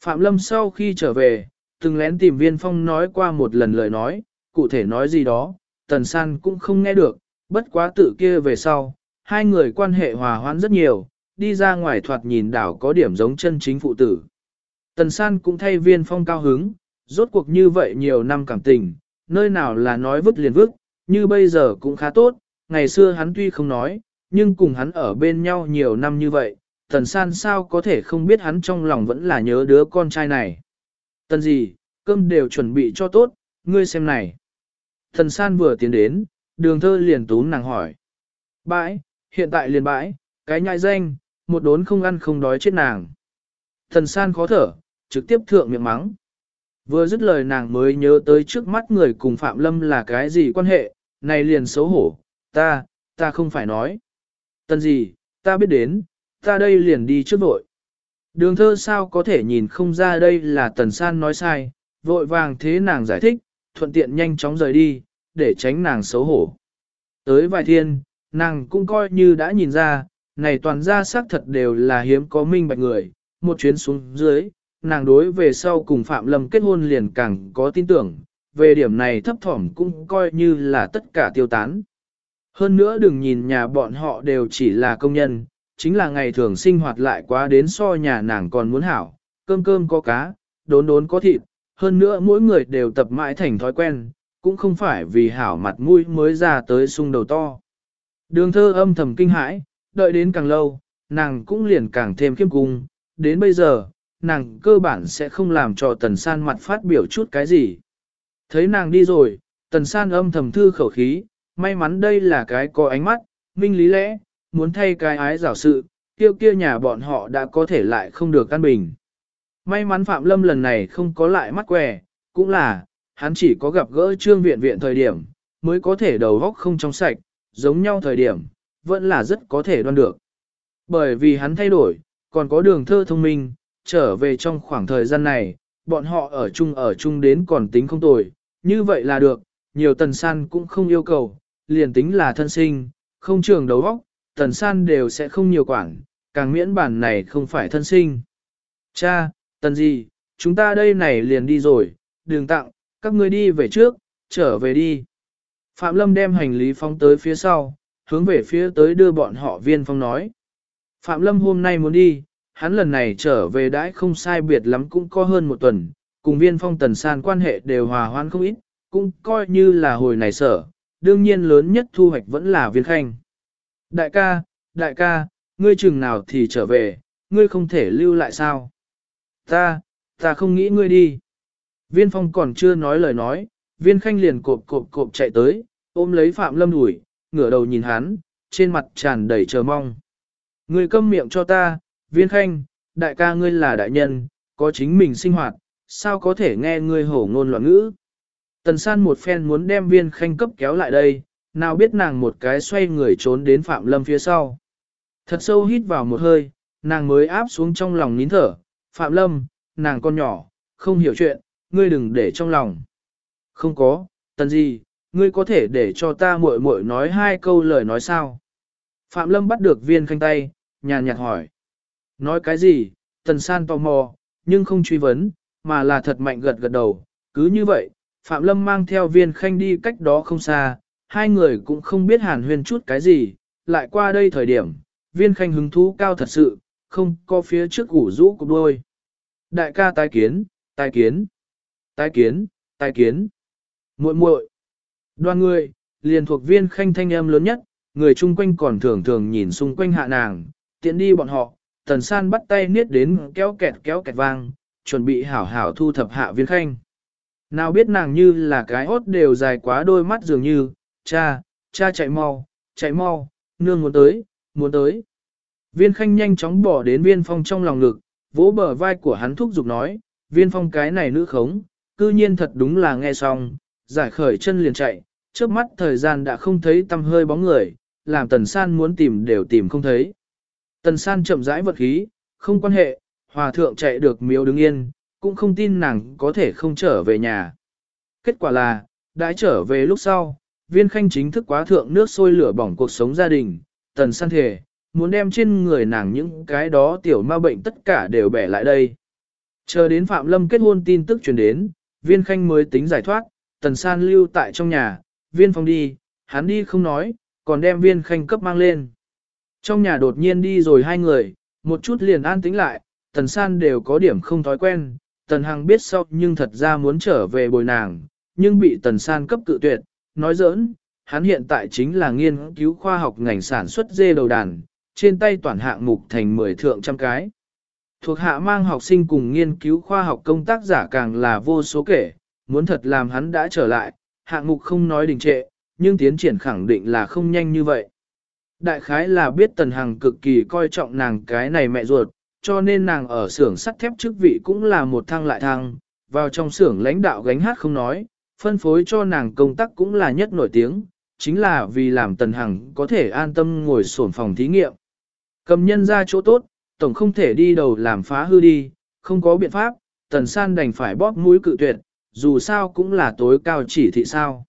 Phạm Lâm sau khi trở về, từng lén tìm viên phong nói qua một lần lời nói, cụ thể nói gì đó, Tần San cũng không nghe được, bất quá tự kia về sau, hai người quan hệ hòa hoãn rất nhiều, đi ra ngoài thoạt nhìn đảo có điểm giống chân chính phụ tử. Tần San cũng thay viên phong cao hứng, rốt cuộc như vậy nhiều năm cảm tình, nơi nào là nói vứt liền vứt, như bây giờ cũng khá tốt, ngày xưa hắn tuy không nói, nhưng cùng hắn ở bên nhau nhiều năm như vậy, tần san sao có thể không biết hắn trong lòng vẫn là nhớ đứa con trai này. Tần gì, cơm đều chuẩn bị cho tốt, ngươi xem này. Tần san vừa tiến đến, đường thơ liền túm nàng hỏi. Bãi, hiện tại liền bãi, cái nhại danh, một đốn không ăn không đói chết nàng. thần san khó thở, trực tiếp thượng miệng mắng. Vừa dứt lời nàng mới nhớ tới trước mắt người cùng Phạm Lâm là cái gì quan hệ, này liền xấu hổ, ta, ta không phải nói. Tần gì, ta biết đến, ta đây liền đi trước vội. Đường thơ sao có thể nhìn không ra đây là tần san nói sai, vội vàng thế nàng giải thích, thuận tiện nhanh chóng rời đi, để tránh nàng xấu hổ. Tới vài thiên, nàng cũng coi như đã nhìn ra, này toàn ra xác thật đều là hiếm có minh bạch người, một chuyến xuống dưới, nàng đối về sau cùng Phạm Lâm kết hôn liền càng có tin tưởng, về điểm này thấp thỏm cũng coi như là tất cả tiêu tán. Hơn nữa đừng nhìn nhà bọn họ đều chỉ là công nhân, chính là ngày thường sinh hoạt lại quá đến so nhà nàng còn muốn hảo, cơm cơm có cá, đốn đốn có thịt, hơn nữa mỗi người đều tập mãi thành thói quen, cũng không phải vì hảo mặt mũi mới ra tới sung đầu to. Đường thơ âm thầm kinh hãi, đợi đến càng lâu, nàng cũng liền càng thêm khiêm cung, đến bây giờ, nàng cơ bản sẽ không làm cho tần san mặt phát biểu chút cái gì. Thấy nàng đi rồi, tần san âm thầm thư khẩu khí, may mắn đây là cái có ánh mắt, minh lý lẽ, muốn thay cái ái giảo sự, tiêu kia nhà bọn họ đã có thể lại không được căn bình. May mắn Phạm Lâm lần này không có lại mắt què, cũng là, hắn chỉ có gặp gỡ trương viện viện thời điểm, mới có thể đầu góc không trong sạch, giống nhau thời điểm, vẫn là rất có thể đoan được. Bởi vì hắn thay đổi, còn có đường thơ thông minh, trở về trong khoảng thời gian này, bọn họ ở chung ở chung đến còn tính không tồi, như vậy là được, nhiều tần san cũng không yêu cầu, liền tính là thân sinh, không trường đấu vóc, tần san đều sẽ không nhiều quản, càng miễn bản này không phải thân sinh. Cha, tần gì, chúng ta đây này liền đi rồi, đường tặng, các ngươi đi về trước, trở về đi. Phạm Lâm đem hành lý phóng tới phía sau, hướng về phía tới đưa bọn họ viên phong nói. Phạm Lâm hôm nay muốn đi, hắn lần này trở về đãi không sai biệt lắm cũng có hơn một tuần, cùng viên phong tần san quan hệ đều hòa hoãn không ít, cũng coi như là hồi này sở, đương nhiên lớn nhất thu hoạch vẫn là viên khanh. Đại ca, đại ca, ngươi chừng nào thì trở về, ngươi không thể lưu lại sao? Ta, ta không nghĩ ngươi đi. Viên phong còn chưa nói lời nói, viên khanh liền cộp cộp cộp chạy tới, ôm lấy Phạm Lâm đuổi, ngửa đầu nhìn hắn, trên mặt tràn đầy chờ mong. Ngươi câm miệng cho ta, viên khanh, đại ca ngươi là đại nhân, có chính mình sinh hoạt, sao có thể nghe ngươi hổ ngôn loạn ngữ. Tần san một phen muốn đem viên khanh cấp kéo lại đây, nào biết nàng một cái xoay người trốn đến Phạm Lâm phía sau. Thật sâu hít vào một hơi, nàng mới áp xuống trong lòng nín thở, Phạm Lâm, nàng con nhỏ, không hiểu chuyện, ngươi đừng để trong lòng. Không có, tần gì, ngươi có thể để cho ta muội muội nói hai câu lời nói sao? Phạm Lâm bắt được viên khanh tay, nhàn nhạt hỏi. Nói cái gì, tần san tò mò, nhưng không truy vấn, mà là thật mạnh gật gật đầu. Cứ như vậy, Phạm Lâm mang theo viên khanh đi cách đó không xa, hai người cũng không biết hàn huyên chút cái gì, lại qua đây thời điểm, viên khanh hứng thú cao thật sự, không có phía trước ủ rũ cục đôi. Đại ca tái kiến, tái kiến, tái kiến, tái kiến, muội muội. Đoàn người, liền thuộc viên khanh thanh em lớn nhất, người chung quanh còn thường thường nhìn xung quanh hạ nàng, tiện đi bọn họ, tần san bắt tay niết đến kéo kẹt kéo kẹt vang, chuẩn bị hảo hảo thu thập hạ viên khanh. Nào biết nàng như là cái hốt đều dài quá đôi mắt dường như, cha, cha chạy mau, chạy mau, nương muốn tới, muốn tới. Viên khanh nhanh chóng bỏ đến viên phong trong lòng ngực, vỗ bờ vai của hắn thúc giục nói, viên phong cái này nữ khống, cư nhiên thật đúng là nghe xong, giải khởi chân liền chạy, trước mắt thời gian đã không thấy tâm hơi bóng người, làm tần san muốn tìm đều tìm không thấy. Tần san chậm rãi vật khí, không quan hệ, hòa thượng chạy được miếu đứng yên, cũng không tin nàng có thể không trở về nhà. Kết quả là, đã trở về lúc sau, viên khanh chính thức quá thượng nước sôi lửa bỏng cuộc sống gia đình, tần san thể, muốn đem trên người nàng những cái đó tiểu ma bệnh tất cả đều bẻ lại đây. Chờ đến Phạm Lâm kết hôn tin tức truyền đến, viên khanh mới tính giải thoát, tần san lưu tại trong nhà, viên phong đi, hắn đi không nói, còn đem viên khanh cấp mang lên. Trong nhà đột nhiên đi rồi hai người, một chút liền an tĩnh lại, tần san đều có điểm không thói quen, tần hằng biết sau nhưng thật ra muốn trở về bồi nàng, nhưng bị tần san cấp cự tuyệt, nói giỡn, hắn hiện tại chính là nghiên cứu khoa học ngành sản xuất dê đầu đàn, trên tay toàn hạng mục thành 10 thượng trăm cái. Thuộc hạ mang học sinh cùng nghiên cứu khoa học công tác giả càng là vô số kể, muốn thật làm hắn đã trở lại, hạng mục không nói đình trệ, nhưng tiến triển khẳng định là không nhanh như vậy. Đại khái là biết Tần Hằng cực kỳ coi trọng nàng cái này mẹ ruột, cho nên nàng ở xưởng sắt thép chức vị cũng là một thăng lại thăng, vào trong xưởng lãnh đạo gánh hát không nói, phân phối cho nàng công tác cũng là nhất nổi tiếng, chính là vì làm Tần Hằng có thể an tâm ngồi sổn phòng thí nghiệm. Cầm nhân ra chỗ tốt, tổng không thể đi đầu làm phá hư đi, không có biện pháp, Tần San đành phải bóp mũi cự tuyệt, dù sao cũng là tối cao chỉ thị sao.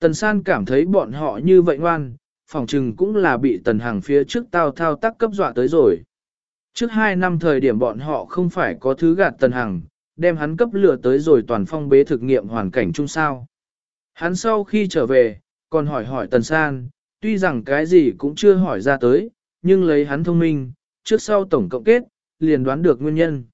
Tần San cảm thấy bọn họ như vậy ngoan, phòng trừng cũng là bị Tần Hằng phía trước tao thao tác cấp dọa tới rồi. Trước hai năm thời điểm bọn họ không phải có thứ gạt Tần Hằng, đem hắn cấp lừa tới rồi toàn phong bế thực nghiệm hoàn cảnh chung sao. Hắn sau khi trở về, còn hỏi hỏi Tần San, tuy rằng cái gì cũng chưa hỏi ra tới, nhưng lấy hắn thông minh, trước sau tổng cộng kết, liền đoán được nguyên nhân.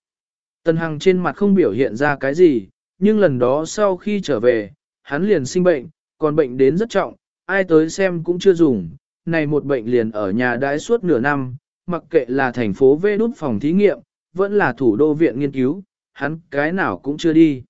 Tần Hằng trên mặt không biểu hiện ra cái gì, nhưng lần đó sau khi trở về, hắn liền sinh bệnh, còn bệnh đến rất trọng, ai tới xem cũng chưa dùng, này một bệnh liền ở nhà đãi suốt nửa năm, mặc kệ là thành phố V đút phòng thí nghiệm, vẫn là thủ đô viện nghiên cứu, hắn cái nào cũng chưa đi.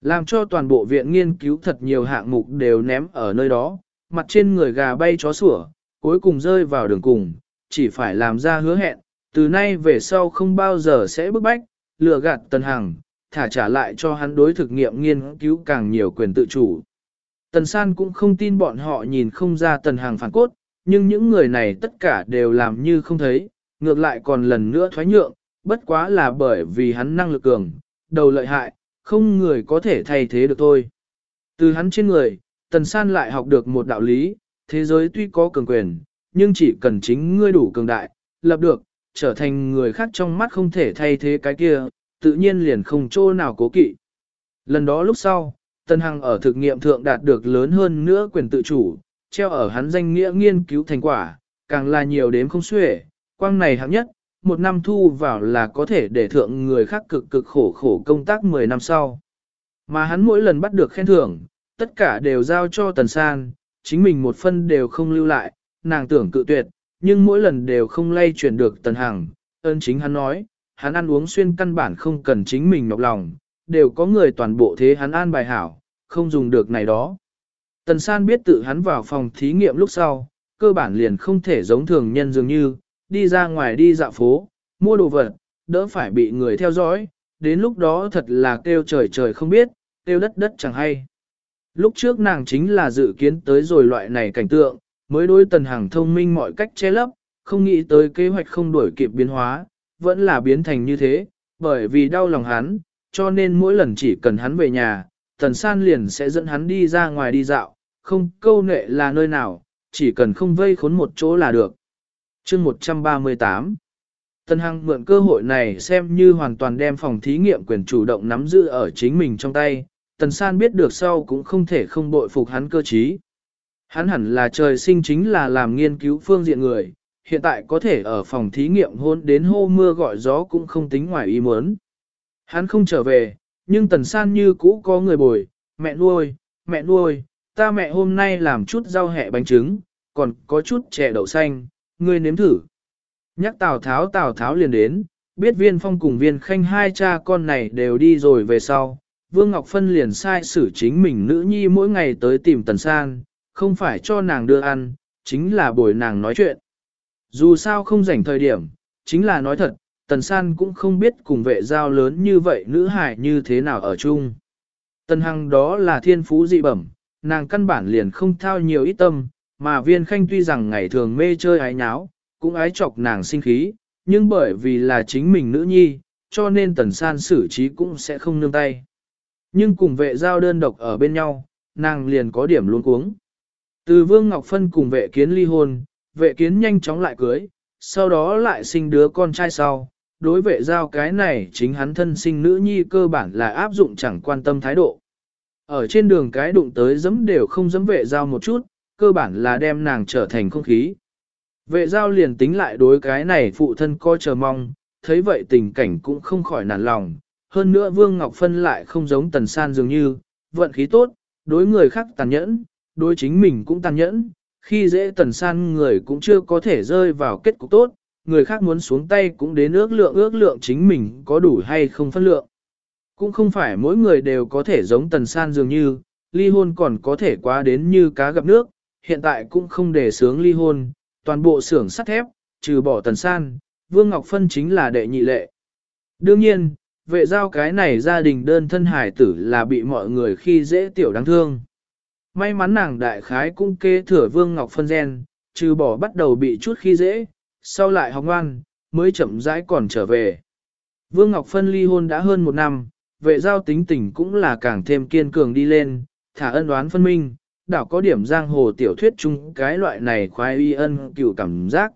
Làm cho toàn bộ viện nghiên cứu thật nhiều hạng mục đều ném ở nơi đó, mặt trên người gà bay chó sủa, cuối cùng rơi vào đường cùng, chỉ phải làm ra hứa hẹn, từ nay về sau không bao giờ sẽ bức bách, lừa gạt Tần Hằng, thả trả lại cho hắn đối thực nghiệm nghiên cứu càng nhiều quyền tự chủ. Tần San cũng không tin bọn họ nhìn không ra Tần Hàng phản cốt, nhưng những người này tất cả đều làm như không thấy, ngược lại còn lần nữa thoái nhượng, bất quá là bởi vì hắn năng lực cường, đầu lợi hại, không người có thể thay thế được thôi. Từ hắn trên người, Tần San lại học được một đạo lý, thế giới tuy có cường quyền, nhưng chỉ cần chính ngươi đủ cường đại, lập được, trở thành người khác trong mắt không thể thay thế cái kia, tự nhiên liền không chỗ nào cố kỵ. Lần đó lúc sau, Tân Hằng ở thực nghiệm thượng đạt được lớn hơn nữa quyền tự chủ, treo ở hắn danh nghĩa nghiên cứu thành quả, càng là nhiều đếm không xuể, quang này hạng nhất, một năm thu vào là có thể để thượng người khác cực cực khổ khổ công tác 10 năm sau. Mà hắn mỗi lần bắt được khen thưởng, tất cả đều giao cho Tần San, chính mình một phân đều không lưu lại, nàng tưởng cự tuyệt, nhưng mỗi lần đều không lay chuyển được Tần Hằng, ơn chính hắn nói, hắn ăn uống xuyên căn bản không cần chính mình nhọc lòng, đều có người toàn bộ thế hắn an bài hảo, không dùng được này đó. Tần San biết tự hắn vào phòng thí nghiệm lúc sau, cơ bản liền không thể giống thường nhân dường như, đi ra ngoài đi dạo phố, mua đồ vật, đỡ phải bị người theo dõi, đến lúc đó thật là kêu trời trời không biết, kêu đất đất chẳng hay. Lúc trước nàng chính là dự kiến tới rồi loại này cảnh tượng, mới đối tần hàng thông minh mọi cách che lấp, không nghĩ tới kế hoạch không đuổi kịp biến hóa, vẫn là biến thành như thế, bởi vì đau lòng hắn, cho nên mỗi lần chỉ cần hắn về nhà, tần san liền sẽ dẫn hắn đi ra ngoài đi dạo, không câu nệ là nơi nào, chỉ cần không vây khốn một chỗ là được. chương 138 Tần Hằng mượn cơ hội này xem như hoàn toàn đem phòng thí nghiệm quyền chủ động nắm giữ ở chính mình trong tay, Tần San biết được sau cũng không thể không bội phục hắn cơ trí. Hắn hẳn là trời sinh chính là làm nghiên cứu phương diện người, hiện tại có thể ở phòng thí nghiệm hôn đến hô mưa gọi gió cũng không tính ngoài ý muốn. Hắn không trở về, nhưng Tần San như cũ có người bồi, mẹ nuôi, mẹ nuôi, ta mẹ hôm nay làm chút rau hẹ bánh trứng, còn có chút chè đậu xanh, ngươi nếm thử. Nhắc Tào Tháo Tào Tháo liền đến, biết viên phong cùng viên khanh hai cha con này đều đi rồi về sau. Vương Ngọc Phân liền sai xử chính mình nữ nhi mỗi ngày tới tìm Tần San, không phải cho nàng đưa ăn, chính là bồi nàng nói chuyện. Dù sao không rảnh thời điểm, chính là nói thật, Tần San cũng không biết cùng vệ giao lớn như vậy nữ hải như thế nào ở chung. Tần Hằng đó là thiên phú dị bẩm, nàng căn bản liền không thao nhiều ít tâm, mà viên khanh tuy rằng ngày thường mê chơi ái nháo, cũng ái chọc nàng sinh khí, nhưng bởi vì là chính mình nữ nhi, cho nên Tần San xử trí cũng sẽ không nương tay. Nhưng cùng vệ giao đơn độc ở bên nhau, nàng liền có điểm luôn cuống. Từ Vương Ngọc Phân cùng vệ kiến ly hôn, vệ kiến nhanh chóng lại cưới, sau đó lại sinh đứa con trai sau. Đối vệ giao cái này chính hắn thân sinh nữ nhi cơ bản là áp dụng chẳng quan tâm thái độ. Ở trên đường cái đụng tới giấm đều không giấm vệ giao một chút, cơ bản là đem nàng trở thành không khí. Vệ giao liền tính lại đối cái này phụ thân coi chờ mong, thấy vậy tình cảnh cũng không khỏi nản lòng. Hơn nữa Vương Ngọc Phân lại không giống Tần San dường như, vận khí tốt, đối người khác tàn nhẫn, đối chính mình cũng tàn nhẫn, khi dễ tần san người cũng chưa có thể rơi vào kết cục tốt, người khác muốn xuống tay cũng đến ước lượng ước lượng chính mình có đủ hay không phân lượng. Cũng không phải mỗi người đều có thể giống tần san dường như, ly hôn còn có thể quá đến như cá gặp nước, hiện tại cũng không để sướng ly hôn, toàn bộ xưởng sắt thép, trừ bỏ tần san, Vương Ngọc Phân chính là đệ nhị lệ. Đương nhiên, vệ giao cái này gia đình đơn thân hải tử là bị mọi người khi dễ tiểu đáng thương. May mắn nàng đại khái cũng kê thừa Vương Ngọc Phân gen, trừ bỏ bắt đầu bị chút khi dễ, sau lại học ngoan, mới chậm rãi còn trở về. Vương Ngọc Phân ly hôn đã hơn một năm, vệ giao tính tình cũng là càng thêm kiên cường đi lên, thả ân đoán phân minh, đảo có điểm giang hồ tiểu thuyết chung cái loại này khoái y ân cựu cảm giác.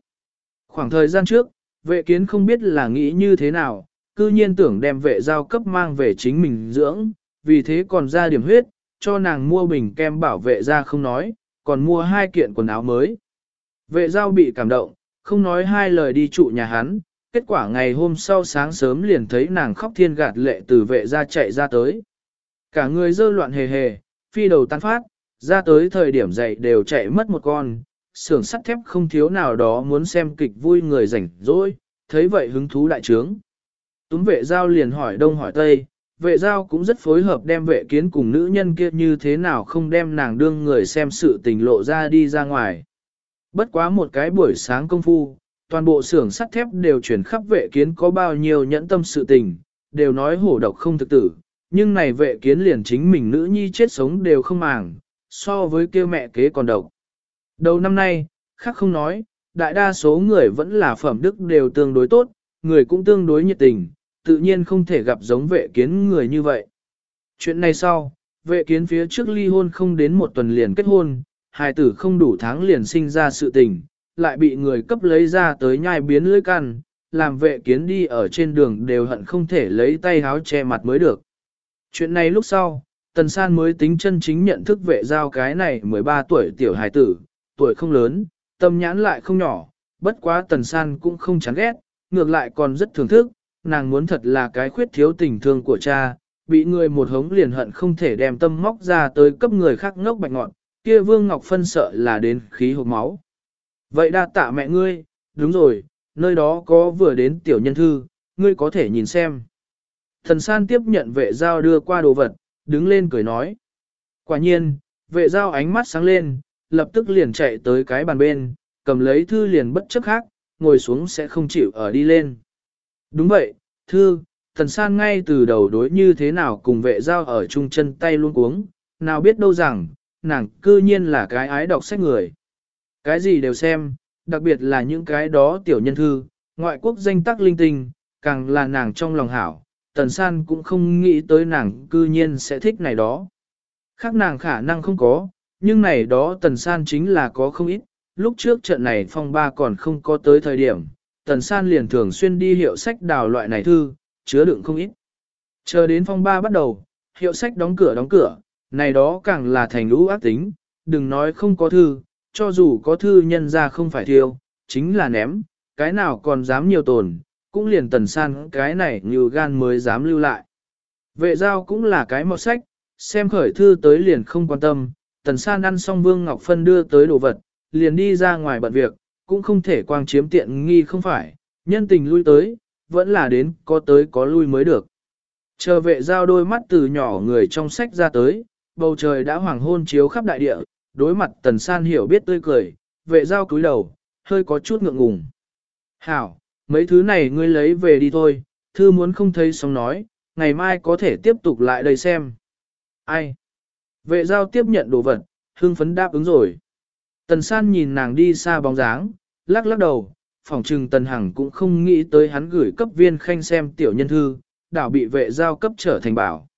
Khoảng thời gian trước, vệ kiến không biết là nghĩ như thế nào, cư nhiên tưởng đem vệ giao cấp mang về chính mình dưỡng, vì thế còn ra điểm huyết, cho nàng mua bình kem bảo vệ ra không nói, còn mua hai kiện quần áo mới. Vệ giao bị cảm động, không nói hai lời đi trụ nhà hắn, kết quả ngày hôm sau sáng sớm liền thấy nàng khóc thiên gạt lệ từ vệ ra chạy ra tới. Cả người dơ loạn hề hề, phi đầu tan phát, ra tới thời điểm dậy đều chạy mất một con, xưởng sắt thép không thiếu nào đó muốn xem kịch vui người rảnh rỗi, thấy vậy hứng thú đại trướng. Túm vệ giao liền hỏi đông hỏi tây, vệ giao cũng rất phối hợp đem vệ kiến cùng nữ nhân kia như thế nào không đem nàng đương người xem sự tình lộ ra đi ra ngoài. Bất quá một cái buổi sáng công phu, toàn bộ xưởng sắt thép đều chuyển khắp vệ kiến có bao nhiêu nhẫn tâm sự tình, đều nói hổ độc không thực tử, nhưng này vệ kiến liền chính mình nữ nhi chết sống đều không màng, so với kêu mẹ kế còn độc. Đầu năm nay, khác không nói, đại đa số người vẫn là phẩm đức đều tương đối tốt, người cũng tương đối nhiệt tình, tự nhiên không thể gặp giống vệ kiến người như vậy. Chuyện này sau, vệ kiến phía trước ly hôn không đến một tuần liền kết hôn, hài tử không đủ tháng liền sinh ra sự tình, lại bị người cấp lấy ra tới nhai biến lưỡi căn, làm vệ kiến đi ở trên đường đều hận không thể lấy tay háo che mặt mới được. Chuyện này lúc sau, Tần San mới tính chân chính nhận thức vệ giao cái này 13 tuổi tiểu hài tử, tuổi không lớn, tâm nhãn lại không nhỏ, bất quá Tần San cũng không chán ghét, ngược lại còn rất thưởng thức, nàng muốn thật là cái khuyết thiếu tình thương của cha, bị người một hống liền hận không thể đem tâm móc ra tới cấp người khác ngốc bạch ngọn, kia Vương Ngọc Phân sợ là đến khí hộp máu. Vậy đa tạ mẹ ngươi, đúng rồi, nơi đó có vừa đến tiểu nhân thư, ngươi có thể nhìn xem. Thần san tiếp nhận vệ giao đưa qua đồ vật, đứng lên cười nói. Quả nhiên, vệ giao ánh mắt sáng lên, lập tức liền chạy tới cái bàn bên, cầm lấy thư liền bất chấp khác, ngồi xuống sẽ không chịu ở đi lên. Đúng vậy, thư, thần san ngay từ đầu đối như thế nào cùng vệ giao ở chung chân tay luôn cuống, nào biết đâu rằng, nàng cư nhiên là cái ái đọc sách người. Cái gì đều xem, đặc biệt là những cái đó tiểu nhân thư, ngoại quốc danh tác linh tinh, càng là nàng trong lòng hảo, tần san cũng không nghĩ tới nàng cư nhiên sẽ thích này đó. Khác nàng khả năng không có, nhưng này đó tần san chính là có không ít, lúc trước trận này phong ba còn không có tới thời điểm, tần san liền thường xuyên đi hiệu sách đào loại này thư, chứa đựng không ít. Chờ đến phong ba bắt đầu, hiệu sách đóng cửa đóng cửa, này đó càng là thành lũ ác tính, đừng nói không có thư, cho dù có thư nhân ra không phải thiêu, chính là ném, cái nào còn dám nhiều tồn, cũng liền tần san cái này như gan mới dám lưu lại. Vệ giao cũng là cái mọt sách, xem khởi thư tới liền không quan tâm, tần san ăn xong Vương Ngọc Phân đưa tới đồ vật, liền đi ra ngoài bận việc, cũng không thể quang chiếm tiện nghi không phải, nhân tình lui tới, vẫn là đến có tới có lui mới được. Chờ vệ giao đôi mắt từ nhỏ người trong sách ra tới, bầu trời đã hoàng hôn chiếu khắp đại địa, đối mặt tần san hiểu biết tươi cười, vệ giao cúi đầu, hơi có chút ngượng ngùng. Hảo, mấy thứ này ngươi lấy về đi thôi, thư muốn không thấy xong nói, ngày mai có thể tiếp tục lại đây xem. Ai? Vệ giao tiếp nhận đồ vật, hương phấn đáp ứng rồi. Tần san nhìn nàng đi xa bóng dáng, lắc lắc đầu, phỏng trừng tần hằng cũng không nghĩ tới hắn gửi cấp viên khanh xem tiểu nhân thư, đảo bị vệ giao cấp trở thành bảo.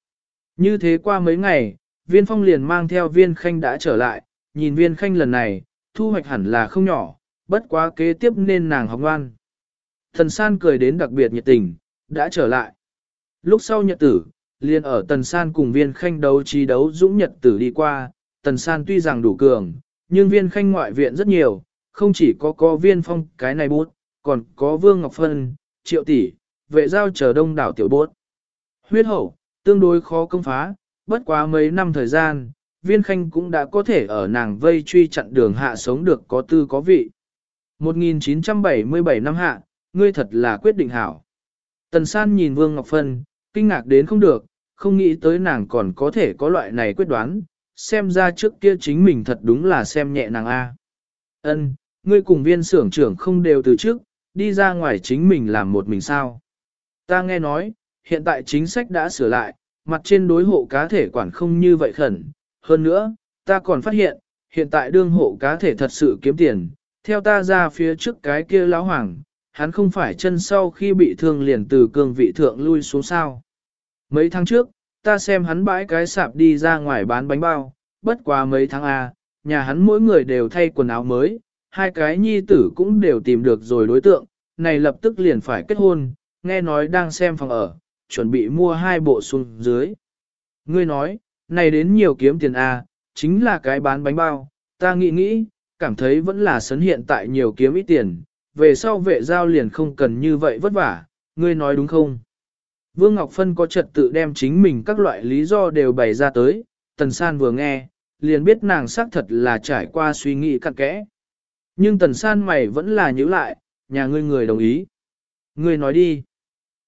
Như thế qua mấy ngày, viên phong liền mang theo viên khanh đã trở lại, nhìn viên khanh lần này, thu hoạch hẳn là không nhỏ, bất quá kế tiếp nên nàng học ngoan. Thần san cười đến đặc biệt nhiệt tình, đã trở lại. Lúc sau nhật tử, liền ở tần san cùng viên khanh đấu trí đấu dũng nhật tử đi qua, tần san tuy rằng đủ cường, nhưng viên khanh ngoại viện rất nhiều, không chỉ có có viên phong cái này bút, còn có vương ngọc phân, triệu tỷ, vệ giao chờ đông đảo tiểu bốt. Huyết hậu, tương đối khó công phá, bất quá mấy năm thời gian, viên khanh cũng đã có thể ở nàng vây truy chặn đường hạ sống được có tư có vị. 1977 năm hạ, ngươi thật là quyết định hảo. Tần san nhìn Vương Ngọc Phân, kinh ngạc đến không được, không nghĩ tới nàng còn có thể có loại này quyết đoán, xem ra trước kia chính mình thật đúng là xem nhẹ nàng A. Ân, ngươi cùng viên xưởng trưởng không đều từ trước, đi ra ngoài chính mình làm một mình sao. Ta nghe nói, hiện tại chính sách đã sửa lại, mặt trên đối hộ cá thể quản không như vậy khẩn. Hơn nữa, ta còn phát hiện, hiện tại đương hộ cá thể thật sự kiếm tiền, theo ta ra phía trước cái kia lão hoàng, hắn không phải chân sau khi bị thương liền từ cương vị thượng lui xuống sao. Mấy tháng trước, ta xem hắn bãi cái sạp đi ra ngoài bán bánh bao, bất quá mấy tháng A, nhà hắn mỗi người đều thay quần áo mới, hai cái nhi tử cũng đều tìm được rồi đối tượng, này lập tức liền phải kết hôn, nghe nói đang xem phòng ở, chuẩn bị mua hai bộ xuống dưới. Ngươi nói, này đến nhiều kiếm tiền A, chính là cái bán bánh bao, ta nghĩ nghĩ, cảm thấy vẫn là sấn hiện tại nhiều kiếm ít tiền, về sau vệ giao liền không cần như vậy vất vả, ngươi nói đúng không? Vương Ngọc Phân có trật tự đem chính mình các loại lý do đều bày ra tới, Tần San vừa nghe, liền biết nàng xác thật là trải qua suy nghĩ cặn kẽ. Nhưng Tần San mày vẫn là nhíu lại, nhà ngươi người đồng ý. Ngươi nói đi.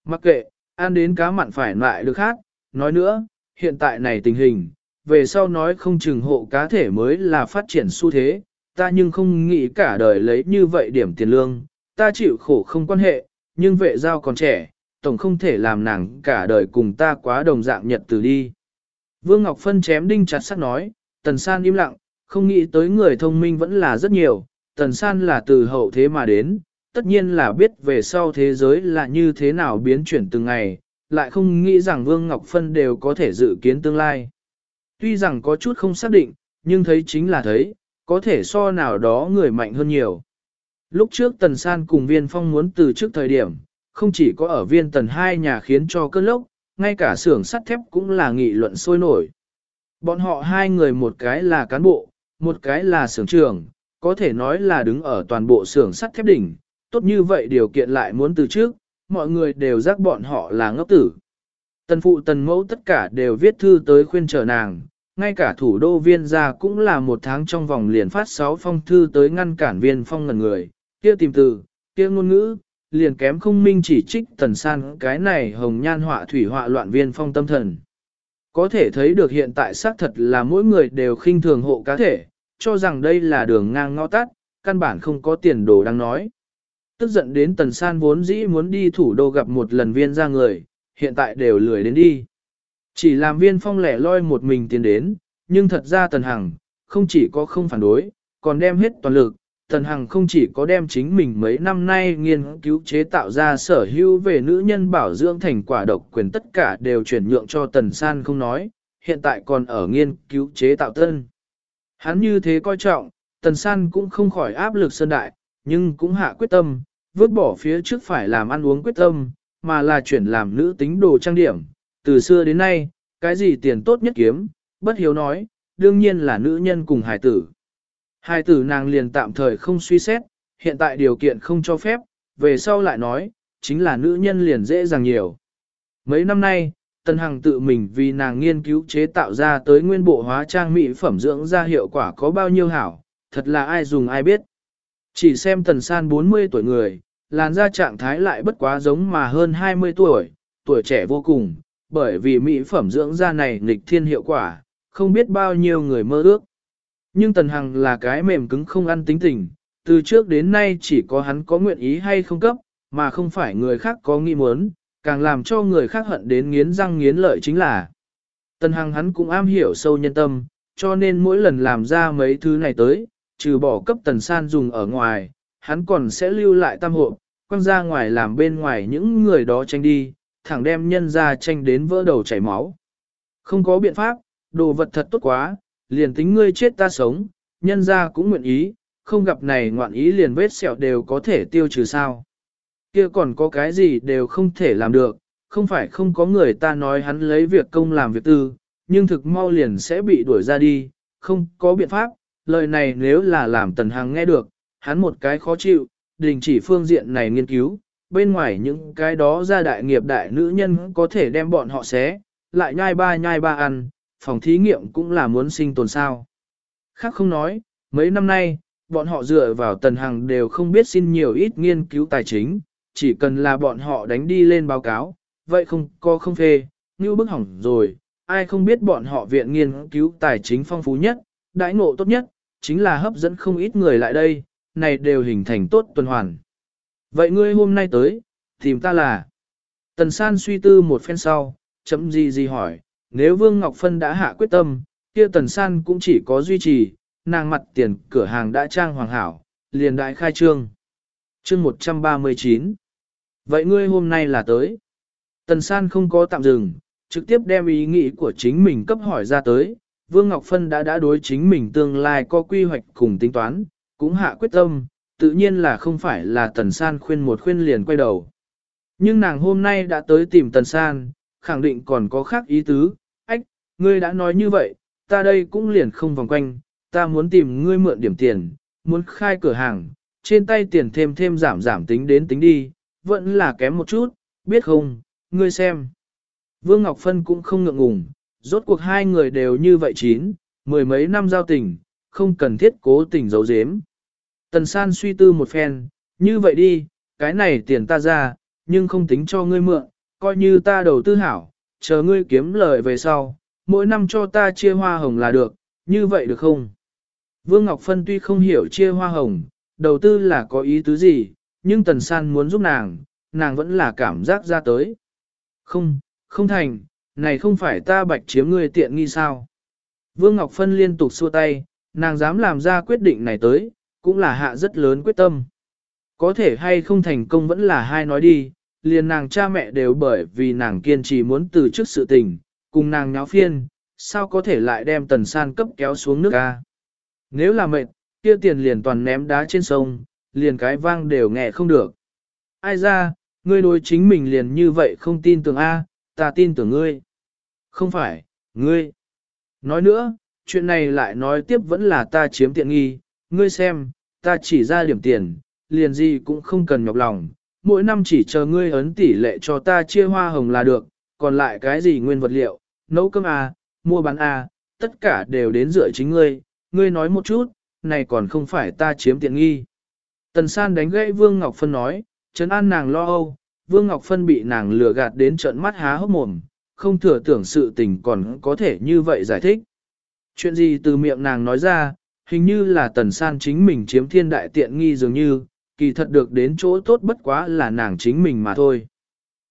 Mặc kệ, ăn đến cá mặn phải lại được khác, nói nữa, hiện tại này tình hình, về sau nói không chừng hộ cá thể mới là phát triển xu thế, ta nhưng không nghĩ cả đời lấy như vậy điểm tiền lương, ta chịu khổ không quan hệ, nhưng vệ giao còn trẻ, tổng không thể làm nàng cả đời cùng ta quá đồng dạng nhật từ đi. Vương Ngọc Phân chém đinh chặt sắt nói, Tần San im lặng, không nghĩ tới người thông minh vẫn là rất nhiều, Tần San là từ hậu thế mà đến, tất nhiên là biết về sau thế giới là như thế nào biến chuyển từng ngày, lại không nghĩ rằng Vương Ngọc Phân đều có thể dự kiến tương lai. Tuy rằng có chút không xác định, nhưng thấy chính là thấy, có thể so nào đó người mạnh hơn nhiều. Lúc trước Tần San cùng Viên Phong muốn từ trước thời điểm, không chỉ có ở viên tần hai nhà khiến cho cơn lốc, ngay cả xưởng sắt thép cũng là nghị luận sôi nổi. Bọn họ hai người một cái là cán bộ, một cái là xưởng trưởng, có thể nói là đứng ở toàn bộ xưởng sắt thép đỉnh, tốt như vậy điều kiện lại muốn từ trước, mọi người đều giác bọn họ là ngốc tử. Tần phụ tần mẫu tất cả đều viết thư tới khuyên trở nàng, ngay cả thủ đô viên gia cũng là một tháng trong vòng liền phát sáu phong thư tới ngăn cản viên phong ngần người, kia tìm từ, kia ngôn ngữ, liền kém không minh chỉ trích tần san cái này hồng nhan họa thủy họa loạn viên phong tâm thần. Có thể thấy được hiện tại xác thật là mỗi người đều khinh thường hộ cá thể, cho rằng đây là đường ngang ngõ tắt, căn bản không có tiền đồ đang nói. Tức giận đến tần san vốn dĩ muốn đi thủ đô gặp một lần viên ra người, hiện tại đều lười đến đi. Chỉ làm viên phong lẻ loi một mình tiến đến, nhưng thật ra tần hằng, không chỉ có không phản đối, còn đem hết toàn lực, Tần Hằng không chỉ có đem chính mình mấy năm nay nghiên cứu chế tạo ra sở hữu về nữ nhân bảo dưỡng thành quả độc quyền tất cả đều chuyển nhượng cho Tần San không nói, hiện tại còn ở nghiên cứu chế tạo tân. Hắn như thế coi trọng, Tần San cũng không khỏi áp lực sơn đại, nhưng cũng hạ quyết tâm, vứt bỏ phía trước phải làm ăn uống quyết tâm, mà là chuyển làm nữ tính đồ trang điểm. Từ xưa đến nay, cái gì tiền tốt nhất kiếm, bất hiếu nói, đương nhiên là nữ nhân cùng hải tử. Hai tử nàng liền tạm thời không suy xét, hiện tại điều kiện không cho phép, về sau lại nói, chính là nữ nhân liền dễ dàng nhiều. Mấy năm nay, Tân Hằng tự mình vì nàng nghiên cứu chế tạo ra tới nguyên bộ hóa trang mỹ phẩm dưỡng ra hiệu quả có bao nhiêu hảo, thật là ai dùng ai biết. Chỉ xem Tần San 40 tuổi người, làn da trạng thái lại bất quá giống mà hơn 20 tuổi, tuổi trẻ vô cùng, bởi vì mỹ phẩm dưỡng da này nghịch thiên hiệu quả, không biết bao nhiêu người mơ ước. Nhưng Tần Hằng là cái mềm cứng không ăn tính tình, từ trước đến nay chỉ có hắn có nguyện ý hay không cấp, mà không phải người khác có nghi muốn, càng làm cho người khác hận đến nghiến răng nghiến lợi chính là. Tần Hằng hắn cũng am hiểu sâu nhân tâm, cho nên mỗi lần làm ra mấy thứ này tới, trừ bỏ cấp Tần San dùng ở ngoài, hắn còn sẽ lưu lại tam hộ, quăng ra ngoài làm bên ngoài những người đó tranh đi, thẳng đem nhân ra tranh đến vỡ đầu chảy máu. Không có biện pháp, đồ vật thật tốt quá, liền tính ngươi chết ta sống, nhân ra cũng nguyện ý, không gặp này ngoạn ý liền vết sẹo đều có thể tiêu trừ sao. Kia còn có cái gì đều không thể làm được, không phải không có người ta nói hắn lấy việc công làm việc tư, nhưng thực mau liền sẽ bị đuổi ra đi, không có biện pháp, lời này nếu là làm Tần Hằng nghe được, hắn một cái khó chịu, đình chỉ phương diện này nghiên cứu, bên ngoài những cái đó ra đại nghiệp đại nữ nhân có thể đem bọn họ xé, lại nhai ba nhai ba ăn, phòng thí nghiệm cũng là muốn sinh tồn sao. Khác không nói, mấy năm nay, bọn họ dựa vào tần hàng đều không biết xin nhiều ít nghiên cứu tài chính, chỉ cần là bọn họ đánh đi lên báo cáo, vậy không có không phê, như bức hỏng rồi, ai không biết bọn họ viện nghiên cứu tài chính phong phú nhất, đãi ngộ tốt nhất, chính là hấp dẫn không ít người lại đây, này đều hình thành tốt tuần hoàn. Vậy ngươi hôm nay tới, tìm ta là... Tần san suy tư một phen sau, chấm gì gì hỏi, nếu Vương Ngọc Phân đã hạ quyết tâm, kia tần san cũng chỉ có duy trì, nàng mặt tiền cửa hàng đã trang hoàng hảo, liền đại khai trương. Chương 139 Vậy ngươi hôm nay là tới. Tần san không có tạm dừng, trực tiếp đem ý nghĩ của chính mình cấp hỏi ra tới. Vương Ngọc Phân đã đã đối chính mình tương lai có quy hoạch cùng tính toán, cũng hạ quyết tâm, tự nhiên là không phải là Tần San khuyên một khuyên liền quay đầu. Nhưng nàng hôm nay đã tới tìm Tần San, khẳng định còn có khác ý tứ, ngươi đã nói như vậy, ta đây cũng liền không vòng quanh, ta muốn tìm ngươi mượn điểm tiền, muốn khai cửa hàng, trên tay tiền thêm thêm giảm giảm tính đến tính đi, vẫn là kém một chút, biết không, ngươi xem. Vương Ngọc Phân cũng không ngượng ngùng, rốt cuộc hai người đều như vậy chín, mười mấy năm giao tình, không cần thiết cố tình giấu giếm. Tần San suy tư một phen, như vậy đi, cái này tiền ta ra, nhưng không tính cho ngươi mượn, coi như ta đầu tư hảo, chờ ngươi kiếm lời về sau, mỗi năm cho ta chia hoa hồng là được, như vậy được không? Vương Ngọc Phân tuy không hiểu chia hoa hồng, đầu tư là có ý tứ gì, nhưng Tần San muốn giúp nàng, nàng vẫn là cảm giác ra tới. Không, không thành, này không phải ta bạch chiếm ngươi tiện nghi sao. Vương Ngọc Phân liên tục xua tay, nàng dám làm ra quyết định này tới, cũng là hạ rất lớn quyết tâm. Có thể hay không thành công vẫn là hai nói đi, liền nàng cha mẹ đều bởi vì nàng kiên trì muốn từ chức sự tình, cùng nàng nháo phiên, sao có thể lại đem tần san cấp kéo xuống nước ca. Nếu là mệt, kia tiền liền toàn ném đá trên sông, liền cái vang đều nghe không được. Ai ra, ngươi đối chính mình liền như vậy không tin tưởng A, ta tin tưởng ngươi. Không phải, ngươi. Nói nữa, chuyện này lại nói tiếp vẫn là ta chiếm tiện nghi, ngươi xem, ta chỉ ra điểm tiền, liền gì cũng không cần nhọc lòng, mỗi năm chỉ chờ ngươi ấn tỷ lệ cho ta chia hoa hồng là được, còn lại cái gì nguyên vật liệu, nấu cơm à, mua bán à, tất cả đều đến dựa chính ngươi, ngươi nói một chút, này còn không phải ta chiếm tiện nghi. Tần san đánh gãy Vương Ngọc Phân nói, chấn an nàng lo âu, Vương Ngọc Phân bị nàng lừa gạt đến trận mắt há hốc mồm, không thừa tưởng sự tình còn có thể như vậy giải thích. Chuyện gì từ miệng nàng nói ra, hình như là tần san chính mình chiếm thiên đại tiện nghi dường như, kỳ thật được đến chỗ tốt bất quá là nàng chính mình mà thôi.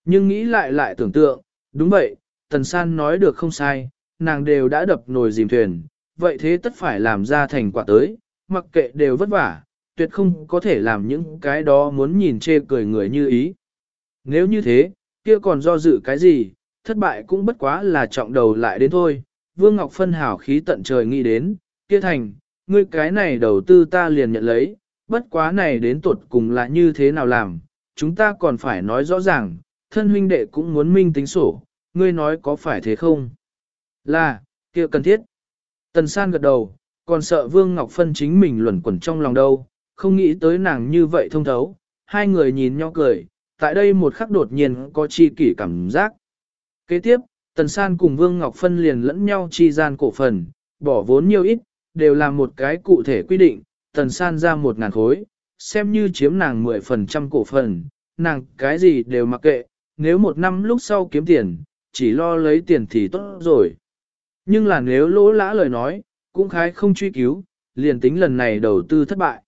Nhưng nghĩ lại lại tưởng tượng, đúng vậy, tần san nói được không sai, nàng đều đã đập nồi dìm thuyền, vậy thế tất phải làm ra thành quả tới, mặc kệ đều vất vả, tuyệt không có thể làm những cái đó muốn nhìn chê cười người như ý. Nếu như thế, kia còn do dự cái gì, thất bại cũng bất quá là trọng đầu lại đến thôi. Vương Ngọc Phân hảo khí tận trời nghĩ đến, kia thành, ngươi cái này đầu tư ta liền nhận lấy, bất quá này đến tuột cùng là như thế nào làm, chúng ta còn phải nói rõ ràng, thân huynh đệ cũng muốn minh tính sổ, ngươi nói có phải thế không? Là, kia cần thiết. Tần san gật đầu, còn sợ Vương Ngọc Phân chính mình luẩn quẩn trong lòng đâu, không nghĩ tới nàng như vậy thông thấu, hai người nhìn nhau cười, tại đây một khắc đột nhiên có chi kỷ cảm giác. Kế tiếp, Tần San cùng Vương Ngọc Phân liền lẫn nhau chi gian cổ phần, bỏ vốn nhiều ít, đều là một cái cụ thể quy định, Tần San ra một ngàn khối, xem như chiếm nàng 10% cổ phần, nàng cái gì đều mặc kệ, nếu một năm lúc sau kiếm tiền, chỉ lo lấy tiền thì tốt rồi. Nhưng là nếu lỗ lã lời nói, cũng khái không truy cứu, liền tính lần này đầu tư thất bại.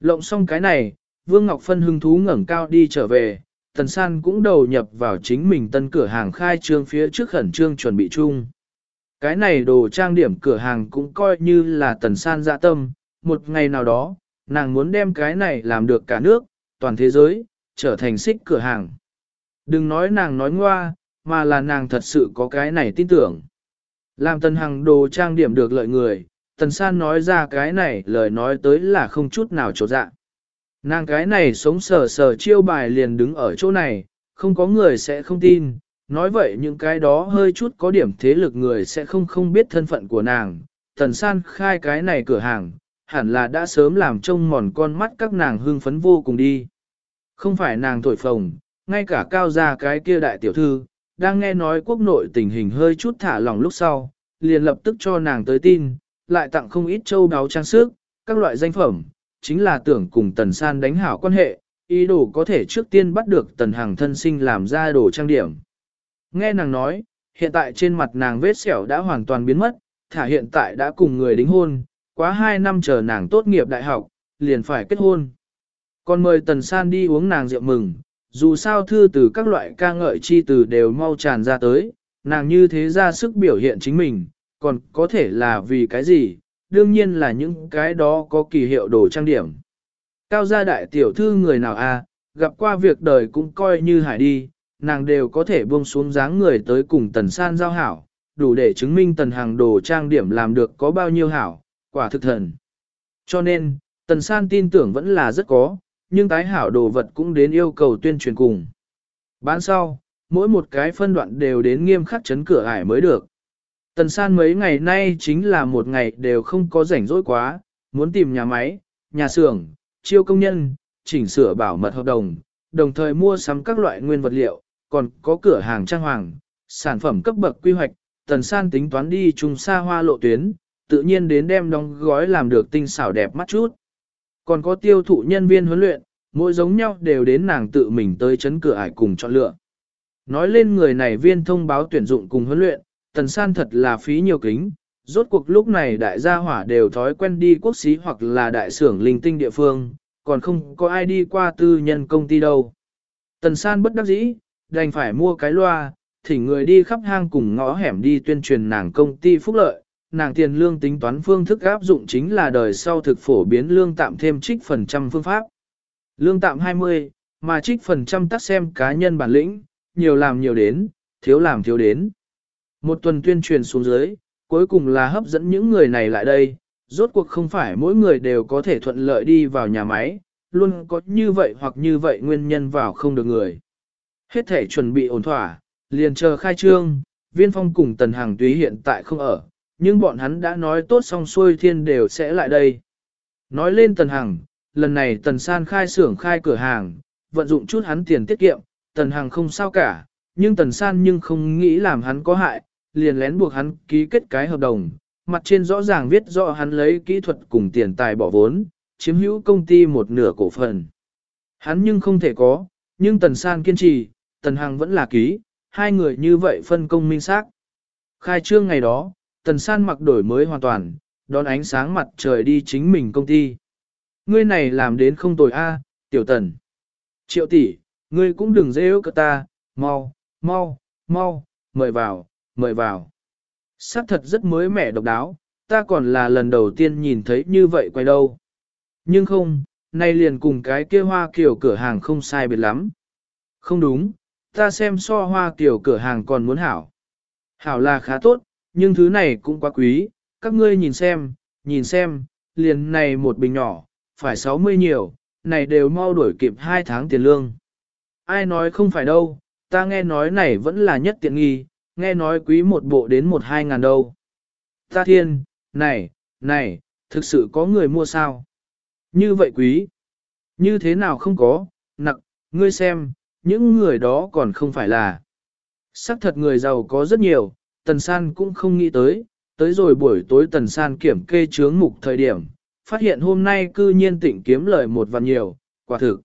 Lộng xong cái này, Vương Ngọc Phân hưng thú ngẩng cao đi trở về, Tần San cũng đầu nhập vào chính mình tân cửa hàng khai trương phía trước khẩn trương chuẩn bị chung. Cái này đồ trang điểm cửa hàng cũng coi như là Tần San dạ tâm, một ngày nào đó, nàng muốn đem cái này làm được cả nước, toàn thế giới, trở thành xích cửa hàng. Đừng nói nàng nói ngoa, mà là nàng thật sự có cái này tin tưởng. Làm tần hằng đồ trang điểm được lợi người, tần san nói ra cái này lời nói tới là không chút nào trột dạ. Nàng cái này sống sờ sờ chiêu bài liền đứng ở chỗ này, không có người sẽ không tin, nói vậy những cái đó hơi chút có điểm thế lực người sẽ không không biết thân phận của nàng. Tần san khai cái này cửa hàng, hẳn là đã sớm làm trông mòn con mắt các nàng hưng phấn vô cùng đi. Không phải nàng thổi phồng, ngay cả cao gia cái kia đại tiểu thư, đang nghe nói quốc nội tình hình hơi chút thả lỏng lúc sau, liền lập tức cho nàng tới tin, lại tặng không ít châu đáo trang sức, các loại danh phẩm, chính là tưởng cùng Tần San đánh hảo quan hệ, ý đồ có thể trước tiên bắt được Tần Hằng thân sinh làm ra đồ trang điểm. Nghe nàng nói, hiện tại trên mặt nàng vết sẹo đã hoàn toàn biến mất, thả hiện tại đã cùng người đính hôn, quá 2 năm chờ nàng tốt nghiệp đại học, liền phải kết hôn. Còn mời Tần San đi uống nàng rượu mừng, dù sao thư từ các loại ca ngợi chi từ đều mau tràn ra tới, nàng như thế ra sức biểu hiện chính mình, còn có thể là vì cái gì, đương nhiên là những cái đó có kỳ hiệu đồ trang điểm. Cao gia đại tiểu thư người nào a, à, gặp qua việc đời cũng coi như hải đi, nàng đều có thể buông xuống dáng người tới cùng tần san giao hảo, đủ để chứng minh tần hàng đồ trang điểm làm được có bao nhiêu hảo, quả thực thần. Cho nên, tần san tin tưởng vẫn là rất có, nhưng tái hảo đồ vật cũng đến yêu cầu tuyên truyền cùng. Bán sau, mỗi một cái phân đoạn đều đến nghiêm khắc chấn cửa ải mới được. Tần san mấy ngày nay chính là một ngày đều không có rảnh rỗi quá, muốn tìm nhà máy, nhà xưởng, chiêu công nhân, chỉnh sửa bảo mật hợp đồng, đồng thời mua sắm các loại nguyên vật liệu, còn có cửa hàng trang hoàng, sản phẩm cấp bậc quy hoạch, tần san tính toán đi trùng xa hoa lộ tuyến, tự nhiên đến đem đóng gói làm được tinh xảo đẹp mắt chút. Còn có tiêu thụ nhân viên huấn luyện, mỗi giống nhau đều đến nàng tự mình tới chấn cửa ải cùng chọn lựa. Nói lên người này viên thông báo tuyển dụng cùng huấn luyện, tần san thật là phí nhiều kính, rốt cuộc lúc này đại gia hỏa đều thói quen đi quốc xí hoặc là đại xưởng linh tinh địa phương, còn không có ai đi qua tư nhân công ty đâu. Tần san bất đắc dĩ, đành phải mua cái loa, thỉnh người đi khắp hang cùng ngõ hẻm đi tuyên truyền nàng công ty phúc lợi, nàng tiền lương tính toán phương thức áp dụng chính là đời sau thực phổ biến lương tạm thêm trích phần trăm phương pháp. Lương tạm 20, mà trích phần trăm tắt xem cá nhân bản lĩnh, nhiều làm nhiều đến, thiếu làm thiếu đến. Một tuần tuyên truyền xuống dưới, cuối cùng là hấp dẫn những người này lại đây, rốt cuộc không phải mỗi người đều có thể thuận lợi đi vào nhà máy, luôn có như vậy hoặc như vậy nguyên nhân vào không được người. Hết thể chuẩn bị ổn thỏa, liền chờ khai trương, viên phong cùng tần hàng túy hiện tại không ở, nhưng bọn hắn đã nói tốt xong xuôi thiên đều sẽ lại đây. Nói lên tần hằng, lần này tần san khai xưởng khai cửa hàng, vận dụng chút hắn tiền tiết kiệm, tần hằng không sao cả, nhưng tần san nhưng không nghĩ làm hắn có hại, liền lén buộc hắn ký kết cái hợp đồng, mặt trên rõ ràng viết rõ hắn lấy kỹ thuật cùng tiền tài bỏ vốn, chiếm hữu công ty một nửa cổ phần. Hắn nhưng không thể có, nhưng tần san kiên trì, tần hằng vẫn là ký, hai người như vậy phân công minh xác. Khai trương ngày đó, tần san mặc đổi mới hoàn toàn, đón ánh sáng mặt trời đi chính mình công ty. Ngươi này làm đến không tồi a, tiểu tần. Triệu tỷ, ngươi cũng đừng dễ ước ta, mau, mau, mau, mời vào, mời vào. Sắc thật rất mới mẻ độc đáo, ta còn là lần đầu tiên nhìn thấy như vậy quay đâu. Nhưng không, nay liền cùng cái kia hoa kiểu cửa hàng không sai biệt lắm. Không đúng, ta xem so hoa kiểu cửa hàng còn muốn hảo. Hảo là khá tốt, nhưng thứ này cũng quá quý, các ngươi nhìn xem, nhìn xem, liền này một bình nhỏ, phải 60 nhiều, này đều mau đuổi kịp 2 tháng tiền lương. Ai nói không phải đâu, ta nghe nói này vẫn là nhất tiện nghi, nghe nói quý một bộ đến một hai ngàn đâu. Ta thiên, này, này, thực sự có người mua sao? Như vậy quý, như thế nào không có, nặng, ngươi xem, những người đó còn không phải là. Sắc thật người giàu có rất nhiều, Tần San cũng không nghĩ tới, tới rồi buổi tối Tần San kiểm kê chướng mục thời điểm, phát hiện hôm nay cư nhiên tịnh kiếm lời một vạn nhiều, quả thực.